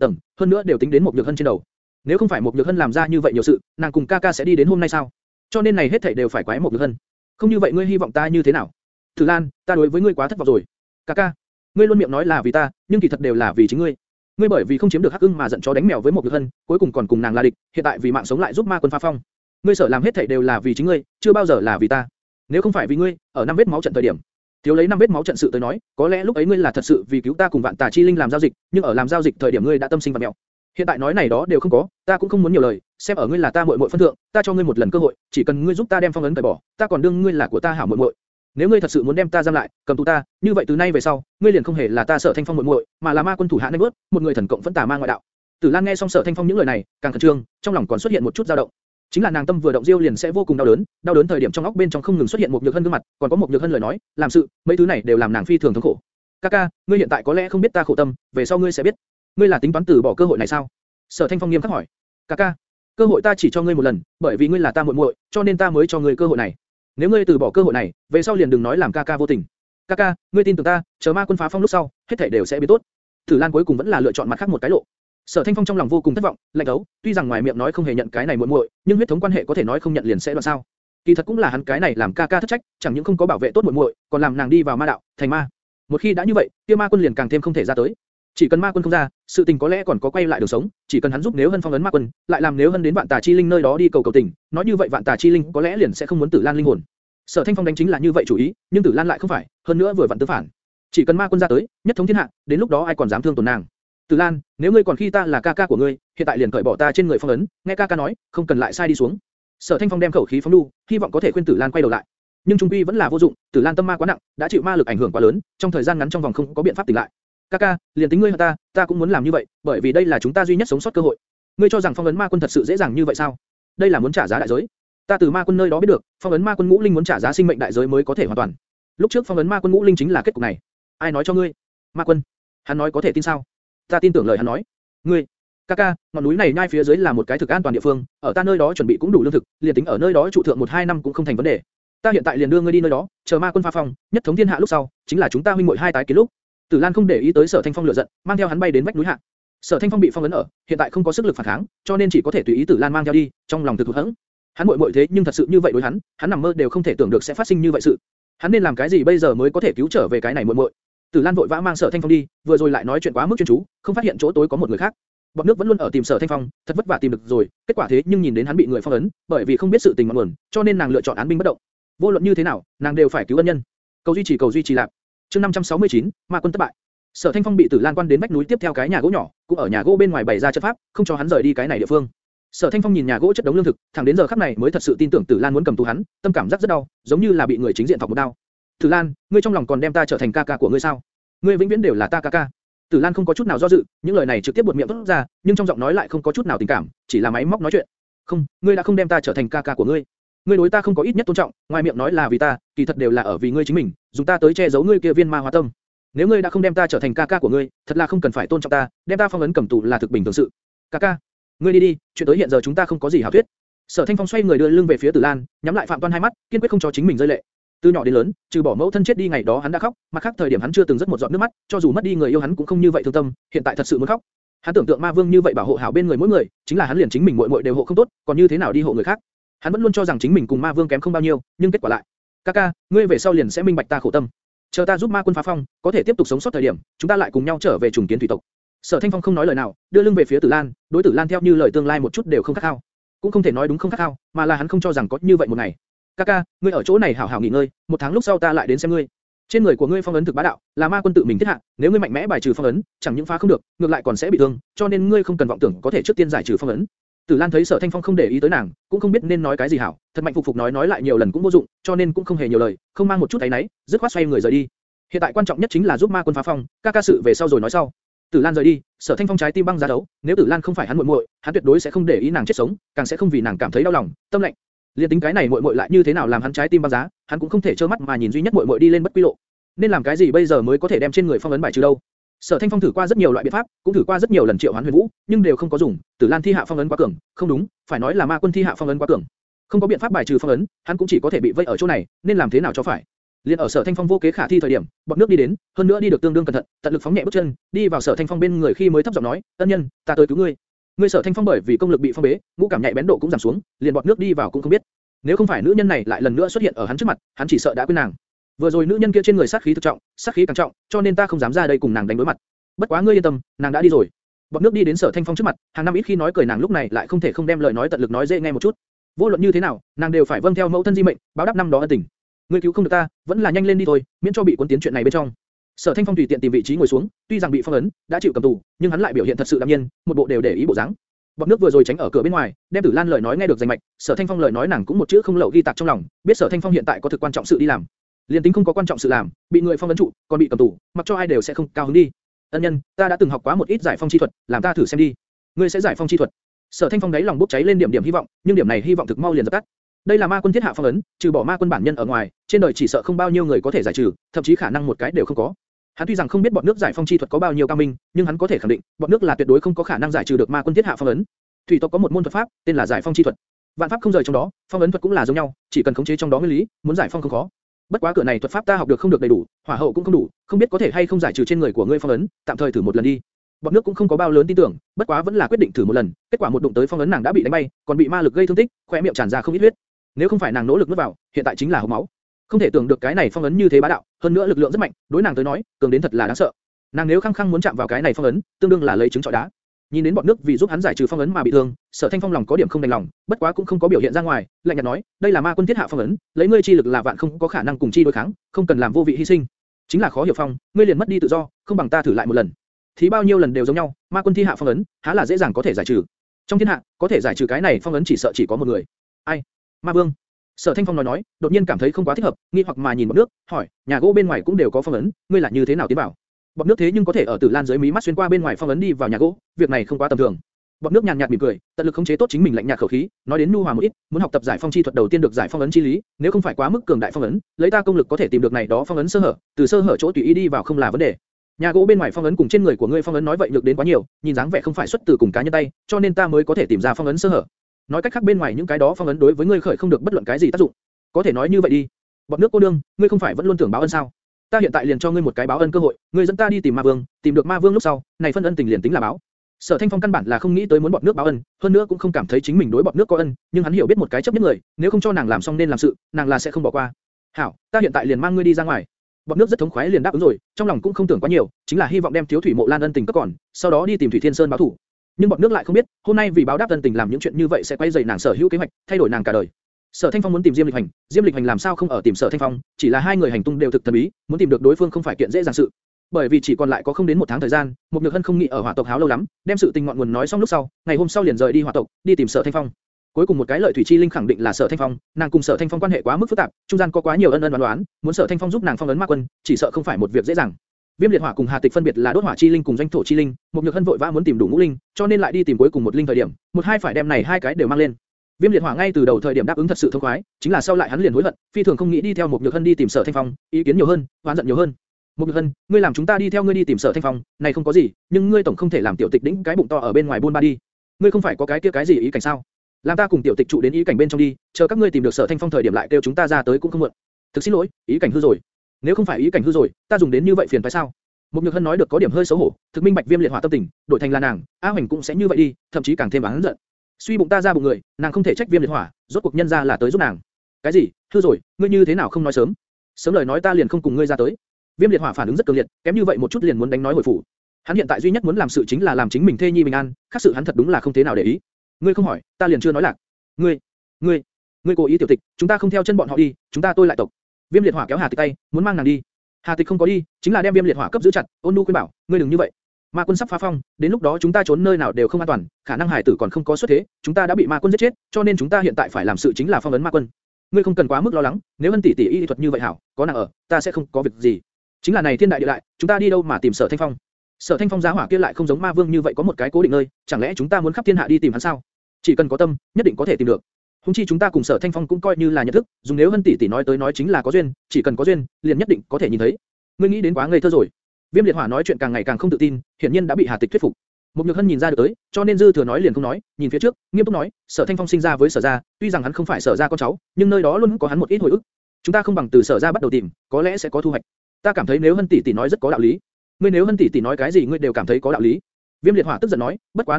tầng, hơn nữa đều tính đến một nhược hân trên đầu. Nếu không phải một nhược hân làm ra như vậy nhiều sự, nàng cùng Kaka sẽ đi đến hôm nay sao? Cho nên này hết thảy đều phải quái một nhược hân. Không như vậy ngươi hy vọng ta như thế nào? Thử Lan, ta đối với ngươi quá thất vọng rồi. Kaka, ngươi luôn miệng nói là vì ta, nhưng kỳ thật đều là vì chính ngươi. Ngươi bởi vì không chiếm được Hắc Ưng mà giận chó đánh mèo với một nhược hân, cuối cùng còn cùng nàng là địch, hiện tại vì mạng sống lại giúp ma quân Pha phong. Ngươi sợ làm hết thảy đều là vì chính ngươi, chưa bao giờ là vì ta. Nếu không phải vì ngươi, ở năm vết máu trận thời điểm, thiếu lấy năm vết máu trận sự tới nói, có lẽ lúc ấy ngươi là thật sự vì cứu ta cùng vạn tà chi linh làm giao dịch, nhưng ở làm giao dịch thời điểm ngươi đã tâm sinh vật mèo. Hiện tại nói này đó đều không có, ta cũng không muốn nhiều lời, xem ở ngươi là ta muội muội phân thượng, ta cho ngươi một lần cơ hội, chỉ cần ngươi giúp ta đem phong ấn cởi bỏ, ta còn đương ngươi là của ta hảo muội muội. Nếu ngươi thật sự muốn đem ta giam lại, cầm tù ta, như vậy từ nay về sau, ngươi liền không hề là ta sợ thanh phong muội muội, mà là ma quân thủ hạ nay bước, một người thần cộng vẫn tà ma ngoại đạo. Tử Lan nghe xong sở thanh phong những lời này, càng khẩn trương, trong lòng còn xuất hiện một chút dao động. Chính là nàng tâm vừa động diêu liền sẽ vô cùng đau đớn, đau đớn thời điểm trong óc bên trong không ngừng xuất hiện một nhược hân gương mặt, còn có một nhược hân lời nói, làm sự, mấy thứ này đều làm nàng phi thường thống khổ. Kaka, ngươi hiện tại có lẽ không biết ta khổ tâm, về sau ngươi sẽ biết. Ngươi là tính toán từ bỏ cơ hội này sao? Sở Thanh Phong nghiêm khắc hỏi. Kaka, cơ hội ta chỉ cho ngươi một lần, bởi vì ngươi là ta muội muội, cho nên ta mới cho ngươi cơ hội này. Nếu ngươi từ bỏ cơ hội này, về sau liền đừng nói làm Kaka vô tình. Kaka, ngươi tin tưởng ta, chờ ma quân phá phong lúc sau, hết thảy đều sẽ biến tốt. Tử Lan cuối cùng vẫn là lựa chọn mặt khác một cái lộ. Sở Thanh Phong trong lòng vô cùng thất vọng, lạnh đấu, tuy rằng ngoài miệng nói không hề nhận cái này muội muội, nhưng huyết thống quan hệ có thể nói không nhận liền sẽ đoạn sao? Kỳ thật cũng là hắn cái này làm ca ca thất trách, chẳng những không có bảo vệ tốt muội muội, còn làm nàng đi vào ma đạo, thành ma. Một khi đã như vậy, kia ma quân liền càng thêm không thể ra tới. Chỉ cần ma quân không ra, sự tình có lẽ còn có quay lại đường sống, chỉ cần hắn giúp nếu hân phong ấn ma quân, lại làm nếu hân đến vạn tà chi linh nơi đó đi cầu cầu tình, nói như vậy vạn tà chi linh có lẽ liền sẽ không muốn tử lan linh hồn. Sở Thanh Phong đánh chính là như vậy chủ ý, nhưng tử lan lại không phải, hơn nữa vừa vặn tương phản. Chỉ cần ma quân ra tới, nhất thống thiên hạ, đến lúc đó ai còn dám thương tổn nàng? Tử Lan, nếu ngươi còn khi ta là ca ca của ngươi, hiện tại liền cởi bỏ ta trên người phong ấn, nghe ca ca nói, không cần lại sai đi xuống. Sở Thanh Phong đem khẩu khí phóng đu, hy vọng có thể khuyên Tử Lan quay đầu lại. Nhưng trung quy vẫn là vô dụng, Tử Lan tâm ma quá nặng, đã chịu ma lực ảnh hưởng quá lớn, trong thời gian ngắn trong vòng không có biện pháp tỉnh lại. Ca ca, liền tính ngươi hận ta, ta cũng muốn làm như vậy, bởi vì đây là chúng ta duy nhất sống sót cơ hội. Ngươi cho rằng phong ấn ma quân thật sự dễ dàng như vậy sao? Đây là muốn trả giá đại giới. Ta từ ma quân nơi đó biết được, phong ấn ma quân ngũ linh muốn trả giá sinh mệnh đại giới mới có thể hoàn toàn. Lúc trước phong ấn ma quân ngũ linh chính là kết cục này. Ai nói cho ngươi? Ma quân. Hắn nói có thể tin sao? Ta tin tưởng lời hắn nói. Ngươi, ca ca, ngọn núi này nhai phía dưới là một cái thực an toàn địa phương, ở ta nơi đó chuẩn bị cũng đủ lương thực, liền tính ở nơi đó trụ thượng một hai năm cũng không thành vấn đề. Ta hiện tại liền đưa ngươi đi nơi đó, chờ ma quân phá phòng, nhất thống thiên hạ lúc sau, chính là chúng ta huynh muội hai tái kiến lúc. Tử Lan không để ý tới Sở Thanh Phong lửa giận, mang theo hắn bay đến vách núi hạ. Sở Thanh Phong bị phong ấn ở, hiện tại không có sức lực phản kháng, cho nên chỉ có thể tùy ý Tử Lan mang theo đi, trong lòng thực thủ hẫng. Hắn muội muội thế nhưng thật sự như vậy đối hắn, hắn nằm mơ đều không thể tưởng được sẽ phát sinh như vậy sự. Hắn nên làm cái gì bây giờ mới có thể cứu trở về cái này muội muội? Tử Lan vội vã mang Sở Thanh Phong đi, vừa rồi lại nói chuyện quá mức chuyên chú, không phát hiện chỗ tối có một người khác. Bọn nước vẫn luôn ở tìm Sở Thanh Phong, thật vất vả tìm được rồi, kết quả thế nhưng nhìn đến hắn bị người phong ấn, bởi vì không biết sự tình ngọn nguồn, cho nên nàng lựa chọn án binh bất động. Vô luận như thế nào, nàng đều phải cứu ân nhân. Cầu duy trì cầu duy trì lạc. Chương 569, Ma quân thất bại. Sở Thanh Phong bị Tử Lan quan đến vách núi tiếp theo cái nhà gỗ nhỏ, cũng ở nhà gỗ bên ngoài bày ra trận pháp, không cho hắn rời đi cái này địa phương. Sở Thanh Phong nhìn nhà gỗ chất đống lương thực, thẳng đến giờ khắc này mới thật sự tin tưởng Tử Lan muốn cầm tù hắn, tâm cảm giác rất đau, giống như là bị người chính diện thọc một đao. Tử Lan, ngươi trong lòng còn đem ta trở thành ca ca của ngươi sao? Ngươi vĩnh viễn đều là ta ca ca. Tử Lan không có chút nào do dự, những lời này trực tiếp buột miệng thốt ra, nhưng trong giọng nói lại không có chút nào tình cảm, chỉ là máy móc nói chuyện. Không, ngươi đã không đem ta trở thành ca ca của ngươi. Ngươi đối ta không có ít nhất tôn trọng, ngoài miệng nói là vì ta, kỳ thật đều là ở vì ngươi chính mình, dùng ta tới che giấu ngươi kia viên ma hóa tâm. Nếu ngươi đã không đem ta trở thành ca ca của ngươi, thật là không cần phải tôn trọng ta, đem ta phong ấn cầm tù là thực bình thường sự. Ca ca, ngươi đi đi, chuyện tới hiện giờ chúng ta không có gì hảo thuyết. Sở Thanh Phong xoay người đưa lưng về phía Tử Lan, nhắm lại Phạm Toan hai mắt, kiên quyết không cho chính mình rơi lệ. Từ nhỏ đến lớn, trừ bỏ mẫu thân chết đi ngày đó hắn đã khóc, mặt khác thời điểm hắn chưa từng rất một giọt nước mắt, cho dù mất đi người yêu hắn cũng không như vậy thương tâm, hiện tại thật sự muốn khóc. Hắn tưởng tượng Ma Vương như vậy bảo hộ hảo bên người mỗi người, chính là hắn liền chính mình muội muội đều hộ không tốt, còn như thế nào đi hộ người khác? Hắn vẫn luôn cho rằng chính mình cùng Ma Vương kém không bao nhiêu, nhưng kết quả lại, Kaka, ngươi về sau liền sẽ minh bạch ta khổ tâm. Chờ ta giúp Ma Quân phá phong, có thể tiếp tục sống sót thời điểm, chúng ta lại cùng nhau trở về trùng kiến thủy tộc. Sở Thanh Phong không nói lời nào, đưa lưng về phía Tử Lan, đối Tử Lan theo như lời tương lai một chút đều không khát khao, cũng không thể nói đúng không khát khao, mà là hắn không cho rằng có như vậy một ngày. Kaka, ngươi ở chỗ này hảo hảo nghỉ ngơi, một tháng lúc sau ta lại đến xem ngươi. Trên người của ngươi phong ấn thực bá đạo, là ma quân tự mình thiết hạ, nếu ngươi mạnh mẽ bài trừ phong ấn, chẳng những phá không được, ngược lại còn sẽ bị thương, cho nên ngươi không cần vọng tưởng có thể trước tiên giải trừ phong ấn. Tử Lan thấy Sở Thanh Phong không để ý tới nàng, cũng không biết nên nói cái gì hảo, thật mạnh phục phục nói nói lại nhiều lần cũng vô dụng, cho nên cũng không hề nhiều lời, không mang một chút thấy nấy, dứt khoát xoay người rời đi. Hiện tại quan trọng nhất chính là giúp ma quân phá phong, ca ca sự về sau rồi nói sau. Tử Lan rời đi, Sở Thanh Phong trái tim băng giá đấu, nếu Tử Lan không phải hắn muội muội, hắn tuyệt đối sẽ không để ý nàng chết sống, càng sẽ không vì nàng cảm thấy đau lòng, tâm lạnh. Liên tính cái này muội muội lại như thế nào làm hắn trái tim băng giá, hắn cũng không thể trơ mắt mà nhìn duy nhất muội muội đi lên bất quy lộ. Nên làm cái gì bây giờ mới có thể đem trên người phong ấn bài trừ đâu? Sở Thanh Phong thử qua rất nhiều loại biện pháp, cũng thử qua rất nhiều lần triệu hoán huyền vũ, nhưng đều không có dùng. Tử Lan thi hạ phong ấn quá cường, không đúng, phải nói là ma quân thi hạ phong ấn quá cường. Không có biện pháp bài trừ phong ấn, hắn cũng chỉ có thể bị vây ở chỗ này, nên làm thế nào cho phải? Liên ở Sở Thanh Phong vô kế khả thi thời điểm, bọn nước đi đến, hơn nữa đi được tương đương cẩn thận, tận lực phóng nhẹ bước chân, đi vào Sở Thanh Phong bên người khi mới thấp giọng nói, "Ân nhân, ta tới cứu ngươi." Ngươi Sở Thanh Phong bởi vì công lực bị phong bế, ngũ cảm nhạy bén độ cũng giảm xuống, liền bọt nước đi vào cũng không biết. Nếu không phải nữ nhân này lại lần nữa xuất hiện ở hắn trước mặt, hắn chỉ sợ đã quên nàng. Vừa rồi nữ nhân kia trên người sát khí thực trọng, sát khí càng trọng, cho nên ta không dám ra đây cùng nàng đánh đối mặt. Bất quá ngươi yên tâm, nàng đã đi rồi. Bọt nước đi đến Sở Thanh Phong trước mặt, hàng năm ít khi nói cười nàng lúc này lại không thể không đem lời nói tận lực nói dễ nghe một chút. Vô luận như thế nào, nàng đều phải vâng theo mẫu thân di mệnh, báo đáp năm đó ân tình. Ngươi cứu không được ta, vẫn là nhanh lên đi thôi, miễn cho bị cuốn tiến chuyện này bên trong. Sở Thanh Phong tùy tiện tìm vị trí ngồi xuống, tuy rằng bị phong ấn, đã chịu cầm tù, nhưng hắn lại biểu hiện thật sự đạm nhiên, một bộ đều để ý bộ dáng. Bọt nước vừa rồi tránh ở cửa bên ngoài, đem Tử Lan lời nói nghe được rành mạch, Sở Thanh Phong lời nói nàng cũng một chữ không lậu ghi tạc trong lòng, biết Sở Thanh Phong hiện tại có thực quan trọng sự đi làm. Liên tính không có quan trọng sự làm, bị người phong ấn trụ, còn bị cầm tù, mặc cho ai đều sẽ không cao hứng đi. Ân nhân, ta đã từng học quá một ít giải phong chi thuật, làm ta thử xem đi. Ngươi sẽ giải phong chi thuật? Sở Thanh Phong đáy lòng bốc cháy lên điểm điểm hy vọng, nhưng điểm này hy vọng thực mau liền dập tắt. Đây là ma quân thiết hạ phong ấn, trừ bỏ ma quân bản nhân ở ngoài, trên đời chỉ sợ không bao nhiêu người có thể giải trừ, thậm chí khả năng một cái đều không có. Hắn tuy rằng không biết bọn nước giải phong chi thuật có bao nhiêu cao minh, nhưng hắn có thể khẳng định, bọn nước là tuyệt đối không có khả năng giải trừ được ma quân thiết hạ phong ấn. Thủy tộc có một môn thuật pháp, tên là giải phong chi thuật. Vạn pháp không rời trong đó, phong ấn thuật cũng là giống nhau, chỉ cần khống chế trong đó nguyên lý, muốn giải phong không khó bất quá cửa này thuật pháp ta học được không được đầy đủ, hỏa hậu cũng không đủ, không biết có thể hay không giải trừ trên người của ngươi phong ấn, tạm thời thử một lần đi. Bọt nước cũng không có bao lớn tin tưởng, bất quá vẫn là quyết định thử một lần. Kết quả một đụng tới phong ấn nàng đã bị đánh bay, còn bị ma lực gây thương tích, khóe miệng tràn ra không ít huyết. Nếu không phải nàng nỗ lực nuốt vào, hiện tại chính là hộc máu. Không thể tưởng được cái này phong ấn như thế bá đạo, hơn nữa lực lượng rất mạnh, đối nàng tới nói, cường đến thật là đáng sợ. Nàng nếu khăng khăng muốn chạm vào cái này phong ấn, tương đương là lấy trứng trọi đá. Nhìn đến bọn nước vì giúp hắn giải trừ phong ấn mà bị thương, Sở Thanh Phong lòng có điểm không đành lòng, bất quá cũng không có biểu hiện ra ngoài, lạnh nhạt nói, đây là ma quân thiết hạ phong ấn, lấy ngươi chi lực là vạn không có khả năng cùng chi đối kháng, không cần làm vô vị hy sinh. Chính là khó hiểu phong, ngươi liền mất đi tự do, không bằng ta thử lại một lần. Thì bao nhiêu lần đều giống nhau, ma quân thi hạ phong ấn, há là dễ dàng có thể giải trừ. Trong thiên hạ, có thể giải trừ cái này phong ấn chỉ sợ chỉ có một người. Ai? Ma Vương. Sở Thanh Phong nói nói, đột nhiên cảm thấy không quá thích hợp, nghi hoặc mà nhìn bọn nước, hỏi, nhà gỗ bên ngoài cũng đều có phong ấn, ngươi là như thế nào tiến bảo? Bọt nước thế nhưng có thể ở Tử Lan dưới mí mắt xuyên qua bên ngoài phong ấn đi vào nhà gỗ, việc này không quá tầm thường. Bọt nước nhàn nhạt mỉm cười, tận lực khống chế tốt chính mình lạnh nhạt khẩu khí, nói đến nu hòa một ít, muốn học tập giải phong chi thuật đầu tiên được giải phong ấn chi lý, nếu không phải quá mức cường đại phong ấn, lấy ta công lực có thể tìm được này đó phong ấn sơ hở, từ sơ hở chỗ tùy ý đi vào không là vấn đề. Nhà gỗ bên ngoài phong ấn cùng trên người của ngươi phong ấn nói vậy nhược đến quá nhiều, nhìn dáng vẻ không phải xuất từ cùng cá nhân tay, cho nên ta mới có thể tìm ra phong ấn sơ hở. Nói cách khác bên ngoài những cái đó phong ấn đối với ngươi khởi không được bất luận cái gì tác dụng. Có thể nói như vậy đi. Bọt nước cô đương, ngươi không phải vẫn luôn tưởng báo ân sao? Ta hiện tại liền cho ngươi một cái báo ân cơ hội, ngươi dẫn ta đi tìm ma vương, tìm được ma vương lúc sau, này phân ân tình liền tính là báo. Sở Thanh Phong căn bản là không nghĩ tới muốn bọt nước báo ân, hơn nữa cũng không cảm thấy chính mình đối bọt nước có ân, nhưng hắn hiểu biết một cái chấp nhất người, nếu không cho nàng làm xong nên làm sự, nàng là sẽ không bỏ qua. Hảo, ta hiện tại liền mang ngươi đi ra ngoài. Bọt nước rất thống khoái liền đáp ứng rồi, trong lòng cũng không tưởng quá nhiều, chính là hy vọng đem thiếu thủy mộ lan ân tình cấp còn, sau đó đi tìm thủy thiên sơn báo thủ. Nhưng bọt nước lại không biết, hôm nay vì báo đáp ân tình làm những chuyện như vậy sẽ quay dày nàng sở hữu kế hoạch, thay đổi nàng cả đời. Sở Thanh Phong muốn tìm Diêm Lịch Hành, Diêm Lịch Hành làm sao không ở tìm Sở Thanh Phong, chỉ là hai người hành tung đều thực thần bí, muốn tìm được đối phương không phải kiện dễ dàng sự. Bởi vì chỉ còn lại có không đến một tháng thời gian, Mục nhược hân không nghĩ ở hỏa tộc háo lâu lắm, đem sự tình ngọn nguồn nói xong lúc sau, ngày hôm sau liền rời đi hỏa tộc, đi tìm Sở Thanh Phong. Cuối cùng một cái lợi thủy chi linh khẳng định là Sở Thanh Phong, nàng cùng Sở Thanh Phong quan hệ quá mức phức tạp, trung gian có quá nhiều ân ân đoán đoán, muốn Sở Thanh Phong giúp nàng phong ấn ma quân, chỉ sợ không phải một việc dễ dàng. Viêm liệt hỏa cùng Hà Tịch phân biệt là đốt hỏa chi linh cùng doanh thổ chi linh, Mục nhược hân vội vã muốn tìm đủ ngũ linh, cho nên lại đi tìm cuối cùng một linh thời điểm, một hai phải đem này hai cái đều mang lên. Viêm liệt hỏa ngay từ đầu thời điểm đáp ứng thật sự thông khoái, chính là sau lại hắn liền hối hận, phi thường không nghĩ đi theo một nhược hân đi tìm sở thanh phong, ý kiến nhiều hơn, oán giận nhiều hơn. Một nhược hân, ngươi làm chúng ta đi theo ngươi đi tìm sở thanh phong, này không có gì, nhưng ngươi tổng không thể làm tiểu tịch đĩnh cái bụng to ở bên ngoài buôn ba đi. Ngươi không phải có cái kia cái gì ý cảnh sao? Làm ta cùng tiểu tịch trụ đến ý cảnh bên trong đi, chờ các ngươi tìm được sở thanh phong thời điểm lại kêu chúng ta ra tới cũng không muộn. Thực xin lỗi, ý cảnh hư rồi. Nếu không phải ý cảnh hư rồi, ta dùng đến như vậy phiền phải sao? Một nhược hân nói được có điểm hơi xấu hổ, thực minh bạch viêm liệt hỏa tâm tình, đổi thành là nàng, A Hoành cũng sẽ như vậy đi, thậm chí càng thêm oán giận. Suy bụng ta ra bụng người, nàng không thể trách viêm liệt hỏa, rốt cuộc nhân ra là tới giúp nàng. Cái gì? Thưa rồi, ngươi như thế nào không nói sớm? Sớm lời nói ta liền không cùng ngươi ra tới. Viêm liệt hỏa phản ứng rất cường liệt, kém như vậy một chút liền muốn đánh nói hồi phủ. Hắn hiện tại duy nhất muốn làm sự chính là làm chính mình thê nhi bình an, khác sự hắn thật đúng là không thế nào để ý. Ngươi không hỏi, ta liền chưa nói lạc. Ngươi, ngươi, ngươi cố ý tiểu tịch, chúng ta không theo chân bọn họ đi, chúng ta tôi lại tộc. Viêm liệt hỏa kéo Hà Tịch tay, muốn mang nàng đi. Hà Tịch không có đi, chính là đem Viêm liệt hỏa cấp giữ chặt, ôn nu khuyên bảo, ngươi đừng như vậy. Ma quân sắp phá phong, đến lúc đó chúng ta trốn nơi nào đều không an toàn, khả năng hải tử còn không có xuất thế, chúng ta đã bị ma quân giết chết, cho nên chúng ta hiện tại phải làm sự chính là phong ấn ma quân. Ngươi không cần quá mức lo lắng, nếu Ân tỷ tỷ y thuật như vậy hảo, có nàng ở, ta sẽ không có việc gì. Chính là này thiên đại địa đại, chúng ta đi đâu mà tìm Sở Thanh Phong? Sở Thanh Phong giá hỏa kia lại không giống ma vương như vậy có một cái cố định nơi, chẳng lẽ chúng ta muốn khắp thiên hạ đi tìm hắn sao? Chỉ cần có tâm, nhất định có thể tìm được. Hùng chi chúng ta cùng Sở Thanh Phong cũng coi như là nhận thức, dùng nếu Hân tỷ tỷ nói tới nói chính là có duyên, chỉ cần có duyên, liền nhất định có thể nhìn thấy. Ngươi nghĩ đến quá ngây thơ rồi. Viêm liệt hỏa nói chuyện càng ngày càng không tự tin, hiển nhiên đã bị Hà Tịch thuyết phục. Mục Nhược Hân nhìn ra được tới, cho nên dư thừa nói liền không nói, nhìn phía trước, nghiêm túc nói, Sở Thanh Phong sinh ra với Sở gia, tuy rằng hắn không phải Sở gia con cháu, nhưng nơi đó luôn có hắn một ít hồi ức. Chúng ta không bằng từ Sở gia bắt đầu tìm, có lẽ sẽ có thu hoạch. Ta cảm thấy nếu Hân tỷ tỷ nói rất có đạo lý. Ngươi nếu Hân tỷ tỷ nói cái gì ngươi đều cảm thấy có đạo lý. Viêm liệt hỏa tức giận nói, bất quá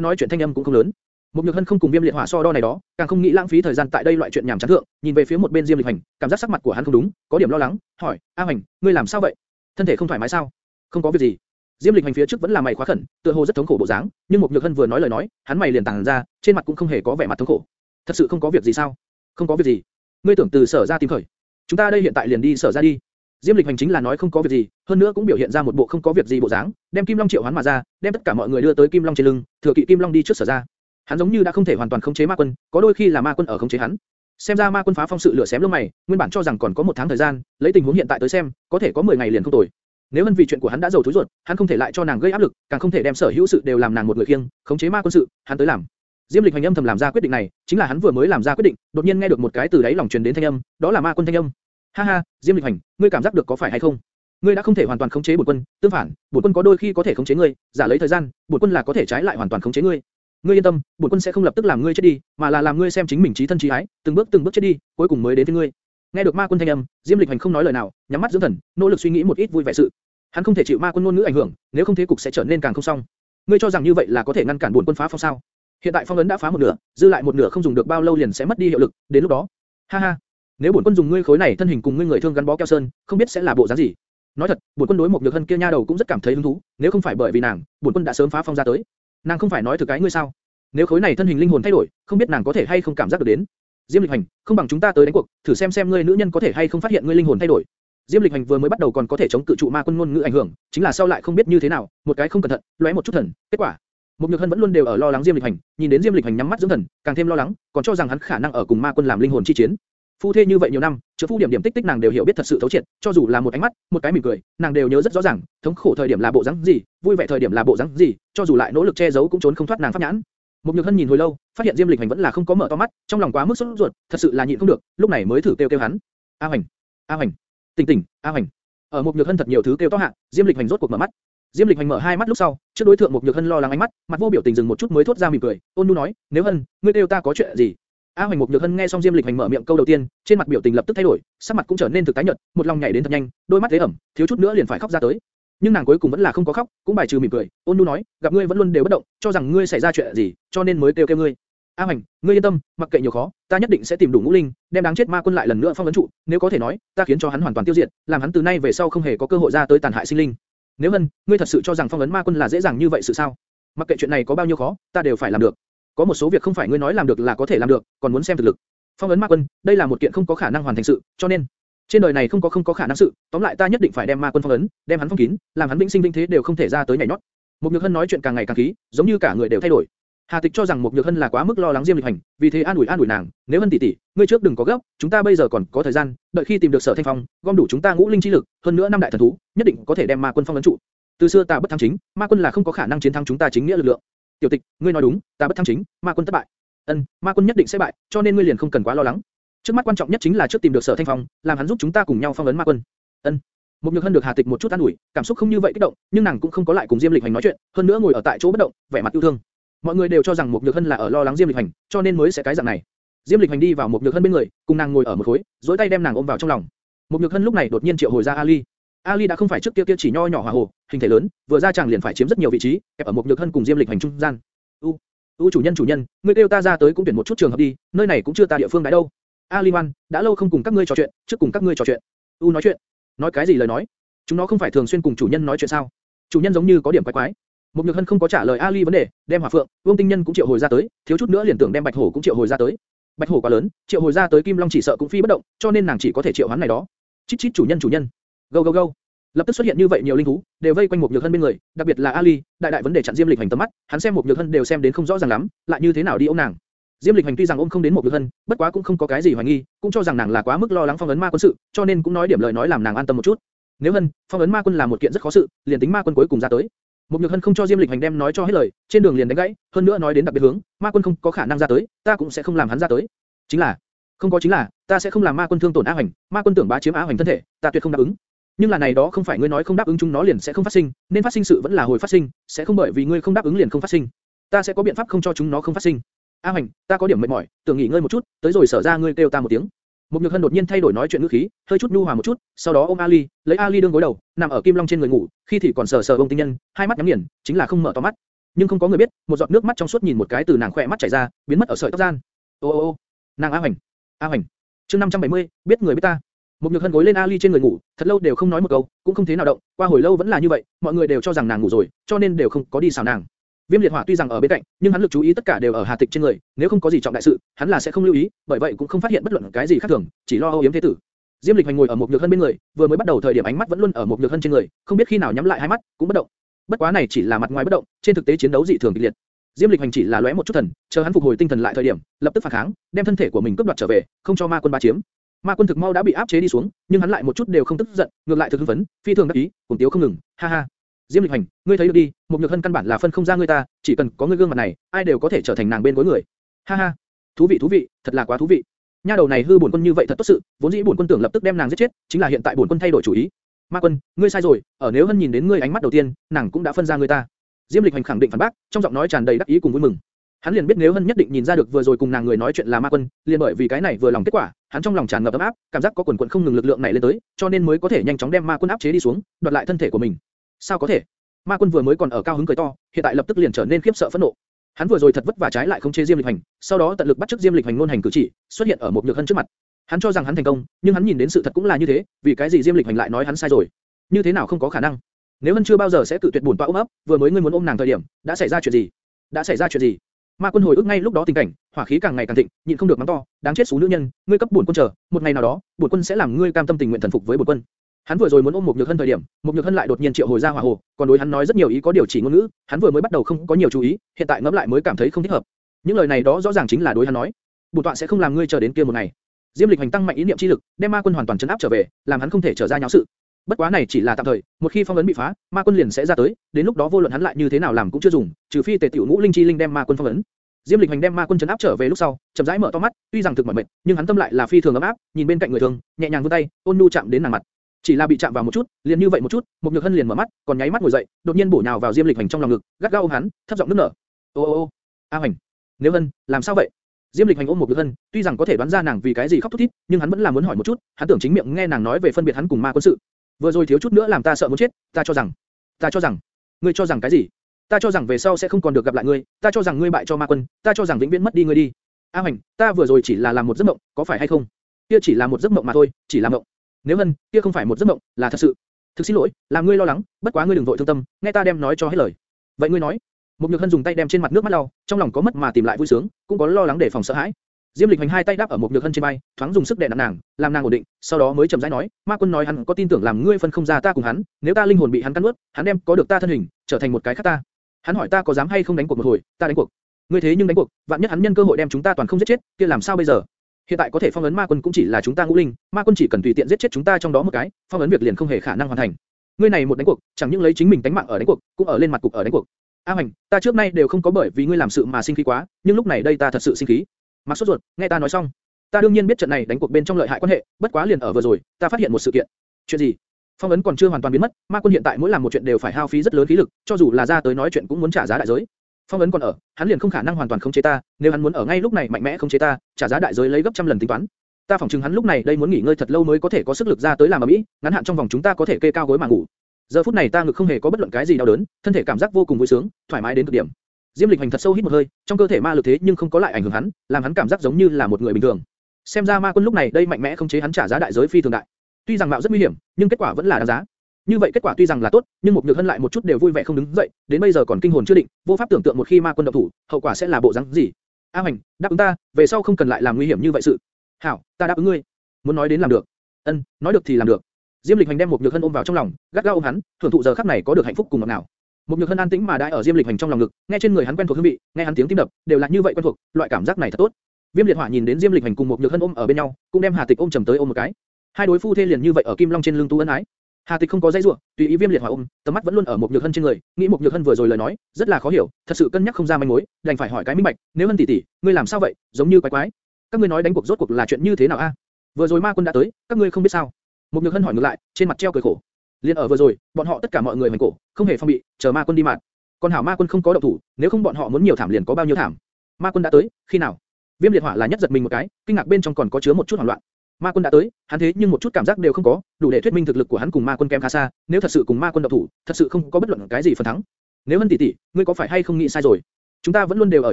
nói chuyện thanh âm cũng không lớn. Mục Nhược Hân không cùng Viêm liệt hỏa so đo này đó, càng không nghĩ lãng phí thời gian tại đây loại chuyện nhảm chán thượng, nhìn về phía một bên Diêm Lịch Hành, cảm giác sắc mặt của hắn không đúng, có điểm lo lắng, hỏi, A Hành, ngươi làm sao vậy? Thân thể không thoải mái sao? Không có việc gì. Diêm Lịch hành phía trước vẫn là mày khóa khẩn, tựa hồ rất thống khổ bộ dáng, nhưng một Nhược Hân vừa nói lời nói, hắn mày liền tàng ra, trên mặt cũng không hề có vẻ mặt thống khổ. Thật sự không có việc gì sao? Không có việc gì. Ngươi tưởng từ sở ra tìm khởi. Chúng ta đây hiện tại liền đi sở ra đi. Diêm Lịch hành chính là nói không có việc gì, hơn nữa cũng biểu hiện ra một bộ không có việc gì bộ dáng, đem Kim Long triệu hoán mà ra, đem tất cả mọi người đưa tới Kim Long trên lưng, thừa kỵ Kim Long đi trước sở ra. Hắn giống như đã không thể hoàn toàn khống chế ma quân, có đôi khi là ma quân ở khống chế hắn. Xem ra ma quân phá phong sự lửa xém lông mày, nguyên bản cho rằng còn có một tháng thời gian, lấy tình huống hiện tại tới xem, có thể có 10 ngày liền không tồi. Nếu hơn vì chuyện của hắn đã giàu thối ruột, hắn không thể lại cho nàng gây áp lực, càng không thể đem sở hữu sự đều làm nàng một người khiêng, khống chế ma quân sự, hắn tới làm. Diêm Lịch hành âm thầm làm ra quyết định này, chính là hắn vừa mới làm ra quyết định, đột nhiên nghe được một cái từ đáy lòng truyền đến thanh âm, đó là ma quân thanh âm. Ha ha, Diêm Lịch hành, ngươi cảm giác được có phải hay không? Ngươi đã không thể hoàn toàn khống chế bổn quân, tương phản, bổn quân có đôi khi có thể khống chế ngươi, giả lấy thời gian, bổn quân là có thể trái lại hoàn toàn khống chế ngươi. Ngươi yên tâm, bổn quân sẽ không lập tức làm ngươi chết đi, mà là làm ngươi xem chính mình trí thân trí ái, từng bước từng bước chết đi, cuối cùng mới đến với ngươi. Nghe được ma quân thanh âm, Diêm Lịch Hành không nói lời nào, nhắm mắt dưỡng thần, nỗ lực suy nghĩ một ít vui vẻ sự. Hắn không thể chịu ma quân ngôn ngữ ảnh hưởng, nếu không thế cục sẽ trở nên càng không xong. Ngươi cho rằng như vậy là có thể ngăn cản buồn quân phá phong sao? Hiện tại phong ấn đã phá một nửa, dư lại một nửa không dùng được bao lâu liền sẽ mất đi hiệu lực, đến lúc đó, ha ha, nếu bổn quân dùng ngươi khối này thân hình cùng ngươi người thương gắn bó keo sơn, không biết sẽ là bộ dáng gì. Nói thật, bổn quân đối một nhược hân kia nha đầu cũng rất cảm thấy hứng thú, nếu không phải bởi vì nàng, bổn quân đã sớm phá phong ra tới. Nàng không phải nói thực cái ngươi sao? Nếu khối này thân hình linh hồn thay đổi, không biết nàng có thể hay không cảm giác được đến. Diêm Lịch Hành, không bằng chúng ta tới đánh cuộc, thử xem xem ngươi nữ nhân có thể hay không phát hiện ngươi linh hồn thay đổi. Diêm Lịch Hành vừa mới bắt đầu còn có thể chống cự trụ ma quân ngôn ngữ ảnh hưởng, chính là sau lại không biết như thế nào, một cái không cẩn thận, lóe một chút thần, kết quả. Một Nhược Hân vẫn luôn đều ở lo lắng Diêm Lịch Hành, nhìn đến Diêm Lịch Hành nhắm mắt dưỡng thần, càng thêm lo lắng, còn cho rằng hắn khả năng ở cùng ma quân làm linh hồn chi chiến. Phu thê như vậy nhiều năm, chữa phu điểm điểm tích tích nàng đều hiểu biết thật sự thấu triệt, cho dù là một ánh mắt, một cái mỉm cười, nàng đều nhớ rất rõ ràng, thống khổ thời điểm là bộ dáng gì, vui vẻ thời điểm là bộ dáng gì, cho dù lại nỗ lực che giấu cũng trốn không thoát nàng pháp nhãn. Một Nhược Hân nhìn hồi lâu, phát hiện Diêm Lịch Hành vẫn là không có mở to mắt, trong lòng quá mức sốt ruột, thật sự là nhịn không được, lúc này mới thử kêu kêu hắn. A Hành, A Hành, tỉnh tỉnh, A Hành. Ở Một Nhược Hân thật nhiều thứ kêu to hạ, Diêm Lịch Hành rốt cuộc mở mắt. Diêm Lịch Hành mở hai mắt lúc sau, trước đối thượng Một Nhược Hân lo lắng ánh mắt, mặt vô biểu tình dừng một chút mới thốt ra mỉm cười, ôn nhu nói, nếu Hân, ngươi kêu ta có chuyện gì? A Hoành Mục Nhược Hân nghe xong Diêm Lịch Hành mở miệng câu đầu tiên, trên mặt biểu tình lập tức thay đổi, sắc mặt cũng trở nên thực tái nhợt, một lòng nhảy đến thật nhanh, đôi mắt thế ẩm, thiếu chút nữa liền phải khóc ra tới. Nhưng nàng cuối cùng vẫn là không có khóc, cũng bài trừ mỉm cười, ôn nhu nói, gặp ngươi vẫn luôn đều bất động, cho rằng ngươi xảy ra chuyện gì, cho nên mới kêu kêu ngươi. A Hoành, ngươi yên tâm, mặc kệ nhiều khó, ta nhất định sẽ tìm đủ ngũ linh, đem đáng chết ma quân lại lần nữa phong ấn trụ, nếu có thể nói, ta khiến cho hắn hoàn toàn tiêu diệt, làm hắn từ nay về sau không hề có cơ hội ra tới tàn hại sinh linh. Nếu Hân, ngươi thật sự cho rằng phong ấn ma quân là dễ dàng như vậy sự sao? Mặc kệ chuyện này có bao nhiêu khó, ta đều phải làm được. Có một số việc không phải ngươi nói làm được là có thể làm được, còn muốn xem thực lực. Phong ấn ma quân, đây là một kiện không có khả năng hoàn thành sự, cho nên trên đời này không có không có khả năng sự, tóm lại ta nhất định phải đem ma quân phong ấn, đem hắn phong kín, làm hắn vĩnh sinh vĩnh thế đều không thể ra tới nhảy nhót. Một Nhược Hân nói chuyện càng ngày càng khí, giống như cả người đều thay đổi. Hà Tịch cho rằng Một Nhược Hân là quá mức lo lắng Diêm Lịch Hành, vì thế an ủi an ủi nàng, nếu Hân tỷ tỷ, ngươi trước đừng có gấp, chúng ta bây giờ còn có thời gian, đợi khi tìm được Sở Thanh Phong, gom đủ chúng ta ngũ linh chi lực, hơn nữa năm đại thần thú, nhất định có thể đem ma quân phong ấn trụ. Từ xưa ta bất thắng chính, ma quân là không có khả năng chiến thắng chúng ta chính nghĩa lực lượng. Tiểu Tịch, ngươi nói đúng, ta bất thắng chính, ma quân thất bại. Ân, ma quân nhất định sẽ bại, cho nên ngươi liền không cần quá lo lắng. Trước mắt quan trọng nhất chính là trước tìm được Sở Thanh Phong, làm hắn giúp chúng ta cùng nhau phong ấn ma quân. Ân. Một Nhược Hân được Hà Tịch một chút an ủi, cảm xúc không như vậy kích động, nhưng nàng cũng không có lại cùng Diêm Lịch Hành nói chuyện, hơn nữa ngồi ở tại chỗ bất động, vẻ mặt yêu thương. Mọi người đều cho rằng một Nhược Hân là ở lo lắng Diêm Lịch Hành, cho nên mới sẽ cái dạng này. Diêm Lịch Hành đi vào một Nhược Hân bên người, cùng nàng ngồi ở một khối, duỗi tay đem nàng ôm vào trong lòng. Một Nhược Hân lúc này đột nhiên triệu hồi ra Ali. Ali đã không phải trước kia kia chỉ nho nhỏ hòa hồ, hình thể lớn, vừa ra chàng liền phải chiếm rất nhiều vị trí, kẹp ở một Nhược Hân cùng Diêm Lịch Hành trung gian. U, u chủ nhân chủ nhân, ngươi kêu ta ra tới cũng tuyển một chút trường hợp đi, nơi này cũng chưa ta địa phương đại đâu. Ali đã lâu không cùng các ngươi trò chuyện, trước cùng các ngươi trò chuyện. U nói chuyện, nói cái gì lời nói? Chúng nó không phải thường xuyên cùng chủ nhân nói chuyện sao? Chủ nhân giống như có điểm quái quái. Một Nhược Hân không có trả lời Ali vấn đề, đem Hỏa Phượng, Vương Tinh Nhân cũng triệu hồi ra tới, thiếu chút nữa liền tưởng đem Bạch Hổ cũng triệu hồi ra tới. Bạch Hổ quá lớn, triệu hồi ra tới Kim Long chỉ sợ cũng phi bất động, cho nên nàng chỉ có thể triệu hắn này đó. Chít chít chủ nhân chủ nhân. Go go go. Lập tức xuất hiện như vậy nhiều linh thú, đều vây quanh một Nhược Hân bên người, đặc biệt là Ali, đại đại vấn đề chặn Diêm Lịch hành tầm mắt, hắn xem một Nhược Hân đều xem đến không rõ ràng lắm, lại như thế nào đi ôm nàng. Diêm Lịch Hành tuy rằng ôm không đến một Nhược Hân, bất quá cũng không có cái gì hoài nghi, cũng cho rằng nàng là quá mức lo lắng phong ấn ma quân sự, cho nên cũng nói điểm lời nói làm nàng an tâm một chút. Nếu Hân, phong ấn ma quân là một kiện rất khó sự, liền tính ma quân cuối cùng ra tới. Một Nhược Hân không cho Diêm Lịch Hành đem nói cho hết lời, trên đường liền đánh gãy, hơn nữa nói đến đặc biệt hướng, ma quân không có khả năng ra tới, ta cũng sẽ không làm hắn ra tới. Chính là, không có chính là, ta sẽ không làm ma quân thương tổn A Hoành, ma quân tưởng bá chiếm A Hoành thân thể, ta tuyệt không đáp ứng. Nhưng là này đó không phải ngươi nói không đáp ứng chúng nó liền sẽ không phát sinh, nên phát sinh sự vẫn là hồi phát sinh, sẽ không bởi vì ngươi không đáp ứng liền không phát sinh. Ta sẽ có biện pháp không cho chúng nó không phát sinh. A Hành, ta có điểm mệt mỏi, tưởng nghỉ ngơi một chút, tới rồi sở ra ngươi kêu ta một tiếng. Một Nhược Hân đột nhiên thay đổi nói chuyện ngữ khí, hơi chút nhu hòa một chút, sau đó ôm Ali, lấy Ali đương gối đầu, nằm ở kim long trên người ngủ, khi thì còn sờ sờ bông tinh nhân, hai mắt nhắm nghiền, chính là không mở to mắt. Nhưng không có người biết, một giọt nước mắt trong suốt nhìn một cái từ nàng khỏe mắt chảy ra, biến mất ở sợi tóc gian. Ô ô ô, nàng A Hành, A Hành. Chương 570, biết người biết ta. Một Nhược Hân gối lên Ali trên người ngủ, thật lâu đều không nói một câu, cũng không thế nào động, qua hồi lâu vẫn là như vậy, mọi người đều cho rằng nàng ngủ rồi, cho nên đều không có đi xào nàng. Viêm liệt hỏa tuy rằng ở bên cạnh, nhưng hắn lực chú ý tất cả đều ở Hà Tịch trên người, nếu không có gì trọng đại sự, hắn là sẽ không lưu ý, bởi vậy cũng không phát hiện bất luận cái gì khác thường, chỉ lo âu yếm thế tử. Diêm Lịch Hành ngồi ở một nhược hân bên người, vừa mới bắt đầu thời điểm ánh mắt vẫn luôn ở một nhược hân trên người, không biết khi nào nhắm lại hai mắt, cũng bất động. Bất quá này chỉ là mặt ngoài bất động, trên thực tế chiến đấu dị thường kịch liệt. Diêm Lịch Hành chỉ là lóe một chút thần, chờ hắn phục hồi tinh thần lại thời điểm, lập tức phản kháng, đem thân thể của mình cướp đoạt trở về, không cho ma quân ba chiếm. Ma quân thực mau đã bị áp chế đi xuống, nhưng hắn lại một chút đều không tức giận, ngược lại thực hưng phấn, phi thường đắc ý, cùng tiếu không ngừng, ha ha. Diêm Lịch Hành, ngươi thấy được đi, một nhược hân căn bản là phân không ra ngươi ta, chỉ cần có ngươi gương mặt này, ai đều có thể trở thành nàng bên gối người. Ha ha, thú vị thú vị, thật là quá thú vị. Nha đầu này hư bổn quân như vậy thật tốt sự, vốn dĩ bổn quân tưởng lập tức đem nàng giết chết, chính là hiện tại bổn quân thay đổi chủ ý. Ma quân, ngươi sai rồi, ở nếu hân nhìn đến ngươi ánh mắt đầu tiên, nàng cũng đã phân ra ngươi ta. Diêm Lịch Hành khẳng định phản bác, trong giọng nói tràn đầy đắc ý cùng vui mừng. Hắn liền biết nếu Hân nhất định nhìn ra được vừa rồi cùng nàng người nói chuyện là ma quân, liền bởi vì cái này vừa lòng kết quả, hắn trong lòng tràn ngập ấm áp, cảm giác có quần quần không ngừng lực lượng này lên tới, cho nên mới có thể nhanh chóng đem ma quân áp chế đi xuống, đoạt lại thân thể của mình. Sao có thể? Ma quân vừa mới còn ở cao hứng cười to, hiện tại lập tức liền trở nên khiếp sợ phẫn nộ. Hắn vừa rồi thật vất vả trái lại không chế Diêm Lịch Hành, sau đó tận lực bắt chước Diêm Lịch Hành ngôn hành cử chỉ, xuất hiện ở một nhược hân trước mặt. Hắn cho rằng hắn thành công, nhưng hắn nhìn đến sự thật cũng là như thế, vì cái gì Diêm Lịch Hành lại nói hắn sai rồi? Như thế nào không có khả năng? Nếu hân chưa bao giờ sẽ tự tuyệt buồn tọa ôm ấp, vừa mới ngươi muốn ôm nàng thời điểm, đã xảy ra chuyện gì? Đã xảy ra chuyện gì? Ma quân hồi ức ngay lúc đó tình cảnh, hỏa khí càng ngày càng thịnh, nhịn không được mắng to, đáng chết số nữ nhân, ngươi cấp bổn quân chờ, một ngày nào đó, bổn quân sẽ làm ngươi cam tâm tình nguyện thần phục với bổn quân. Hắn vừa rồi muốn ôm một nhược hân thời điểm, một nhược hân lại đột nhiên triệu hồi ra hỏa hồ, còn đối hắn nói rất nhiều ý có điều chỉ ngôn ngữ, hắn vừa mới bắt đầu không có nhiều chú ý, hiện tại ngẫm lại mới cảm thấy không thích hợp. Những lời này đó rõ ràng chính là đối hắn nói. Bổn tọa sẽ không làm ngươi chờ đến kia một ngày. Diêm Lịch hành tăng mạnh ý niệm chi lực, đem ma quân hoàn toàn chấn áp trở về, làm hắn không thể trở ra nháo sự. Bất quá này chỉ là tạm thời, một khi phong ấn bị phá, ma quân liền sẽ ra tới, đến lúc đó vô luận hắn lại như thế nào làm cũng chưa dùng, trừ phi tề tiểu ngũ linh chi linh đem ma quân phong ấn. Diêm Lịch Hành đem ma quân chấn áp trở về lúc sau, chậm rãi mở to mắt, tuy rằng thực mỏi mệt, nhưng hắn tâm lại là phi thường ấm áp, nhìn bên cạnh người thường, nhẹ nhàng vươn tay, ôn nhu chạm đến nàng mặt. Chỉ là bị chạm vào một chút, liền như vậy một chút, một nhược hân liền mở mắt, còn nháy mắt ngồi dậy, đột nhiên bổ nhào vào Diêm Lịch Hành trong lòng ngực, gắt gao ôm hắn, thấp giọng nức nở. Ô ô ô, A Hành, nếu hân, làm sao vậy? Diêm Lịch Hành ôm một nhược hân, tuy rằng có thể đoán ra nàng vì cái gì khóc thút thít, nhưng hắn vẫn là muốn hỏi một chút, hắn tưởng chính miệng nghe nàng nói về phân biệt hắn cùng ma quân sự. Vừa rồi thiếu chút nữa làm ta sợ muốn chết, ta cho rằng, ta cho rằng, ngươi cho rằng cái gì? Ta cho rằng về sau sẽ không còn được gặp lại ngươi, ta cho rằng ngươi bại cho ma quân, ta cho rằng vĩnh viễn mất đi ngươi đi. A Hoành, ta vừa rồi chỉ là làm một giấc mộng, có phải hay không? Kia chỉ là một giấc mộng mà thôi, chỉ là mộng. Nếu hân, kia không phải một giấc mộng, là thật sự. Thực xin lỗi, làm ngươi lo lắng, bất quá ngươi đừng vội thương tâm, nghe ta đem nói cho hết lời. Vậy ngươi nói? Một Nhược Hân dùng tay đem trên mặt nước mắt lau, trong lòng có mất mà tìm lại vui sướng, cũng có lo lắng để phòng sợ hãi. Diêm Lịch Hành hai tay đáp ở một Nhược Hân trên vai, thoáng dùng sức đè nặng nàng, làm nàng ổn định, sau đó mới chậm rãi nói, Ma Quân nói hắn có tin tưởng làm ngươi phân không ra ta cùng hắn, nếu ta linh hồn bị hắn cắn nuốt, hắn đem có được ta thân hình, trở thành một cái khác ta. Hắn hỏi ta có dám hay không đánh cuộc một hồi, ta đánh cuộc. Ngươi thế nhưng đánh cuộc, vạn nhất hắn nhân cơ hội đem chúng ta toàn không giết chết, kia làm sao bây giờ? Hiện tại có thể phong ấn ma quân cũng chỉ là chúng ta ngũ linh, ma quân chỉ cần tùy tiện giết chết chúng ta trong đó một cái, phong ấn việc liền không hề khả năng hoàn thành. Ngươi này một đánh cuộc, chẳng những lấy chính mình đánh mạng ở đánh cuộc, cũng ở lên mặt cục ở đánh cuộc. A Hoành, ta trước nay đều không có bởi vì ngươi làm sự mà sinh khí quá, nhưng lúc này đây ta thật sự sinh khí. Mặc sốt ruột, nghe ta nói xong. Ta đương nhiên biết trận này đánh cuộc bên trong lợi hại quan hệ, bất quá liền ở vừa rồi, ta phát hiện một sự kiện. Chuyện gì? Phong ấn còn chưa hoàn toàn biến mất, ma quân hiện tại mỗi làm một chuyện đều phải hao phí rất lớn khí lực, cho dù là ra tới nói chuyện cũng muốn trả giá đại giới. Phong ấn còn ở, hắn liền không khả năng hoàn toàn khống chế ta, nếu hắn muốn ở ngay lúc này mạnh mẽ khống chế ta, trả giá đại giới lấy gấp trăm lần tính toán. Ta phỏng chừng hắn lúc này đây muốn nghỉ ngơi thật lâu mới có thể có sức lực ra tới làm ở mỹ, ngắn hạn trong vòng chúng ta có thể kê cao gối mà ngủ. Giờ phút này ta ngực không hề có bất luận cái gì đau đớn, thân thể cảm giác vô cùng vui sướng, thoải mái đến cực điểm. Diêm Lịch Hành thật sâu hít một hơi, trong cơ thể ma lực thế nhưng không có lại ảnh hưởng hắn, làm hắn cảm giác giống như là một người bình thường. Xem ra ma quân lúc này đây mạnh mẽ không chế hắn trả giá đại giới phi thường đại. Tuy rằng mạo rất nguy hiểm, nhưng kết quả vẫn là đáng giá. Như vậy kết quả tuy rằng là tốt, nhưng một nhược hân lại một chút đều vui vẻ không đứng dậy, đến bây giờ còn kinh hồn chưa định, vô pháp tưởng tượng một khi ma quân động thủ, hậu quả sẽ là bộ dáng gì. A Hoành, đáp ứng ta, về sau không cần lại làm nguy hiểm như vậy sự. Hảo, ta đáp ứng ngươi. Muốn nói đến làm được. Ân, nói được thì làm được. Diêm Lịch Hành đem một nhược hân ôm vào trong lòng, gắt gao ôm hắn, thưởng thụ giờ khắc này có được hạnh phúc cùng ngọt ngào. Một nhược hân an tĩnh mà đãi ở Diêm Lịch Hành trong lòng ngực, nghe trên người hắn quen thuộc hương vị, nghe hắn tiếng tim đập, đều là như vậy quen thuộc, loại cảm giác này thật tốt. Viêm liệt hỏa nhìn đến Diêm Lịch Hành cùng một nhược hân ôm ở bên nhau, cũng đem Hà Tịch ôm trầm tới ôm một cái. Hai đối phu thê liền như vậy ở Kim Long trên lưng tu ân ái. Hà Tịch không có dây rủa, tùy ý Viêm liệt hỏa ôm, tầm mắt vẫn luôn ở một nhược hân trên người, nghĩ một nhược hân vừa rồi lời nói, rất là khó hiểu, thật sự cân nhắc không ra manh mối, đành phải hỏi cái minh bạch, nếu hân tỷ tỷ, ngươi làm sao vậy, giống như quái quái. Các ngươi nói đánh cuộc rốt cuộc là chuyện như thế nào a? À, vừa rồi ma quân đã tới, các ngươi không biết sao? Một nhược hân hỏi ngược lại, trên mặt treo cười khổ. Liên ở vừa rồi, bọn họ tất cả mọi người mảnh cổ, không hề phong bị, chờ ma quân đi mạt. Còn hảo ma quân không có động thủ, nếu không bọn họ muốn nhiều thảm liền có bao nhiêu thảm. Ma quân đã tới, khi nào? Viêm liệt hỏa là nhất giật mình một cái, kinh ngạc bên trong còn có chứa một chút hoảng loạn. Ma quân đã tới, hắn thế nhưng một chút cảm giác đều không có, đủ để thuyết minh thực lực của hắn cùng ma quân kém khá xa. Nếu thật sự cùng ma quân động thủ, thật sự không có bất luận cái gì phần thắng. Nếu Hân tỷ tỷ, ngươi có phải hay không nghĩ sai rồi? Chúng ta vẫn luôn đều ở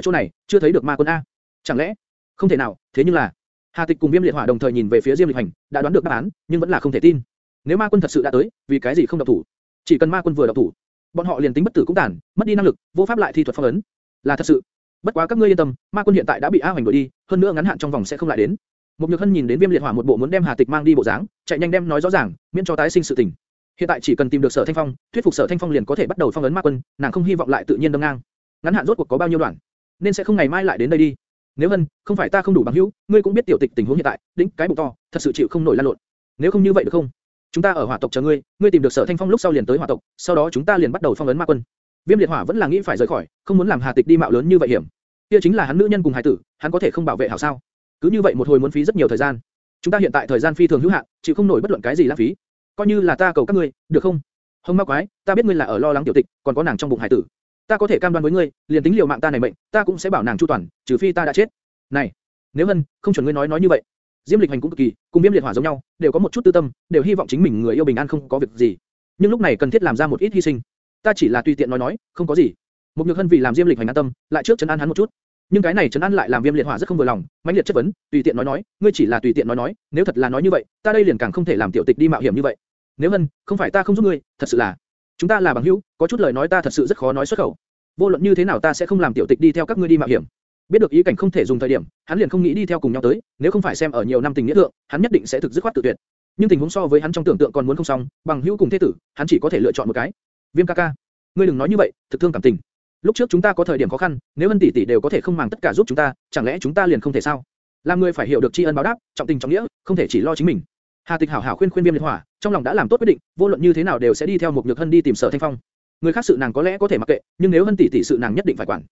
chỗ này, chưa thấy được ma quân a. Chẳng lẽ? Không thể nào, thế nhưng là. Hà Tịch cùng Viêm Liệt Hỏa đồng thời nhìn về phía Diêm Lịch Hành, đã đoán được đáp án, nhưng vẫn là không thể tin. Nếu ma quân thật sự đã tới, vì cái gì không động thủ? Chỉ cần ma quân vừa động thủ, bọn họ liền tính bất tử cũng tàn, mất đi năng lực, vô pháp lại thi thuật phong ấn. Là thật sự. Bất quá các ngươi yên tâm, ma quân hiện tại đã bị A Hoành đuổi đi, hơn nữa ngắn hạn trong vòng sẽ không lại đến. Một Nhược Hân nhìn đến Viêm Liệt Hỏa một bộ muốn đem Hà Tịch mang đi bộ dáng, chạy nhanh đem nói rõ ràng, miễn cho tái sinh sự tình. Hiện tại chỉ cần tìm được Sở Thanh Phong, thuyết phục Sở Thanh Phong liền có thể bắt đầu phong ấn ma quân, nàng không hy vọng lại tự nhiên đâm ngang. Ngắn hạn rốt cuộc có bao nhiêu đoạn, nên sẽ không ngày mai lại đến đây đi. Nếu Hân, không phải ta không đủ bằng hữu, ngươi cũng biết tiểu tịch tình huống hiện tại, đỉnh cái bụng to, thật sự chịu không nổi lan lộn. Nếu không như vậy được không? Chúng ta ở hỏa tộc chờ ngươi, ngươi tìm được Sở Thanh Phong lúc sau liền tới hỏa tộc, sau đó chúng ta liền bắt đầu phong ấn ma quân. Viêm liệt hỏa vẫn là nghĩ phải rời khỏi, không muốn làm Hà Tịch đi mạo lớn như vậy hiểm. Kia chính là hắn nữ nhân cùng hải tử, hắn có thể không bảo vệ hảo sao? Cứ như vậy một hồi muốn phí rất nhiều thời gian. Chúng ta hiện tại thời gian phi thường hữu hạn, chịu không nổi bất luận cái gì lãng phí. Coi như là ta cầu các ngươi, được không? Hồng ma quái, ta biết ngươi là ở lo lắng tiểu tịch, còn có nàng trong bụng hải tử. Ta có thể cam đoan với ngươi, liền tính liều mạng ta này mệnh, ta cũng sẽ bảo nàng chu toàn, trừ phi ta đã chết. Này, nếu hân, không chuẩn ngươi nói nói như vậy. Diêm Lịch Hành cũng cực kỳ, cùng Viêm Liệt Hỏa giống nhau, đều có một chút tư tâm, đều hy vọng chính mình người yêu bình an không có việc gì. Nhưng lúc này cần thiết làm ra một ít hy sinh. Ta chỉ là tùy tiện nói nói, không có gì. Một Nhược Hân vì làm Diêm Lịch Hành an tâm, lại trước chân an hắn một chút. Nhưng cái này trấn an lại làm Viêm Liệt Hỏa rất không vừa lòng, mãnh liệt chất vấn, tùy tiện nói nói, ngươi chỉ là tùy tiện nói nói, nếu thật là nói như vậy, ta đây liền càng không thể làm tiểu tịch đi mạo hiểm như vậy. Nếu Hân, không phải ta không giúp ngươi, thật sự là, chúng ta là bằng hữu, có chút lời nói ta thật sự rất khó nói xuất khẩu. Vô luận như thế nào ta sẽ không làm tiểu tịch đi theo các ngươi đi mạo hiểm. Biết được ý cảnh không thể dùng thời điểm, hắn liền không nghĩ đi theo cùng nhau tới, nếu không phải xem ở nhiều năm tình nghĩa thượng, hắn nhất định sẽ thực dứt khoát tự tuyệt. Nhưng tình huống so với hắn trong tưởng tượng còn muốn không xong, bằng hữu cùng thế tử, hắn chỉ có thể lựa chọn một cái. Viêm ca ca, ngươi đừng nói như vậy, thực thương cảm tình. Lúc trước chúng ta có thời điểm khó khăn, nếu ân tỷ tỷ đều có thể không màng tất cả giúp chúng ta, chẳng lẽ chúng ta liền không thể sao? Làm người phải hiểu được tri ân báo đáp, trọng tình trọng nghĩa, không thể chỉ lo chính mình. Hà Tịch hảo hảo khuyên khuyên Viêm Liệt Hỏa, trong lòng đã làm tốt quyết định, vô luận như thế nào đều sẽ đi theo một nhược hân đi tìm Sở Thanh Phong. Người khác sự nàng có lẽ có thể mặc kệ, nhưng nếu hân tỷ tỷ sự nàng nhất định phải quản.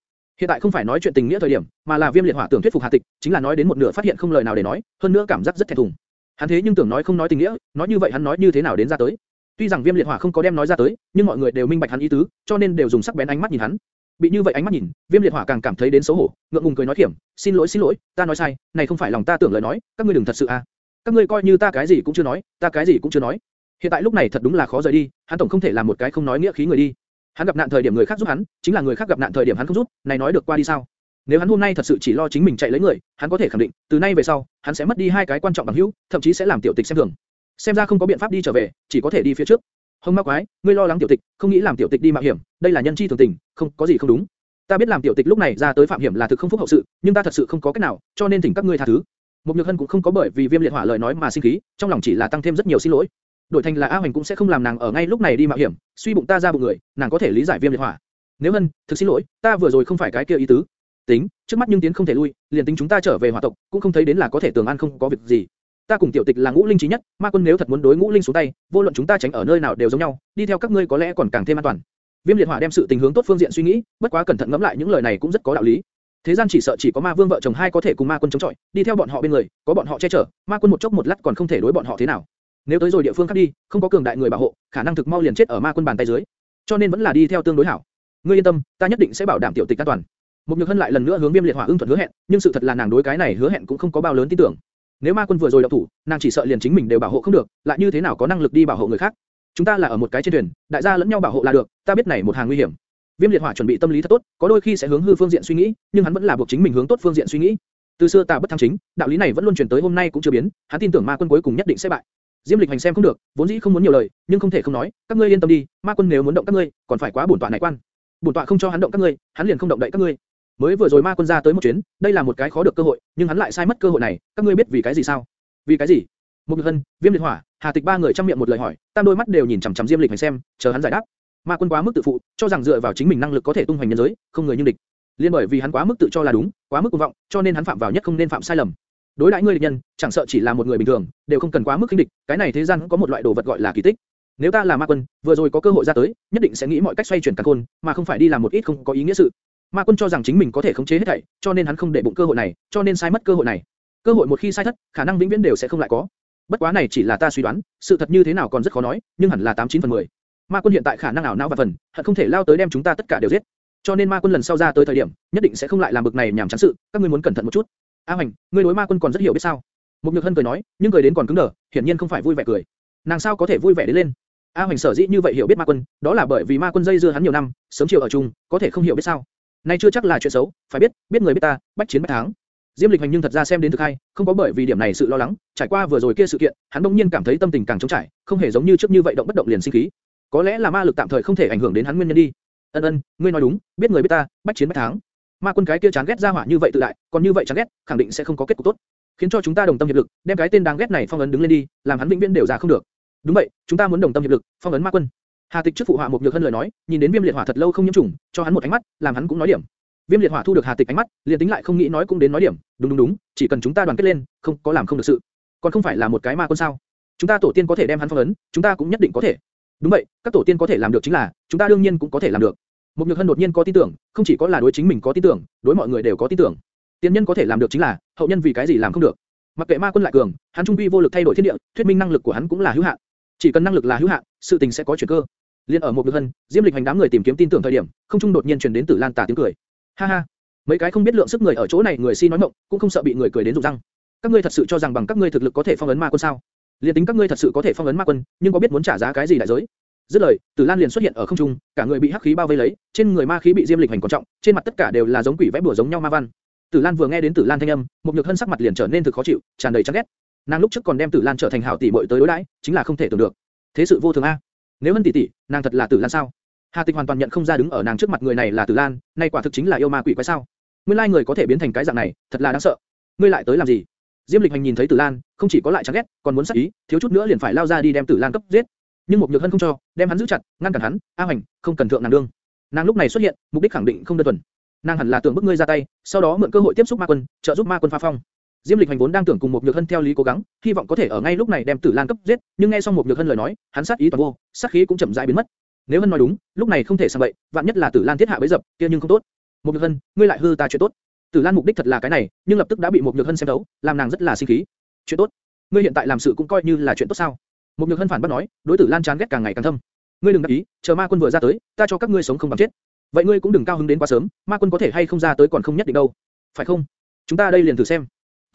Hiện tại không phải nói chuyện tình nghĩa thời điểm, mà là Viêm Liệt Hỏa tưởng thuyết phục Hà Tịch, chính là nói đến một nửa phát hiện không lời nào để nói, hơn nữa cảm giác rất thẹn thùng. Hắn thế nhưng tưởng nói không nói tình nghĩa, nói như vậy hắn nói như thế nào đến ra tới. Tuy rằng Viêm Liệt Hỏa không có đem nói ra tới, nhưng mọi người đều minh bạch hắn ý tứ, cho nên đều dùng sắc bén ánh mắt nhìn hắn. Bị như vậy ánh mắt nhìn, Viêm Liệt Hỏa càng cảm thấy đến xấu hổ, ngượng ngùng cười nói khiểm, xin lỗi xin lỗi, ta nói sai, này không phải lòng ta tưởng lời nói, các ngươi đừng thật sự à. Các ngươi coi như ta cái gì cũng chưa nói, ta cái gì cũng chưa nói. Hiện tại lúc này thật đúng là khó rời đi, hắn tổng không thể làm một cái không nói nghĩa khí người đi. Hắn gặp nạn thời điểm người khác giúp hắn, chính là người khác gặp nạn thời điểm hắn không giúp, này nói được qua đi sao? Nếu hắn hôm nay thật sự chỉ lo chính mình chạy lấy người, hắn có thể khẳng định, từ nay về sau, hắn sẽ mất đi hai cái quan trọng bằng hữu, thậm chí sẽ làm tiểu tịch xem thường. Xem ra không có biện pháp đi trở về, chỉ có thể đi phía trước. Hồng Ma Quái, ngươi lo lắng tiểu tịch, không nghĩ làm tiểu tịch đi mạo hiểm, đây là nhân chi thường tình, không có gì không đúng. Ta biết làm tiểu tịch lúc này ra tới phạm hiểm là thực không phúc hậu sự, nhưng ta thật sự không có cách nào, cho nên thỉnh các ngươi tha thứ. Một Nhược Hân cũng không có bởi vì Viêm Liệt Hỏa lời nói mà sinh khí, trong lòng chỉ là tăng thêm rất nhiều xin lỗi. Đổi thành là A Hoành cũng sẽ không làm nàng ở ngay lúc này đi mạo hiểm, suy bụng ta ra bụng người, nàng có thể lý giải Viêm Liệt Hỏa. Nếu Hân, thực xin lỗi, ta vừa rồi không phải cái kia ý tứ. Tính, trước mắt nhưng tiến không thể lui, liền tính chúng ta trở về hỏa tộc, cũng không thấy đến là có thể tường an không có việc gì. Ta cùng tiểu tịch là ngũ linh trí nhất, ma quân nếu thật muốn đối ngũ linh xuống tay, vô luận chúng ta tránh ở nơi nào đều giống nhau, đi theo các ngươi có lẽ còn càng thêm an toàn. Viêm liệt hỏa đem sự tình hướng tốt phương diện suy nghĩ, bất quá cẩn thận ngẫm lại những lời này cũng rất có đạo lý. Thế gian chỉ sợ chỉ có ma vương vợ chồng hai có thể cùng ma quân chống chọi, đi theo bọn họ bên người, có bọn họ che chở, ma quân một chốc một lát còn không thể đối bọn họ thế nào. Nếu tới rồi địa phương khác đi, không có cường đại người bảo hộ, khả năng thực mau liền chết ở ma quân bàn tay dưới. Cho nên vẫn là đi theo tương đối hảo. Ngươi yên tâm, ta nhất định sẽ bảo đảm tiểu tịch an toàn. Một nhược hân lại lần nữa hướng viêm liệt hỏa ưng thuận hứa hẹn, nhưng sự thật là nàng đối cái này hứa hẹn cũng không có bao lớn tin tưởng. Nếu ma quân vừa rồi động thủ, nàng chỉ sợ liền chính mình đều bảo hộ không được, lại như thế nào có năng lực đi bảo hộ người khác? Chúng ta là ở một cái trên thuyền, đại gia lẫn nhau bảo hộ là được, ta biết này một hàng nguy hiểm. Viêm liệt hỏa chuẩn bị tâm lý thật tốt, có đôi khi sẽ hướng hư phương diện suy nghĩ, nhưng hắn vẫn là buộc chính mình hướng tốt phương diện suy nghĩ. Từ xưa ta bất thắng chính, đạo lý này vẫn luôn truyền tới hôm nay cũng chưa biến, hắn tin tưởng ma quân cuối cùng nhất định sẽ bại. Diêm Lịch hành xem không được, vốn dĩ không muốn nhiều lời, nhưng không thể không nói, các ngươi yên tâm đi, ma quân nếu muốn động các ngươi, còn phải quá bổn tọa này quan. Bổn tọa không cho hắn động các ngươi, hắn liền không động đậy các ngươi. Mới vừa rồi ma quân ra tới một chuyến, đây là một cái khó được cơ hội, nhưng hắn lại sai mất cơ hội này, các ngươi biết vì cái gì sao? Vì cái gì? Một Nhược Hân, Viêm Liệt Hỏa, Hà Tịch ba người trong miệng một lời hỏi, tam đôi mắt đều nhìn chằm chằm Diêm Lịch hành xem, chờ hắn giải đáp. Ma quân quá mức tự phụ, cho rằng dựa vào chính mình năng lực có thể tung hoành nhân giới, không người như địch. Liên bởi vì hắn quá mức tự cho là đúng, quá mức cuồng vọng, cho nên hắn phạm vào nhất không nên phạm sai lầm. Đối đãi ngươi địch nhân, chẳng sợ chỉ là một người bình thường, đều không cần quá mức khinh địch, cái này thế gian có một loại đồ vật gọi là kỳ tích. Nếu ta là ma quân, vừa rồi có cơ hội ra tới, nhất định sẽ nghĩ mọi cách xoay chuyển càn khôn, mà không phải đi làm một ít không có ý nghĩa sự. Ma quân cho rằng chính mình có thể khống chế hết thảy, cho nên hắn không để bụng cơ hội này, cho nên sai mất cơ hội này. Cơ hội một khi sai thất, khả năng vĩnh viễn đều sẽ không lại có. Bất quá này chỉ là ta suy đoán, sự thật như thế nào còn rất khó nói, nhưng hẳn là 89 phần 10. Ma quân hiện tại khả năng ảo não và phần, hận không thể lao tới đem chúng ta tất cả đều giết. Cho nên ma quân lần sau ra tới thời điểm, nhất định sẽ không lại làm bực này nhảm chán sự, các ngươi muốn cẩn thận một chút. A Hoành, ngươi đối ma quân còn rất hiểu biết sao? Một Nhược Hân cười nói, nhưng cười đến còn cứng đờ, hiển nhiên không phải vui vẻ cười. Nàng sao có thể vui vẻ đến lên? A Hoành sở dĩ như vậy hiểu biết ma quân, đó là bởi vì ma quân dây dưa hắn nhiều năm, sớm chiều ở chung, có thể không hiểu biết sao? Nay chưa chắc là chuyện xấu, phải biết, biết người biết ta, bách chiến bách thắng. Diêm Lịch Hành nhưng thật ra xem đến thực hay, không có bởi vì điểm này sự lo lắng, trải qua vừa rồi kia sự kiện, hắn bỗng nhiên cảm thấy tâm tình càng trống trải, không hề giống như trước như vậy động bất động liền sinh khí. Có lẽ là ma lực tạm thời không thể ảnh hưởng đến hắn nguyên nhân đi. Ân Ân, ngươi nói đúng, biết người biết ta, bách chiến bách thắng. Ma quân cái kia chán ghét ra hỏa như vậy tự đại, còn như vậy chán ghét, khẳng định sẽ không có kết cục tốt. Khiến cho chúng ta đồng tâm hiệp lực, đem cái tên đáng ghét này phong ấn đứng lên đi, làm hắn vĩnh viễn đều ra không được. Đúng vậy, chúng ta muốn đồng tâm hiệp lực, phong ấn ma quân. Hà Tịch trước phụ họa một nhược hân lời nói, nhìn đến Viêm Liệt Hỏa thật lâu không nhiễm trùng, cho hắn một ánh mắt, làm hắn cũng nói điểm. Viêm Liệt Hỏa thu được Hà Tịch ánh mắt, liền tính lại không nghĩ nói cũng đến nói điểm, đúng đúng đúng, chỉ cần chúng ta đoàn kết lên, không có làm không được sự. Còn không phải là một cái ma quân sao? Chúng ta tổ tiên có thể đem hắn phong ấn, chúng ta cũng nhất định có thể. Đúng vậy, các tổ tiên có thể làm được chính là, chúng ta đương nhiên cũng có thể làm được. Một Nhược Hân đột nhiên có tin tưởng, không chỉ có là đối chính mình có tin tưởng, đối mọi người đều có tin tưởng. Tiên nhân có thể làm được chính là, hậu nhân vì cái gì làm không được? Mặc kệ ma quân lại cường, hắn trung quy vô lực thay đổi thiên địa, thuyết minh năng lực của hắn cũng là hữu hạn. Chỉ cần năng lực là hữu hạn, sự tình sẽ có chuyển cơ. Liên ở một nhược hân, Diêm Lịch hành đám người tìm kiếm tin tưởng thời điểm, không trung đột nhiên truyền đến Tử Lan Tả tiếng cười. Ha ha, mấy cái không biết lượng sức người ở chỗ này người si nói mộng, cũng không sợ bị người cười đến rụng răng. Các ngươi thật sự cho rằng bằng các ngươi thực lực có thể phong ấn ma quân sao? Liên tính các ngươi thật sự có thể phong ấn ma quân, nhưng có biết muốn trả giá cái gì đại giới? Dứt lời, Tử Lan liền xuất hiện ở không trung, cả người bị hắc khí bao vây lấy, trên người ma khí bị Diêm Lịch hành quan trọng, trên mặt tất cả đều là giống quỷ vẽ bùa giống nhau ma văn. Tử Lan vừa nghe đến Tử Lan thanh âm, một nhược hân sắc mặt liền trở nên thực khó chịu, tràn đầy chán ghét. Nàng lúc trước còn đem Tử Lan trở thành hảo tỷ muội tới đối đãi, chính là không thể tưởng được. Thế sự vô thường a. Nếu hân tỷ tỷ, nàng thật là Tử Lan sao? Hà Tịch hoàn toàn nhận không ra đứng ở nàng trước mặt người này là Tử Lan, nay quả thực chính là yêu ma quỷ quái sao? Nguyên lai người có thể biến thành cái dạng này, thật là đáng sợ. Ngươi lại tới làm gì? Diêm Lịch Hành nhìn thấy Tử Lan, không chỉ có lại chán ghét, còn muốn sát ý, thiếu chút nữa liền phải lao ra đi đem Tử Lan cấp giết. Nhưng một nhược hân không cho, đem hắn giữ chặt, ngăn cản hắn. A Hành, không cần thượng nàng đương. Nàng lúc này xuất hiện, mục đích khẳng định không đơn thuần. Nàng hẳn là tưởng bức ngươi ra tay, sau đó mượn cơ hội tiếp xúc ma quân, trợ giúp ma quân phá phong. Diêm Lịch Hành vốn đang tưởng cùng một Nhược Hân theo lý cố gắng, hy vọng có thể ở ngay lúc này đem Tử Lan cấp giết, nhưng nghe xong một Nhược Hân lời nói, hắn sát ý toàn vô, sát khí cũng chậm rãi biến mất. Nếu Hân nói đúng, lúc này không thể sang vậy, vạn nhất là Tử Lan thiết hạ bẫy dập, kia nhưng không tốt. Một Nhược Hân, ngươi lại hư ta chuyện tốt. Tử Lan mục đích thật là cái này, nhưng lập tức đã bị một Nhược Hân xem đấu, làm nàng rất là sinh khí. Chuyện tốt? Ngươi hiện tại làm sự cũng coi như là chuyện tốt sao? Một Nhược Hân phản bác nói, đối Tử Lan chán ghét càng ngày càng thâm. Ngươi đừng đắc ý, chờ ma quân vừa ra tới, ta cho các ngươi sống không bằng chết. Vậy ngươi cũng đừng cao hứng đến quá sớm, ma quân có thể hay không ra tới còn không nhất định đâu. Phải không? Chúng ta đây liền thử xem.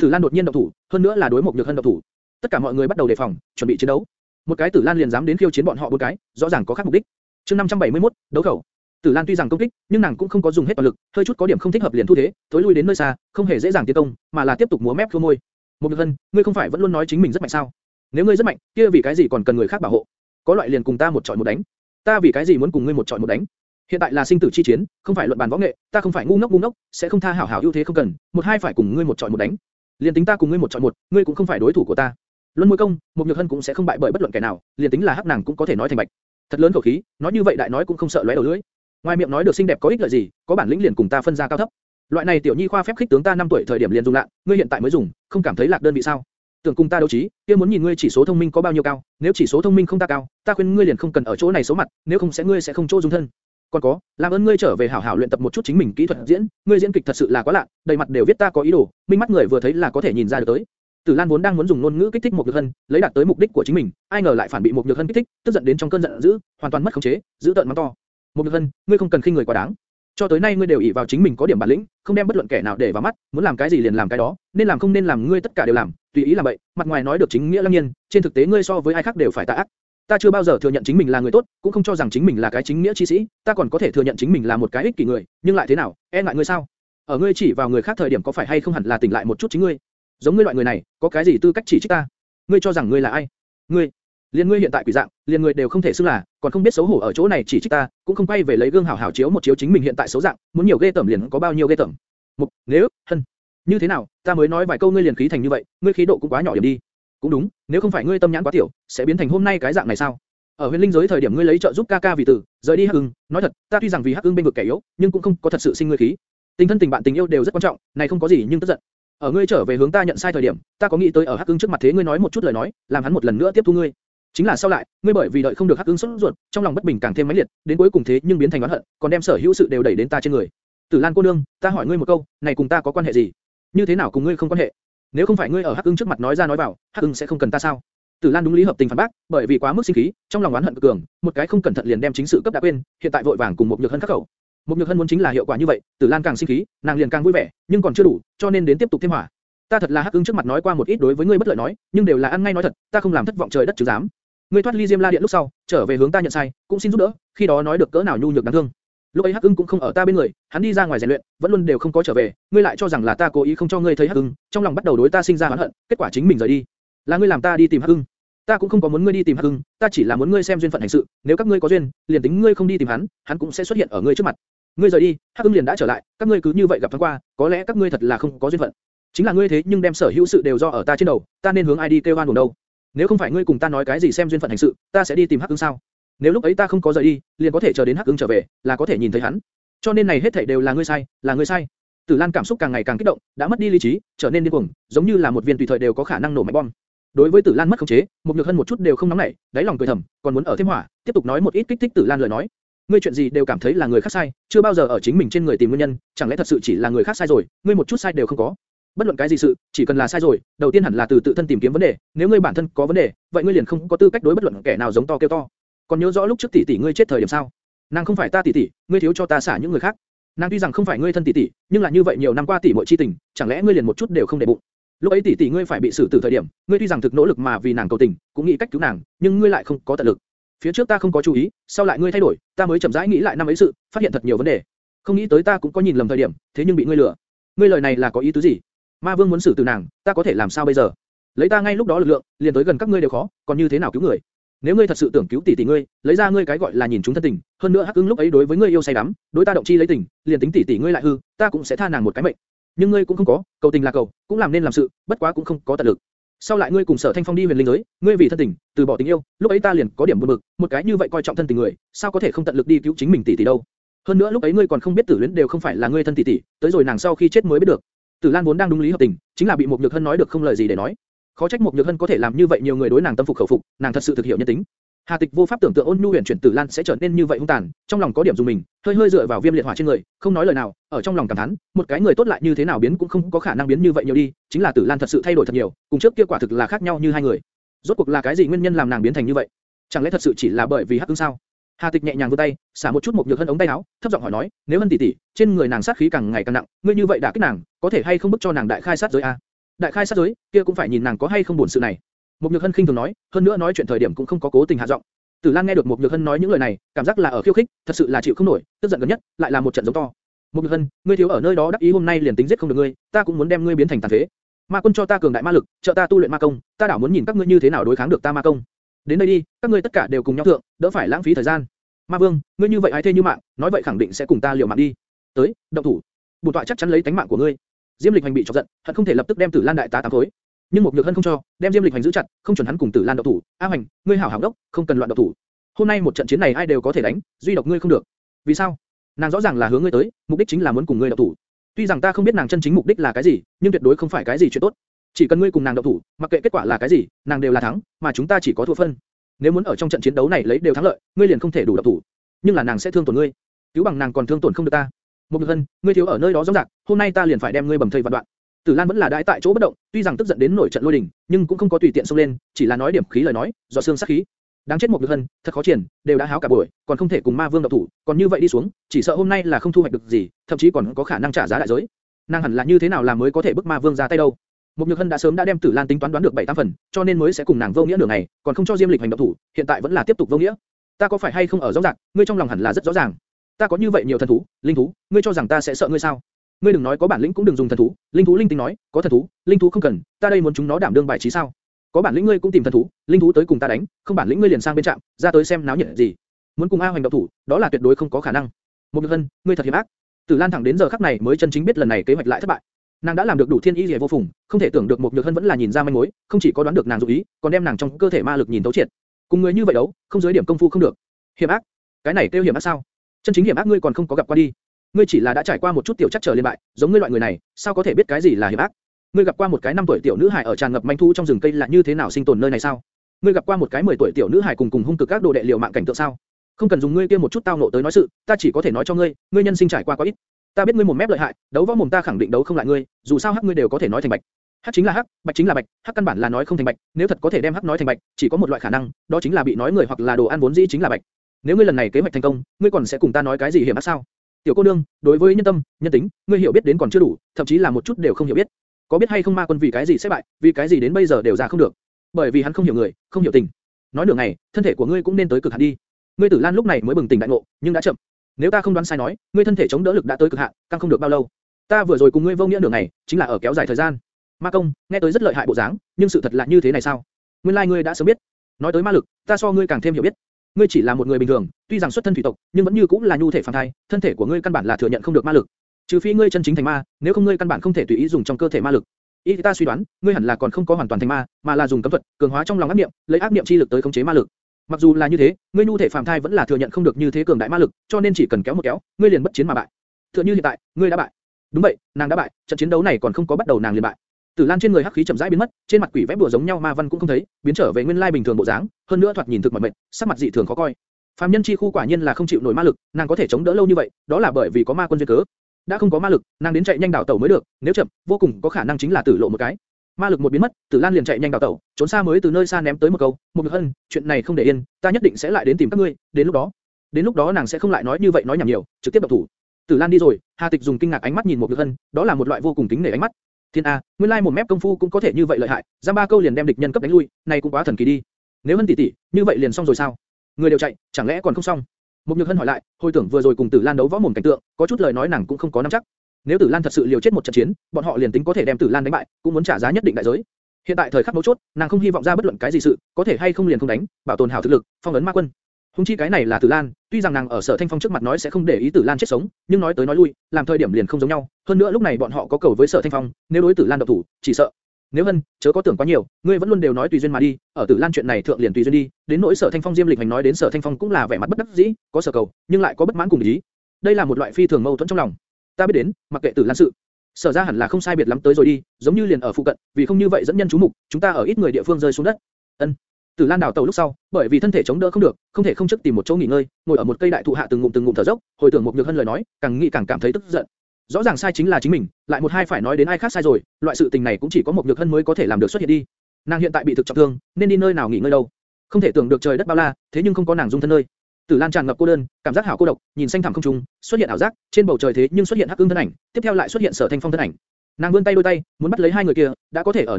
Tử Lan đột nhiên động thủ, hơn nữa là đối một nhược hân động thủ. Tất cả mọi người bắt đầu đề phòng, chuẩn bị chiến đấu. Một cái Tử Lan liền dám đến khiêu chiến bọn họ bốn cái, rõ ràng có khác mục đích. Chương 571, đấu khẩu. Tử Lan tuy rằng công kích, nhưng nàng cũng không có dùng hết toàn lực, hơi chút có điểm không thích hợp liền thu thế, thối lui đến nơi xa, không hề dễ dàng tiến công, mà là tiếp tục múa mép khua môi. Một nhược hân, ngươi không phải vẫn luôn nói chính mình rất mạnh sao? Nếu ngươi rất mạnh, kia vì cái gì còn cần người khác bảo hộ? Có loại liền cùng ta một chọi một đánh. Ta vì cái gì muốn cùng ngươi một chọi một đánh? Hiện tại là sinh tử chi chiến, không phải luận bàn võ nghệ, ta không phải ngu ngốc ngu ngốc, sẽ không tha hảo hảo ưu thế không cần, một hai phải cùng ngươi một chọi một đánh liền tính ta cùng ngươi một chọi một, ngươi cũng không phải đối thủ của ta. Luân môi công, một nhược hân cũng sẽ không bại bởi bất luận kẻ nào, liền tính là hắc nàng cũng có thể nói thành bạch. Thật lớn khẩu khí, nói như vậy đại nói cũng không sợ lóe đầu lưỡi. Ngoài miệng nói được xinh đẹp có ích lợi gì, có bản lĩnh liền cùng ta phân ra cao thấp. Loại này tiểu nhi khoa phép khích tướng ta năm tuổi thời điểm liền dùng lạ, ngươi hiện tại mới dùng, không cảm thấy lạc đơn vị sao? Tưởng cùng ta đấu trí, kia muốn nhìn ngươi chỉ số thông minh có bao nhiêu cao, nếu chỉ số thông minh không ta cao, ta khuyên ngươi liền không cần ở chỗ này số mặt, nếu không sẽ ngươi sẽ không chỗ dung thân. Còn có, làm ơn ngươi trở về hảo hảo luyện tập một chút chính mình kỹ thuật diễn, ngươi diễn kịch thật sự là quá lạ, đầy mặt đều viết ta có ý đồ, minh mắt người vừa thấy là có thể nhìn ra được tới. Tử Lan vốn đang muốn dùng ngôn ngữ kích thích một Nhược Hân, lấy đạt tới mục đích của chính mình, ai ngờ lại phản bị một Nhược Hân kích thích, tức giận đến trong cơn giận dữ, hoàn toàn mất khống chế, giữ tợn mắng to. Một Nhược Hân, ngươi không cần khinh người quá đáng. Cho tới nay ngươi đều ỷ vào chính mình có điểm bản lĩnh, không đem bất luận kẻ nào để vào mắt, muốn làm cái gì liền làm cái đó, nên làm không nên làm ngươi tất cả đều làm, tùy ý làm vậy, mặt ngoài nói được chính nghĩa lăng nhiên, trên thực tế ngươi so với ai khác đều phải tà ác. Ta chưa bao giờ thừa nhận chính mình là người tốt, cũng không cho rằng chính mình là cái chính nghĩa chi sĩ, ta còn có thể thừa nhận chính mình là một cái ích kỷ người, nhưng lại thế nào, e ngại ngươi sao? Ở ngươi chỉ vào người khác thời điểm có phải hay không hẳn là tỉnh lại một chút chính ngươi? Giống ngươi loại người này, có cái gì tư cách chỉ trích ta? Ngươi cho rằng ngươi là ai? Ngươi, liên ngươi hiện tại quỷ dạng, liên ngươi đều không thể xưng là, còn không biết xấu hổ ở chỗ này chỉ trích ta, cũng không quay về lấy gương hảo hảo chiếu một chiếu chính mình hiện tại xấu dạng, muốn nhiều ghê tởm liền có bao nhiêu ghê tởm. Mục, nếu, hân, như thế nào, ta mới nói vài câu ngươi liền khí thành như vậy, ngươi khí độ cũng quá nhỏ điểm đi. Cũng đúng, nếu không phải ngươi tâm nhãn quá tiểu, sẽ biến thành hôm nay cái dạng này sao? Ở huyền linh giới thời điểm ngươi lấy trợ giúp ca ca vì tử, rời đi hắc ưng, nói thật, ta tuy rằng vì hắc ưng bên vực kẻ yếu, nhưng cũng không có thật sự sinh ngươi khí. Tình thân tình bạn tình yêu đều rất quan trọng, này không có gì nhưng tức giận. Ở ngươi trở về hướng ta nhận sai thời điểm, ta có nghĩ tới ở hắc ưng trước mặt thế ngươi nói một chút lời nói, làm hắn một lần nữa tiếp thu ngươi. Chính là sau lại, ngươi bởi vì đợi không được hắc ưng sốt ruột, trong lòng bất bình càng thêm mãnh liệt, đến cuối cùng thế nhưng biến thành oán hận, còn đem sở hữu sự đều đẩy đến ta trên người. Tử Lan cô nương, ta hỏi ngươi một câu, này cùng ta có quan hệ gì? Như thế nào cùng ngươi không quan hệ? Nếu không phải ngươi ở hắc ưng trước mặt nói ra nói vào, hắc ưng sẽ không cần ta sao? Tử Lan đúng lý hợp tình phản bác, bởi vì quá mức sinh khí, trong lòng oán hận cực cường, một cái không cẩn thận liền đem chính sự cấp đã quên, hiện tại vội vàng cùng một nhược hân khắc khẩu. Một nhược hân muốn chính là hiệu quả như vậy, Tử Lan càng sinh khí, nàng liền càng vui vẻ, nhưng còn chưa đủ, cho nên đến tiếp tục thêm hỏa. Ta thật là hắc Ưng trước mặt nói qua một ít đối với ngươi bất lợi nói, nhưng đều là ăn ngay nói thật, ta không làm thất vọng trời đất chứ dám. Ngươi thoát ly Diêm La Điện lúc sau, trở về hướng ta nhận sai, cũng xin giúp đỡ, khi đó nói được cỡ nào nhu nhược đáng thương. Lúc ấy Hắc Ưng cũng không ở ta bên người, hắn đi ra ngoài rèn luyện, vẫn luôn đều không có trở về, ngươi lại cho rằng là ta cố ý không cho ngươi thấy Hắc Ưng, trong lòng bắt đầu đối ta sinh ra oán hận, kết quả chính mình rời đi. Là ngươi làm ta đi tìm Hắc Ưng. Ta cũng không có muốn ngươi đi tìm Hắc Ưng, ta chỉ là muốn ngươi xem duyên phận hành sự, nếu các ngươi có duyên, liền tính ngươi không đi tìm hắn, hắn cũng sẽ xuất hiện ở ngươi trước mặt. Ngươi rời đi, Hắc Ưng liền đã trở lại, các ngươi cứ như vậy gặp thoáng qua, có lẽ các ngươi thật là không có duyên phận. Chính là ngươi thế nhưng đem sở hữu sự đều do ở ta trên đầu, ta nên hướng ai đi kêu oan uổng đâu? Nếu không phải ngươi cùng ta nói cái gì xem duyên phận hành sự, ta sẽ đi tìm Hắc Ưng sao? Nếu lúc ấy ta không có rời đi, liền có thể chờ đến Hắc Ưng trở về, là có thể nhìn thấy hắn. Cho nên này hết thảy đều là ngươi sai, là ngươi sai. Tử Lan cảm xúc càng ngày càng kích động, đã mất đi lý trí, trở nên điên cuồng, giống như là một viên tùy thời đều có khả năng nổ mạnh bom. Đối với Tử Lan mất khống chế, một nhược hân một chút đều không nóng nảy, đáy lòng cười thầm, còn muốn ở thêm hỏa, tiếp tục nói một ít kích thích Tử Lan lời nói. Ngươi chuyện gì đều cảm thấy là người khác sai, chưa bao giờ ở chính mình trên người tìm nguyên nhân, chẳng lẽ thật sự chỉ là người khác sai rồi, ngươi một chút sai đều không có. Bất luận cái gì sự, chỉ cần là sai rồi, đầu tiên hẳn là từ tự thân tìm kiếm vấn đề, nếu ngươi bản thân có vấn đề, vậy ngươi liền không có tư cách đối bất luận kẻ nào giống to kêu to. Còn nhớ rõ lúc trước tỷ tỷ ngươi chết thời điểm sao? Nàng không phải ta tỷ tỷ, ngươi thiếu cho ta xả những người khác. Nàng tuy rằng không phải ngươi thân tỷ tỷ, nhưng là như vậy nhiều năm qua tỷ muội chi tình, chẳng lẽ ngươi liền một chút đều không để bụng? Lúc ấy tỷ tỷ ngươi phải bị xử tử thời điểm, ngươi tuy rằng thực nỗ lực mà vì nàng cầu tình, cũng nghĩ cách cứu nàng, nhưng ngươi lại không có tận lực. Phía trước ta không có chú ý, sau lại ngươi thay đổi, ta mới chậm rãi nghĩ lại năm ấy sự, phát hiện thật nhiều vấn đề. Không nghĩ tới ta cũng có nhìn lầm thời điểm, thế nhưng bị ngươi lừa. Ngươi lời này là có ý tứ gì? Ma Vương muốn xử tử nàng, ta có thể làm sao bây giờ? Lấy ta ngay lúc đó lực lượng, liền tới gần các ngươi đều khó, còn như thế nào cứu người? Nếu ngươi thật sự tưởng cứu tỷ tỷ ngươi, lấy ra ngươi cái gọi là nhìn chúng thân tình, hơn nữa Hắc Ưng lúc ấy đối với ngươi yêu say đắm, đối ta động chi lấy tình, liền tính tỷ tỷ ngươi lại hư, ta cũng sẽ tha nàng một cái mệnh. Nhưng ngươi cũng không có, cầu tình là cầu, cũng làm nên làm sự, bất quá cũng không có tận lực. Sau lại ngươi cùng Sở Thanh Phong đi huyền linh giới, ngươi vì thân tình, từ bỏ tình yêu, lúc ấy ta liền có điểm buồn bực, một cái như vậy coi trọng thân tình người, sao có thể không tận lực đi cứu chính mình tỷ tỷ đâu? Hơn nữa lúc ấy ngươi còn không biết Tử Luyến đều không phải là ngươi thân tỷ tỷ, tới rồi nàng sau khi chết mới biết được. Tử Lan vốn đang đúng lý hợp tình, chính là bị một Nhược Hân nói được không lời gì để nói. Khó trách một Nhược Hân có thể làm như vậy nhiều người đối nàng tâm phục khẩu phục, nàng thật sự thực hiểu nhân tính. Hà Tịch vô pháp tưởng tượng ôn nhu huyền chuyển Tử Lan sẽ trở nên như vậy hung tàn, trong lòng có điểm dùng mình, hơi hơi dựa vào viêm liệt hỏa trên người, không nói lời nào, ở trong lòng cảm thán, một cái người tốt lại như thế nào biến cũng không có khả năng biến như vậy nhiều đi, chính là Tử Lan thật sự thay đổi thật nhiều, cùng trước kia quả thực là khác nhau như hai người. Rốt cuộc là cái gì nguyên nhân làm nàng biến thành như vậy? Chẳng lẽ thật sự chỉ là bởi vì hắc ứng sao? Hà Tịch nhẹ nhàng vươn tay, xả một chút một nhược hân ống tay áo, thấp giọng hỏi nói, nếu hân tỷ tỷ, trên người nàng sát khí càng ngày càng nặng, ngươi như vậy đã kích nàng, có thể hay không bức cho nàng đại khai sát giới a? Đại khai sát giới, kia cũng phải nhìn nàng có hay không buồn sự này. Một nhược hân khinh thường nói, hơn nữa nói chuyện thời điểm cũng không có cố tình hạ giọng. Tử Lan nghe được một nhược hân nói những lời này, cảm giác là ở khiêu khích, thật sự là chịu không nổi, tức giận gần nhất, lại là một trận giống to. Một nhược hân, ngươi thiếu ở nơi đó đắc ý hôm nay liền tính giết không được ngươi, ta cũng muốn đem ngươi biến thành tàn phế. Ma quân cho ta cường đại ma lực, trợ ta tu luyện ma công, ta đảo muốn nhìn các ngươi như thế nào đối kháng được ta ma công. Đến đây đi, các ngươi tất cả đều cùng nhau thượng, đỡ phải lãng phí thời gian. Ma Vương, ngươi như vậy ái thê như mạng, nói vậy khẳng định sẽ cùng ta liều mạng đi. Tới, động thủ. Bổn tọa chắc chắn lấy tính mạng của ngươi. Diêm Lịch Hành bị chọc giận, hắn không thể lập tức đem Tử Lan đại tá tám khối. Nhưng một nhược hân không cho, đem Diêm Lịch Hành giữ chặt, không chuẩn hắn cùng Tử Lan động thủ. A Hành, ngươi hảo hảo đốc, không cần loạn động thủ. Hôm nay một trận chiến này ai đều có thể đánh, duy độc ngươi không được. Vì sao? Nàng rõ ràng là hướng ngươi tới, mục đích chính là muốn cùng ngươi động thủ. Tuy rằng ta không biết nàng chân chính mục đích là cái gì, nhưng tuyệt đối không phải cái gì chuyện tốt. Chỉ cần ngươi cùng nàng động thủ, mặc kệ kết quả là cái gì, nàng đều là thắng, mà chúng ta chỉ có thua phân. Nếu muốn ở trong trận chiến đấu này lấy đều thắng lợi, ngươi liền không thể đủ động thủ. Nhưng là nàng sẽ thương tổn ngươi, cứu bằng nàng còn thương tổn không được ta. Một Nhược Hân, ngươi thiếu ở nơi đó rõ ràng, hôm nay ta liền phải đem ngươi bầm thây vạn đoạn. Tử Lan vẫn là đãi tại chỗ bất động, tuy rằng tức giận đến nổi trận lôi đình, nhưng cũng không có tùy tiện xông lên, chỉ là nói điểm khí lời nói, dọa xương sát khí. Đáng chết một Nhược Hân, thật khó triển, đều đã háo cả buổi, còn không thể cùng Ma Vương động thủ, còn như vậy đi xuống, chỉ sợ hôm nay là không thu hoạch được gì, thậm chí còn có khả năng trả giá đại giới. Nàng hẳn là như thế nào làm mới có thể bức Ma Vương ra tay đâu? Mục Nhược Hân đã sớm đã đem Tử Lan tính toán đoán được bảy tám phần, cho nên mới sẽ cùng nàng vô nghĩa nửa ngày, còn không cho Diêm Lịch hành động thủ, hiện tại vẫn là tiếp tục vô nghĩa. Ta có phải hay không ở rõ ràng, ngươi trong lòng hẳn là rất rõ ràng. Ta có như vậy nhiều thần thú, linh thú, ngươi cho rằng ta sẽ sợ ngươi sao? Ngươi đừng nói có bản lĩnh cũng đừng dùng thần thú, linh thú linh tinh nói, có thần thú, linh thú không cần, ta đây muốn chúng nó đảm đương bài trí sao? Có bản lĩnh ngươi cũng tìm thần thú, linh thú tới cùng ta đánh, không bản lĩnh ngươi liền sang bên trạm, ra tới xem náo nhiệt gì. Muốn cùng A Hoành động thủ, đó là tuyệt đối không có khả năng. Một Nhược Hân, ngươi thật hiểm ác. Tử Lan thẳng đến giờ khắc này mới chân chính biết lần này kế hoạch lại thất bại. Nàng đã làm được đủ thiên ý liễu vô phùng, không thể tưởng được một nhược hân vẫn là nhìn ra manh mối, không chỉ có đoán được nàng dụng ý, còn đem nàng trong cơ thể ma lực nhìn thấu triệt. Cùng người như vậy đấu, không dưới điểm công phu không được. Hiểm ác, cái này tiêu hiểm ác sao? Chân chính hiểm ác ngươi còn không có gặp qua đi. Ngươi chỉ là đã trải qua một chút tiểu chắc trở liên bại, giống ngươi loại người này, sao có thể biết cái gì là hiểm ác? Ngươi gặp qua một cái năm tuổi tiểu nữ hài ở tràn ngập manh thu trong rừng cây là như thế nào sinh tồn nơi này sao? Ngươi gặp qua một cái 10 tuổi tiểu nữ hài cùng cùng hung cực các đồ đệ liều mạng cảnh tượng sao? Không cần dùng ngươi kia một chút tao nộ tới nói sự, ta chỉ có thể nói cho ngươi, ngươi nhân sinh trải qua quá ít, Ta biết ngươi mồm mép lợi hại, đấu võ mồm ta khẳng định đấu không lại ngươi, dù sao hắc ngươi đều có thể nói thành bạch. Hắc chính là hắc, bạch chính là bạch, hắc căn bản là nói không thành bạch, nếu thật có thể đem hắc nói thành bạch, chỉ có một loại khả năng, đó chính là bị nói người hoặc là đồ ăn vốn dĩ chính là bạch. Nếu ngươi lần này kế hoạch thành công, ngươi còn sẽ cùng ta nói cái gì hiểm ác sao? Tiểu cô nương, đối với nhân tâm, nhân tính, ngươi hiểu biết đến còn chưa đủ, thậm chí là một chút đều không hiểu biết. Có biết hay không ma quân vì cái gì sẽ bại, vì cái gì đến bây giờ đều ra không được? Bởi vì hắn không hiểu người, không hiểu tình. Nói nửa ngày, thân thể của ngươi cũng nên tới cực hạn đi. Ngươi Tử Lan lúc này mới bừng tỉnh đại ngộ, nhưng đã chậm. Nếu ta không đoán sai nói, ngươi thân thể chống đỡ lực đã tới cực hạn, căng không được bao lâu. Ta vừa rồi cùng ngươi vô nghĩa nửa ngày, chính là ở kéo dài thời gian. Ma công, nghe tới rất lợi hại bộ dáng, nhưng sự thật là như thế này sao? Nguyên lai like ngươi đã sớm biết. Nói tới ma lực, ta so ngươi càng thêm hiểu biết. Ngươi chỉ là một người bình thường, tuy rằng xuất thân thủy tộc, nhưng vẫn như cũng là nhu thể phàm thai, thân thể của ngươi căn bản là thừa nhận không được ma lực. Trừ phi ngươi chân chính thành ma, nếu không ngươi căn bản không thể tùy ý dùng trong cơ thể ma lực. Ý ta suy đoán, ngươi hẳn là còn không có hoàn toàn thành ma, mà là dùng cấm thuật, cường hóa trong lòng ác niệm, lấy ác niệm chi lực tới khống chế ma lực. Mặc dù là như thế, ngươi nhu thể phàm thai vẫn là thừa nhận không được như thế cường đại ma lực, cho nên chỉ cần kéo một kéo, ngươi liền bất chiến mà bại. Thừa như hiện tại, ngươi đã bại. Đúng vậy, nàng đã bại, trận chiến đấu này còn không có bắt đầu nàng liền bại. Tử Lan trên người hắc khí chậm rãi biến mất, trên mặt quỷ vẽ bùa giống nhau ma văn cũng không thấy, biến trở về nguyên lai bình thường bộ dáng, hơn nữa thoạt nhìn thực mệt mệt, sắc mặt dị thường khó coi. Phạm nhân chi khu quả nhiên là không chịu nổi ma lực, nàng có thể chống đỡ lâu như vậy, đó là bởi vì có ma quân duyên cớ. Đã không có ma lực, nàng đến chạy nhanh đảo tẩu mới được, nếu chậm, vô cùng có khả năng chính là tử lộ một cái. ma lực một biến mất, Tử Lan liền chạy nhanh đảo tẩu, trốn xa mới từ nơi xa ném tới một câu, một Nhược Hân, chuyện này không để yên, ta nhất định sẽ lại đến tìm các ngươi, đến lúc đó, đến lúc đó nàng sẽ không lại nói như vậy nói nhảm nhiều, trực tiếp động thủ. Tử Lan đi rồi, Hà Tịch dùng kinh ngạc ánh mắt nhìn một Nhược Hân, đó là một loại vô cùng kính nể ánh mắt. Thiên a, nguyên lai một mép công phu cũng có thể như vậy lợi hại, giam ba câu liền đem địch nhân cấp đánh lui, này cũng quá thần kỳ đi. Nếu Hân tỷ tỷ, như vậy liền xong rồi sao? Người đều chạy, chẳng lẽ còn không xong? Mục Nhược Hân hỏi lại, hồi tưởng vừa rồi cùng Tử Lan đấu võ mồm cảnh tượng, có chút lời nói nàng cũng không có nắm chắc. Nếu Tử Lan thật sự liều chết một trận chiến, bọn họ liền tính có thể đem Tử Lan đánh bại, cũng muốn trả giá nhất định đại giới. Hiện tại thời khắc mấu chốt, nàng không hy vọng ra bất luận cái gì sự, có thể hay không liền không đánh, bảo tồn hảo thực lực, phong ấn ma quân. Thúng chi cái này là Tử Lan, tuy rằng nàng ở Sở Thanh Phong trước mặt nói sẽ không để ý Tử Lan chết sống, nhưng nói tới nói lui, làm thời điểm liền không giống nhau. Hơn nữa lúc này bọn họ có cầu với Sở Thanh Phong, nếu đối Tử Lan độc thủ, chỉ sợ. Nếu hân, chớ có tưởng quá nhiều, ngươi vẫn luôn đều nói tùy duyên mà đi, ở Tử Lan chuyện này thượng liền tùy duyên đi, đến nỗi Sở Thanh Phong Diêm Lịch hành nói đến Sở Thanh Phong cũng là vẻ mặt bất đắc dĩ, có sở cầu, nhưng lại có bất mãn cùng ý. Đây là một loại phi thường mâu thuẫn trong lòng. Ta biết đến, mặc kệ Tử Lan sự, sở ra hẳn là không sai biệt lắm tới rồi đi, giống như liền ở phụ cận, vì không như vậy dẫn nhân chú mục, chúng ta ở ít người địa phương rơi xuống đất. Ân. Tử Lan đào tàu lúc sau, bởi vì thân thể chống đỡ không được, không thể không trước tìm một chỗ nghỉ ngơi, ngồi ở một cây đại thụ hạ từng ngụm từng ngụm thở dốc, hồi tưởng một nhược hân lời nói, càng nghĩ càng cảm thấy tức giận. Rõ ràng sai chính là chính mình, lại một hai phải nói đến ai khác sai rồi, loại sự tình này cũng chỉ có một nhược hân mới có thể làm được xuất hiện đi. Nàng hiện tại bị thực trọng thương, nên đi nơi nào nghỉ ngơi đâu? Không thể tưởng được trời đất bao la, thế nhưng không có nàng dung thân nơi. Tử Lan tràn ngập cô đơn, cảm giác hảo cô độc, nhìn xanh thẳm không trung, xuất hiện ảo giác, trên bầu trời thế nhưng xuất hiện hắc ương thân ảnh, tiếp theo lại xuất hiện Sở Thanh Phong thân ảnh. Nàng vươn tay đôi tay, muốn bắt lấy hai người kia, đã có thể ở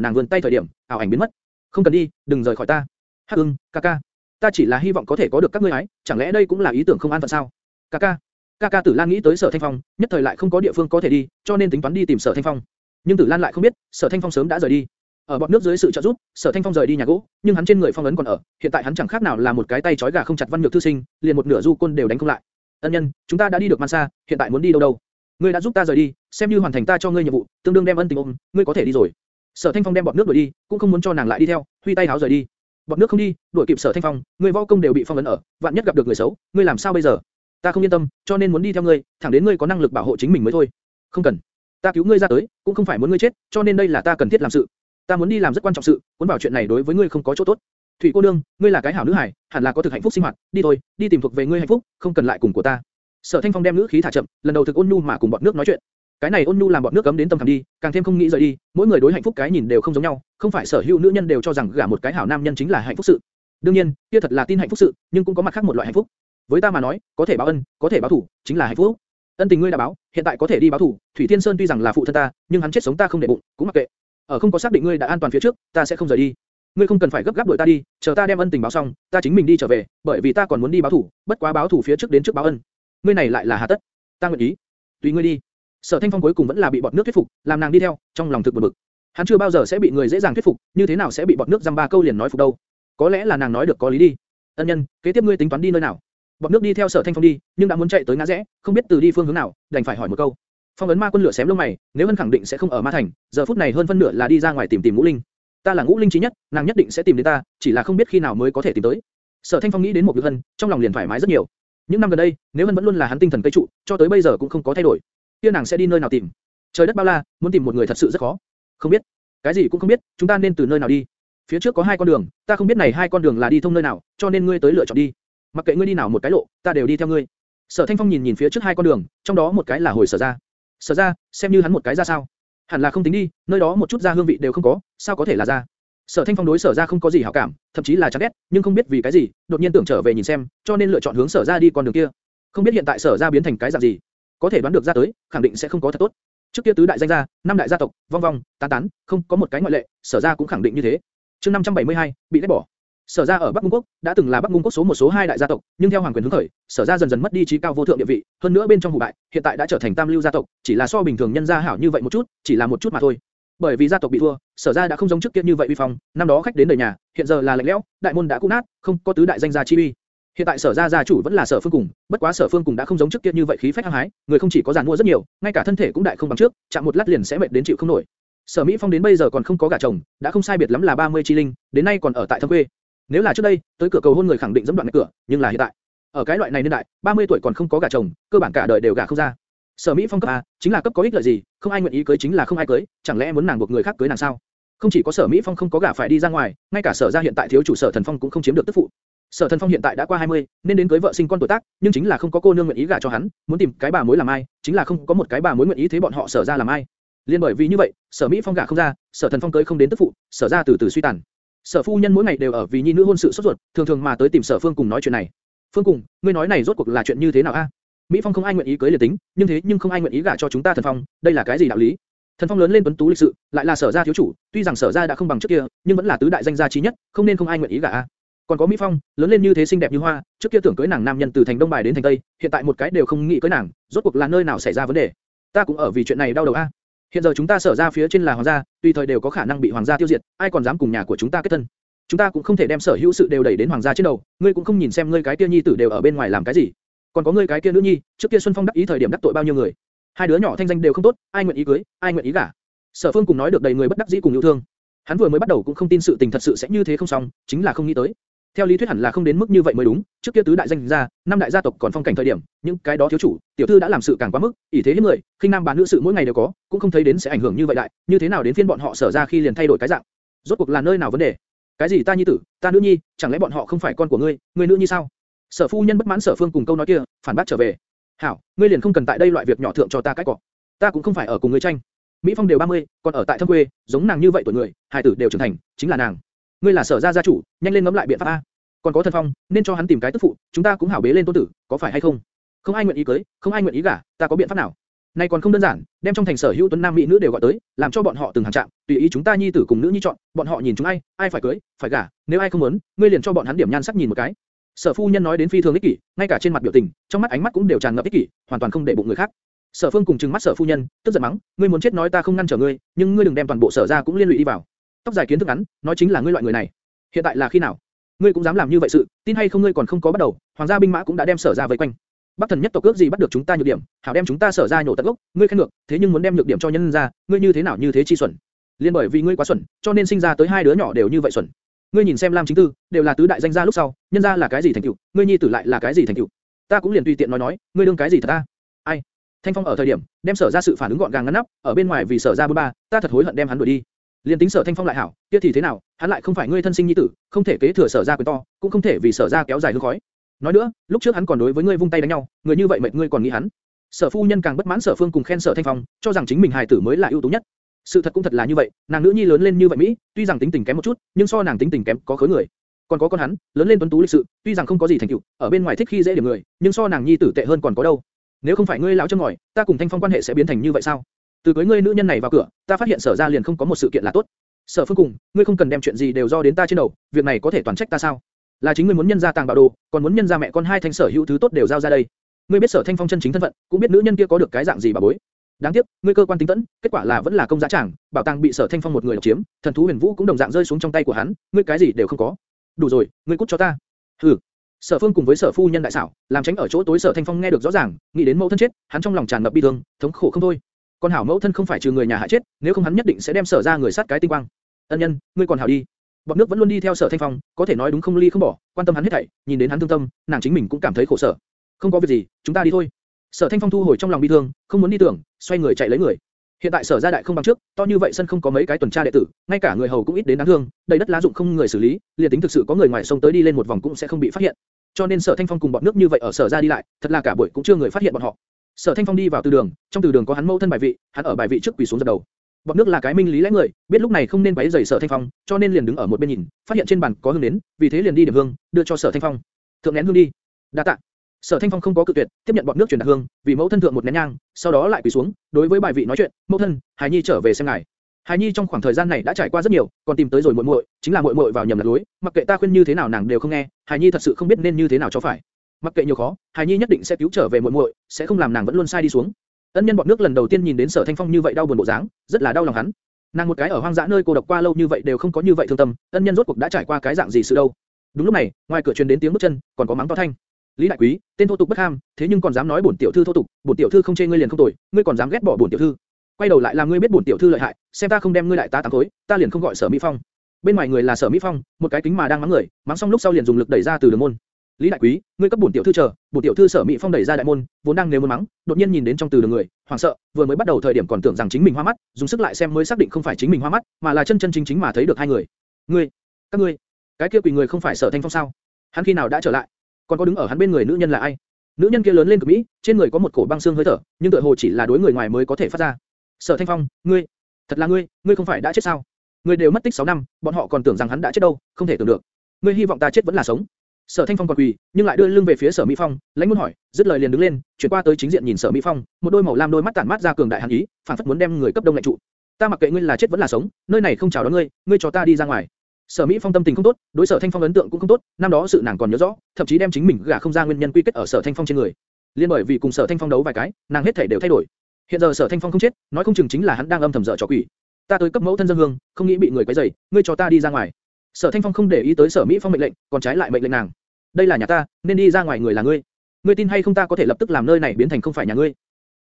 nàng vươn tay thời điểm, ảo ảnh biến mất. Không cần đi, đừng rời khỏi ta. Hắc ưng, ca ca, ta chỉ là hy vọng có thể có được các ngươi ấy, chẳng lẽ đây cũng là ý tưởng không an phận sao? Ca ca, ca ca Tử Lan nghĩ tới Sở Thanh Phong, nhất thời lại không có địa phương có thể đi, cho nên tính toán đi tìm Sở Thanh Phong. Nhưng Tử Lan lại không biết, Sở Thanh Phong sớm đã rời đi. Ở bọt nước dưới sự trợ giúp, Sở Thanh Phong rời đi nhà gỗ, nhưng hắn trên người phong ấn còn ở, hiện tại hắn chẳng khác nào là một cái tay trói gà không chặt văn nhược thư sinh, liền một nửa du côn đều đánh không lại. Ân nhân, chúng ta đã đi được man xa, hiện tại muốn đi đâu đâu? Ngươi đã giúp ta rời đi, xem như hoàn thành ta cho ngươi nhiệm vụ, tương đương đem ân tình ôm, ngươi có thể đi rồi. Sở Thanh Phong đem bọt nước đuổi đi, cũng không muốn cho nàng lại đi theo, huy tay háo rời đi. Bọt nước không đi, đuổi kịp Sở Thanh Phong, ngươi võ công đều bị phong ấn ở, vạn nhất gặp được người xấu, ngươi làm sao bây giờ? Ta không yên tâm, cho nên muốn đi theo ngươi, thẳng đến ngươi có năng lực bảo hộ chính mình mới thôi. Không cần, ta cứu ngươi ra tới, cũng không phải muốn ngươi chết, cho nên đây là ta cần thiết làm sự. Ta muốn đi làm rất quan trọng sự, muốn bảo chuyện này đối với ngươi không có chỗ tốt. Thủy cô nương, ngươi là cái hảo nữ hài, hẳn là có thực hạnh phúc sinh hoạt, đi thôi, đi tìm thuộc về ngươi hạnh phúc, không cần lại cùng của ta. Sở Thanh Phong đem ngữ khí thả chậm, lần đầu thực ôn nhu mà cùng bọn nước nói chuyện. Cái này ôn nhu làm bọn nước cấm đến tâm thầm đi, càng thêm không nghĩ rời đi, mỗi người đối hạnh phúc cái nhìn đều không giống nhau, không phải sở hữu nữ nhân đều cho rằng gả một cái hảo nam nhân chính là hạnh phúc sự. đương nhiên, kia thật là tin hạnh phúc sự, nhưng cũng có mặt khác một loại hạnh phúc. với ta mà nói, có thể báo ân, có thể báo thù, chính là hạnh phúc. ân tình ngươi đã báo, hiện tại có thể đi báo thù. Thủy Thiên Sơn tuy rằng là phụ thân ta, nhưng hắn chết sống ta không để bụng, cũng mặc kệ. ở không có xác định ngươi đã an toàn phía trước, ta sẽ không rời đi. Ngươi không cần phải gấp gáp đuổi ta đi, chờ ta đem ân tình báo xong, ta chính mình đi trở về, bởi vì ta còn muốn đi báo thù, bất quá báo thù phía trước đến trước báo ân. Ngươi này lại là hà tất. Ta nguyện ý. Tùy ngươi đi. Sở Thanh Phong cuối cùng vẫn là bị bọt nước thuyết phục, làm nàng đi theo, trong lòng thực buồn bực. Hắn chưa bao giờ sẽ bị người dễ dàng thuyết phục, như thế nào sẽ bị bọt nước dăm ba câu liền nói phục đâu? Có lẽ là nàng nói được có lý đi. Ân nhân, kế tiếp ngươi tính toán đi nơi nào? Bọt nước đi theo Sở Thanh Phong đi, nhưng đã muốn chạy tới ngã rẽ, không biết từ đi phương hướng nào, đành phải hỏi một câu. Phong ấn ma quân lửa xém lông mày, nếu Hân khẳng định sẽ không ở ma thành, giờ phút này hơn phân nửa là đi ra ngoài tìm tìm ngũ linh. Ta là ngũ linh trí nhất, nàng nhất định sẽ tìm đến ta, chỉ là không biết khi nào mới có thể tìm tới. Sở Thanh Phong nghĩ đến một việc hân, trong lòng liền thoải mái rất nhiều. Những năm gần đây, nếu Hân vẫn luôn là hắn tinh thần cây trụ, cho tới bây giờ cũng không có thay đổi. Kia nàng sẽ đi nơi nào tìm? Trời đất bao la, muốn tìm một người thật sự rất khó. Không biết, cái gì cũng không biết, chúng ta nên từ nơi nào đi? Phía trước có hai con đường, ta không biết này hai con đường là đi thông nơi nào, cho nên ngươi tới lựa chọn đi. Mặc kệ ngươi đi nào một cái lộ, ta đều đi theo ngươi. Sở Thanh Phong nhìn nhìn phía trước hai con đường, trong đó một cái là hồi sở ra. Sở ra, xem như hắn một cái ra sao? Hẳn là không tính đi, nơi đó một chút ra hương vị đều không có, sao có thể là ra? Sở Thanh Phong đối Sở ra không có gì hảo cảm, thậm chí là chán ghét, nhưng không biết vì cái gì, đột nhiên tưởng trở về nhìn xem, cho nên lựa chọn hướng Sở ra đi con đường kia. Không biết hiện tại Sở ra biến thành cái dạng gì, có thể đoán được ra tới, khẳng định sẽ không có thật tốt. Trước kia tứ đại danh gia, năm đại gia tộc, vong vong, tán tán, không có một cái ngoại lệ, Sở gia cũng khẳng định như thế. Chương 572, bị ghét bỏ. Sở gia ở Bắc Ngung quốc, đã từng là Bắc Ngung quốc số một số hai đại gia tộc, nhưng theo hoàng quyền hướng khởi, Sở gia dần dần mất đi trí cao vô thượng địa vị, hơn nữa bên trong hủ bại, hiện tại đã trở thành tam lưu gia tộc, chỉ là so bình thường nhân gia hảo như vậy một chút, chỉ là một chút mà thôi. Bởi vì gia tộc bị thua, Sở gia đã không giống trước kia như vậy uy phong, năm đó khách đến đời nhà, hiện giờ là lạnh lẽo, đại môn đã cũ nát, không có tứ đại danh gia chi uy. Hiện tại Sở gia gia chủ vẫn là Sở Phương Cùng, bất quá Sở Phương Cùng đã không giống trước kia như vậy khí phách hăng hái, người không chỉ có giàn mua rất nhiều, ngay cả thân thể cũng đại không bằng trước, chạm một lát liền sẽ mệt đến chịu không nổi. Sở Mỹ Phong đến bây giờ còn không có gả chồng, đã không sai biệt lắm là 30 chi linh, đến nay còn ở tại thâm quê. Nếu là trước đây, tới cửa cầu hôn người khẳng định dẫm đoạn ngay cửa, nhưng là hiện tại, ở cái loại này niên đại, 30 tuổi còn không có gả chồng, cơ bản cả đời đều gả không ra. Sở Mỹ Phong cấp A, chính là cấp có ích lợi gì, không ai nguyện ý cưới chính là không ai cưới, chẳng lẽ muốn nàng buộc người khác cưới nàng sao? Không chỉ có Sở Mỹ Phong không có gả phải đi ra ngoài, ngay cả Sở gia hiện tại thiếu chủ Sở Thần Phong cũng không chiếm được tức phụ. Sở Thần Phong hiện tại đã qua 20, nên đến cưới vợ sinh con tuổi tác, nhưng chính là không có cô nương nguyện ý gả cho hắn, muốn tìm cái bà mối làm ai, chính là không có một cái bà mối nguyện ý thế bọn họ Sở ra làm ai. Liên bởi vì như vậy, Sở Mỹ Phong gả không ra, Sở Thần Phong cưới không đến tức phụ, Sở gia từ từ suy tàn. Sở phu nhân mỗi ngày đều ở vì nhi nữ hôn sự sốt ruột, thường thường mà tới tìm Sở Phương cùng nói chuyện này. Phương cùng, ngươi nói này rốt cuộc là chuyện như thế nào a? Mỹ Phong không ai nguyện ý cưới liền tính, nhưng thế nhưng không ai nguyện ý gả cho chúng ta Thần Phong, đây là cái gì đạo lý? Thần Phong lớn lên tuấn tú lịch sự, lại là Sở gia thiếu chủ, tuy rằng Sở gia đã không bằng trước kia, nhưng vẫn là tứ đại danh gia chí nhất, không nên không ai nguyện ý gả a. Còn có Mỹ Phong, lớn lên như thế xinh đẹp như hoa, trước kia tưởng cưới nàng nam nhân từ thành Đông Bài đến thành Tây, hiện tại một cái đều không nghĩ cưới nàng, rốt cuộc là nơi nào xảy ra vấn đề? Ta cũng ở vì chuyện này đau đầu a. Hiện giờ chúng ta sở ra phía trên là hoàng gia, tùy thời đều có khả năng bị hoàng gia tiêu diệt, ai còn dám cùng nhà của chúng ta kết thân? Chúng ta cũng không thể đem sở hữu sự đều đẩy đến hoàng gia trên đầu, ngươi cũng không nhìn xem ngươi cái kia nhi tử đều ở bên ngoài làm cái gì, còn có ngươi cái kia nữ nhi, trước kia Xuân Phong đắc ý thời điểm đắc tội bao nhiêu người, hai đứa nhỏ thanh danh đều không tốt, ai nguyện ý cưới, ai nguyện ý gả. Sở Phương cùng nói được đầy người bất đắc dĩ cùng yêu thương. Hắn vừa mới bắt đầu cũng không tin sự tình thật sự sẽ như thế không xong, chính là không nghĩ tới. Theo lý thuyết hẳn là không đến mức như vậy mới đúng, trước kia tứ đại danh gia, năm đại gia tộc còn phong cảnh thời điểm, những cái đó thiếu chủ, tiểu thư đã làm sự càng quá mức, ỷ thế hiếp người, khinh nam bán nữ sự mỗi ngày đều có, cũng không thấy đến sẽ ảnh hưởng như vậy đại, như thế nào đến phiên bọn họ sở ra khi liền thay đổi cái dạng. Rốt cuộc là nơi nào vấn đề? Cái gì ta nhi tử, ta nữ nhi, chẳng lẽ bọn họ không phải con của ngươi, ngươi nữ nhi sao? Sở phu nhân bất mãn Sở Phương cùng câu nói kia, phản bác trở về. Hảo, ngươi liền không cần tại đây loại việc nhỏ thượng cho ta cái cỏ. Ta cũng không phải ở cùng ngươi tranh. Mỹ Phong đều 30, còn ở tại thâm quê, giống nàng như vậy tuổi người, hai tử đều trưởng thành, chính là nàng. Ngươi là sở gia gia chủ, nhanh lên ngẫm lại biện pháp a. Còn có thần phong, nên cho hắn tìm cái tức phụ, chúng ta cũng hảo bế lên tôn tử, có phải hay không? Không ai nguyện ý cưới, không ai nguyện ý gả, ta có biện pháp nào? nay còn không đơn giản, đem trong thành sở hữu tuấn nam mỹ nữ đều gọi tới, làm cho bọn họ từng hàng chạm, tùy ý chúng ta nhi tử cùng nữ nhi chọn, bọn họ nhìn chúng ai, ai phải cưới, phải gả, nếu ai không muốn, ngươi liền cho bọn hắn điểm nhan sắc nhìn một cái. Sở phu nhân nói đến phi thường ích kỷ, ngay cả trên mặt biểu tình, trong mắt ánh mắt cũng đều tràn ngập ích kỷ, hoàn toàn không để bụng người khác. Sở Phương cùng trừng mắt Sở phu nhân, tức giận mắng, ngươi muốn chết nói ta không ngăn trở ngươi, nhưng ngươi đừng đem toàn bộ Sở gia cũng liên lụy đi vào. Tóc dài kiến thức ngắn, nói chính là ngươi loại người này. Hiện tại là khi nào? Ngươi cũng dám làm như vậy sự, tin hay không ngươi còn không có bắt đầu, hoàng gia binh mã cũng đã đem Sở ra vây quanh. Bắc thần nhất tộc cướp gì bắt được chúng ta nhược điểm, hảo đem chúng ta Sở ra nhổ tận gốc, ngươi khen ngược, thế nhưng muốn đem nhược điểm cho nhân gia, ngươi như thế nào như thế chi xuẩn? Liên bởi vì ngươi quá xuẩn, cho nên sinh ra tới hai đứa nhỏ đều như vậy xuẩn. Ngươi nhìn xem Lam Chính Tư, đều là tứ đại danh gia lúc sau, nhân gia là cái gì thành tựu, ngươi nhi tử lại là cái gì thành tựu? Ta cũng liền tùy tiện nói nói, ngươi đương cái gì thật ta? Ai? Thanh Phong ở thời điểm, đem sở ra sự phản ứng gọn gàng ngăn nắp, ở bên ngoài vì sở ra bôn ba, ta thật hối hận đem hắn đuổi đi. Liên tính sở Thanh Phong lại hảo, kia thì thế nào, hắn lại không phải ngươi thân sinh nhi tử, không thể kế thừa sở gia quyền to, cũng không thể vì sở gia kéo dài hương khói. Nói nữa, lúc trước hắn còn đối với ngươi vung tay đánh nhau, người như vậy mệt ngươi còn nghĩ hắn. Sở phu nhân càng bất mãn sở phương cùng khen sở Thanh Phong, cho rằng chính mình hài tử mới là ưu tú nhất. Sự thật cũng thật là như vậy, nàng nữ nhi lớn lên như vậy mỹ, tuy rằng tính tình kém một chút, nhưng so nàng tính tình kém có khối người. Còn có con hắn, lớn lên tuấn tú lịch sự, tuy rằng không có gì thành tựu, ở bên ngoài thích khi dễ điểm người, nhưng so nàng nhi tử tệ hơn còn có đâu. Nếu không phải ngươi lão châm ngòi, ta cùng Thanh Phong quan hệ sẽ biến thành như vậy sao? Từ cưới ngươi nữ nhân này vào cửa, ta phát hiện sở ra liền không có một sự kiện là tốt. Sở Phương cùng, ngươi không cần đem chuyện gì đều do đến ta trên đầu, việc này có thể toàn trách ta sao? Là chính ngươi muốn nhân gia tàng bảo đồ, còn muốn nhân gia mẹ con hai thanh sở hữu thứ tốt đều giao ra đây. Ngươi biết sở Thanh Phong chân chính thân phận, cũng biết nữ nhân kia có được cái dạng gì bà bối. Đáng tiếc, ngươi cơ quan tính tẫn, kết quả là vẫn là công giá chẳng, bảo tàng bị sở Thanh Phong một người độc chiếm, thần thú huyền vũ cũng đồng dạng rơi xuống trong tay của hắn, ngươi cái gì đều không có. Đủ rồi, ngươi cút cho ta. Hừ, Sở Phương cùng với Sở phu nhân đại xảo, làm tránh ở chỗ tối Sở Thanh Phong nghe được rõ ràng, nghĩ đến mẫu thân chết, hắn trong lòng tràn ngập bi thương, thống khổ không thôi. Con hảo mẫu thân không phải trừ người nhà hại chết, nếu không hắn nhất định sẽ đem Sở ra người sát cái tinh quang. Ân nhân, ngươi còn hảo đi. Bọt nước vẫn luôn đi theo Sở Thanh Phong, có thể nói đúng không ly không bỏ, quan tâm hắn hết thảy, nhìn đến hắn thương tâm, nàng chính mình cũng cảm thấy khổ sở. Không có việc gì, chúng ta đi thôi. Sở Thanh Phong thu hồi trong lòng bi thương, không muốn đi tưởng, xoay người chạy lấy người. Hiện tại sở gia đại không bằng trước, to như vậy sân không có mấy cái tuần tra đệ tử, ngay cả người hầu cũng ít đến đáng thương, đầy đất lá dụng không người xử lý, liền tính thực sự có người ngoài sông tới đi lên một vòng cũng sẽ không bị phát hiện. Cho nên sở Thanh Phong cùng bọn nước như vậy ở sở gia đi lại, thật là cả buổi cũng chưa người phát hiện bọn họ. Sở Thanh Phong đi vào từ đường, trong từ đường có hắn mẫu thân bài vị, hắn ở bài vị trước quỳ xuống dập đầu. Bọn nước là cái minh lý lẽ người, biết lúc này không nên quấy rầy sở Thanh Phong, cho nên liền đứng ở một bên nhìn, phát hiện trên bàn có hương đến, vì thế liền đi điểm hương, đưa cho sở Thanh Phong. Thượng nén hương đi. Đa tạ. Sở Thanh Phong không có cự tuyệt, tiếp nhận bọn nước truyền đạt hương, vì mẫu thân thượng một nén nhang, sau đó lại quỳ xuống, đối với bài vị nói chuyện, "Mẫu thân, Hải Nhi trở về xem ngài." Hải Nhi trong khoảng thời gian này đã trải qua rất nhiều, còn tìm tới rồi muội muội, chính là muội muội vào nhầm lạc lối, mặc kệ ta khuyên như thế nào nàng đều không nghe, Hải Nhi thật sự không biết nên như thế nào cho phải. Mặc kệ nhiều khó, Hải Nhi nhất định sẽ cứu trở về muội muội, sẽ không làm nàng vẫn luôn sai đi xuống. Ân nhân bọn nước lần đầu tiên nhìn đến Sở Thanh Phong như vậy đau buồn bộ dáng, rất là đau lòng hắn. Nàng một cái ở hoang dã nơi cô độc qua lâu như vậy đều không có như vậy thương tâm, ân nhân rốt cuộc đã trải qua cái dạng gì sự đâu. Đúng lúc này, ngoài cửa truyền đến tiếng bước chân, còn có mắng to thanh. Lý Đại Quý, tên thô tục bất ham, thế nhưng còn dám nói bổn tiểu thư thô tục, bổn tiểu thư không chê ngươi liền không tội, ngươi còn dám ghét bỏ bổn tiểu thư. Quay đầu lại làm ngươi biết bổn tiểu thư lợi hại, xem ta không đem ngươi đại tá tám thối, ta liền không gọi Sở Mỹ Phong. Bên ngoài người là Sở Mỹ Phong, một cái kính mà đang mắng người, mắng xong lúc sau liền dùng lực đẩy ra từ đường môn. Lý Đại Quý, ngươi cấp bổn tiểu thư chờ, bổn tiểu thư Sở Mỹ Phong đẩy ra đại môn, vốn đang nếu muốn mắng, đột nhiên nhìn đến trong từ đường người, hoảng sợ, vừa mới bắt đầu thời điểm còn tưởng rằng chính mình hoa mắt, dùng sức lại xem mới xác định không phải chính mình hoa mắt, mà là chân chân chính chính mà thấy được hai người. Ngươi, các ngươi, cái kia quỳ người không phải Sở Thanh Phong sao? Hắn khi nào đã trở lại? còn có đứng ở hắn bên người nữ nhân là ai? Nữ nhân kia lớn lên cực mỹ, trên người có một cổ băng xương hơi thở, nhưng tựa hồ chỉ là đối người ngoài mới có thể phát ra. Sở Thanh Phong, ngươi, thật là ngươi, ngươi không phải đã chết sao? Ngươi đều mất tích 6 năm, bọn họ còn tưởng rằng hắn đã chết đâu, không thể tưởng được. Ngươi hy vọng ta chết vẫn là sống? Sở Thanh Phong còn quỳ, nhưng lại đưa lưng về phía Sở Mỹ Phong, lãnh muốn hỏi, dứt lời liền đứng lên, chuyển qua tới chính diện nhìn Sở Mỹ Phong, một đôi màu lam đôi mắt tản mát ra cường đại hàn ý, phảng phất muốn đem người cấp đông lại trụ. Ta mặc kệ ngươi là chết vẫn là sống, nơi này không chào đón ngươi, ngươi cho ta đi ra ngoài. Sở Mỹ Phong tâm tình không tốt, đối Sở Thanh Phong ấn tượng cũng không tốt, năm đó sự nàng còn nhớ rõ, thậm chí đem chính mình gả không ra nguyên nhân quy kết ở Sở Thanh Phong trên người. Liên bởi vì cùng Sở Thanh Phong đấu vài cái, nàng hết thảy đều thay đổi. Hiện giờ Sở Thanh Phong không chết, nói không chừng chính là hắn đang âm thầm dở trò quỷ. Ta tới cấp mẫu thân dân hương, không nghĩ bị người quấy rầy, ngươi cho ta đi ra ngoài. Sở Thanh Phong không để ý tới Sở Mỹ Phong mệnh lệnh, còn trái lại mệnh lệnh nàng. Đây là nhà ta, nên đi ra ngoài người là ngươi. Ngươi tin hay không ta có thể lập tức làm nơi này biến thành không phải nhà ngươi.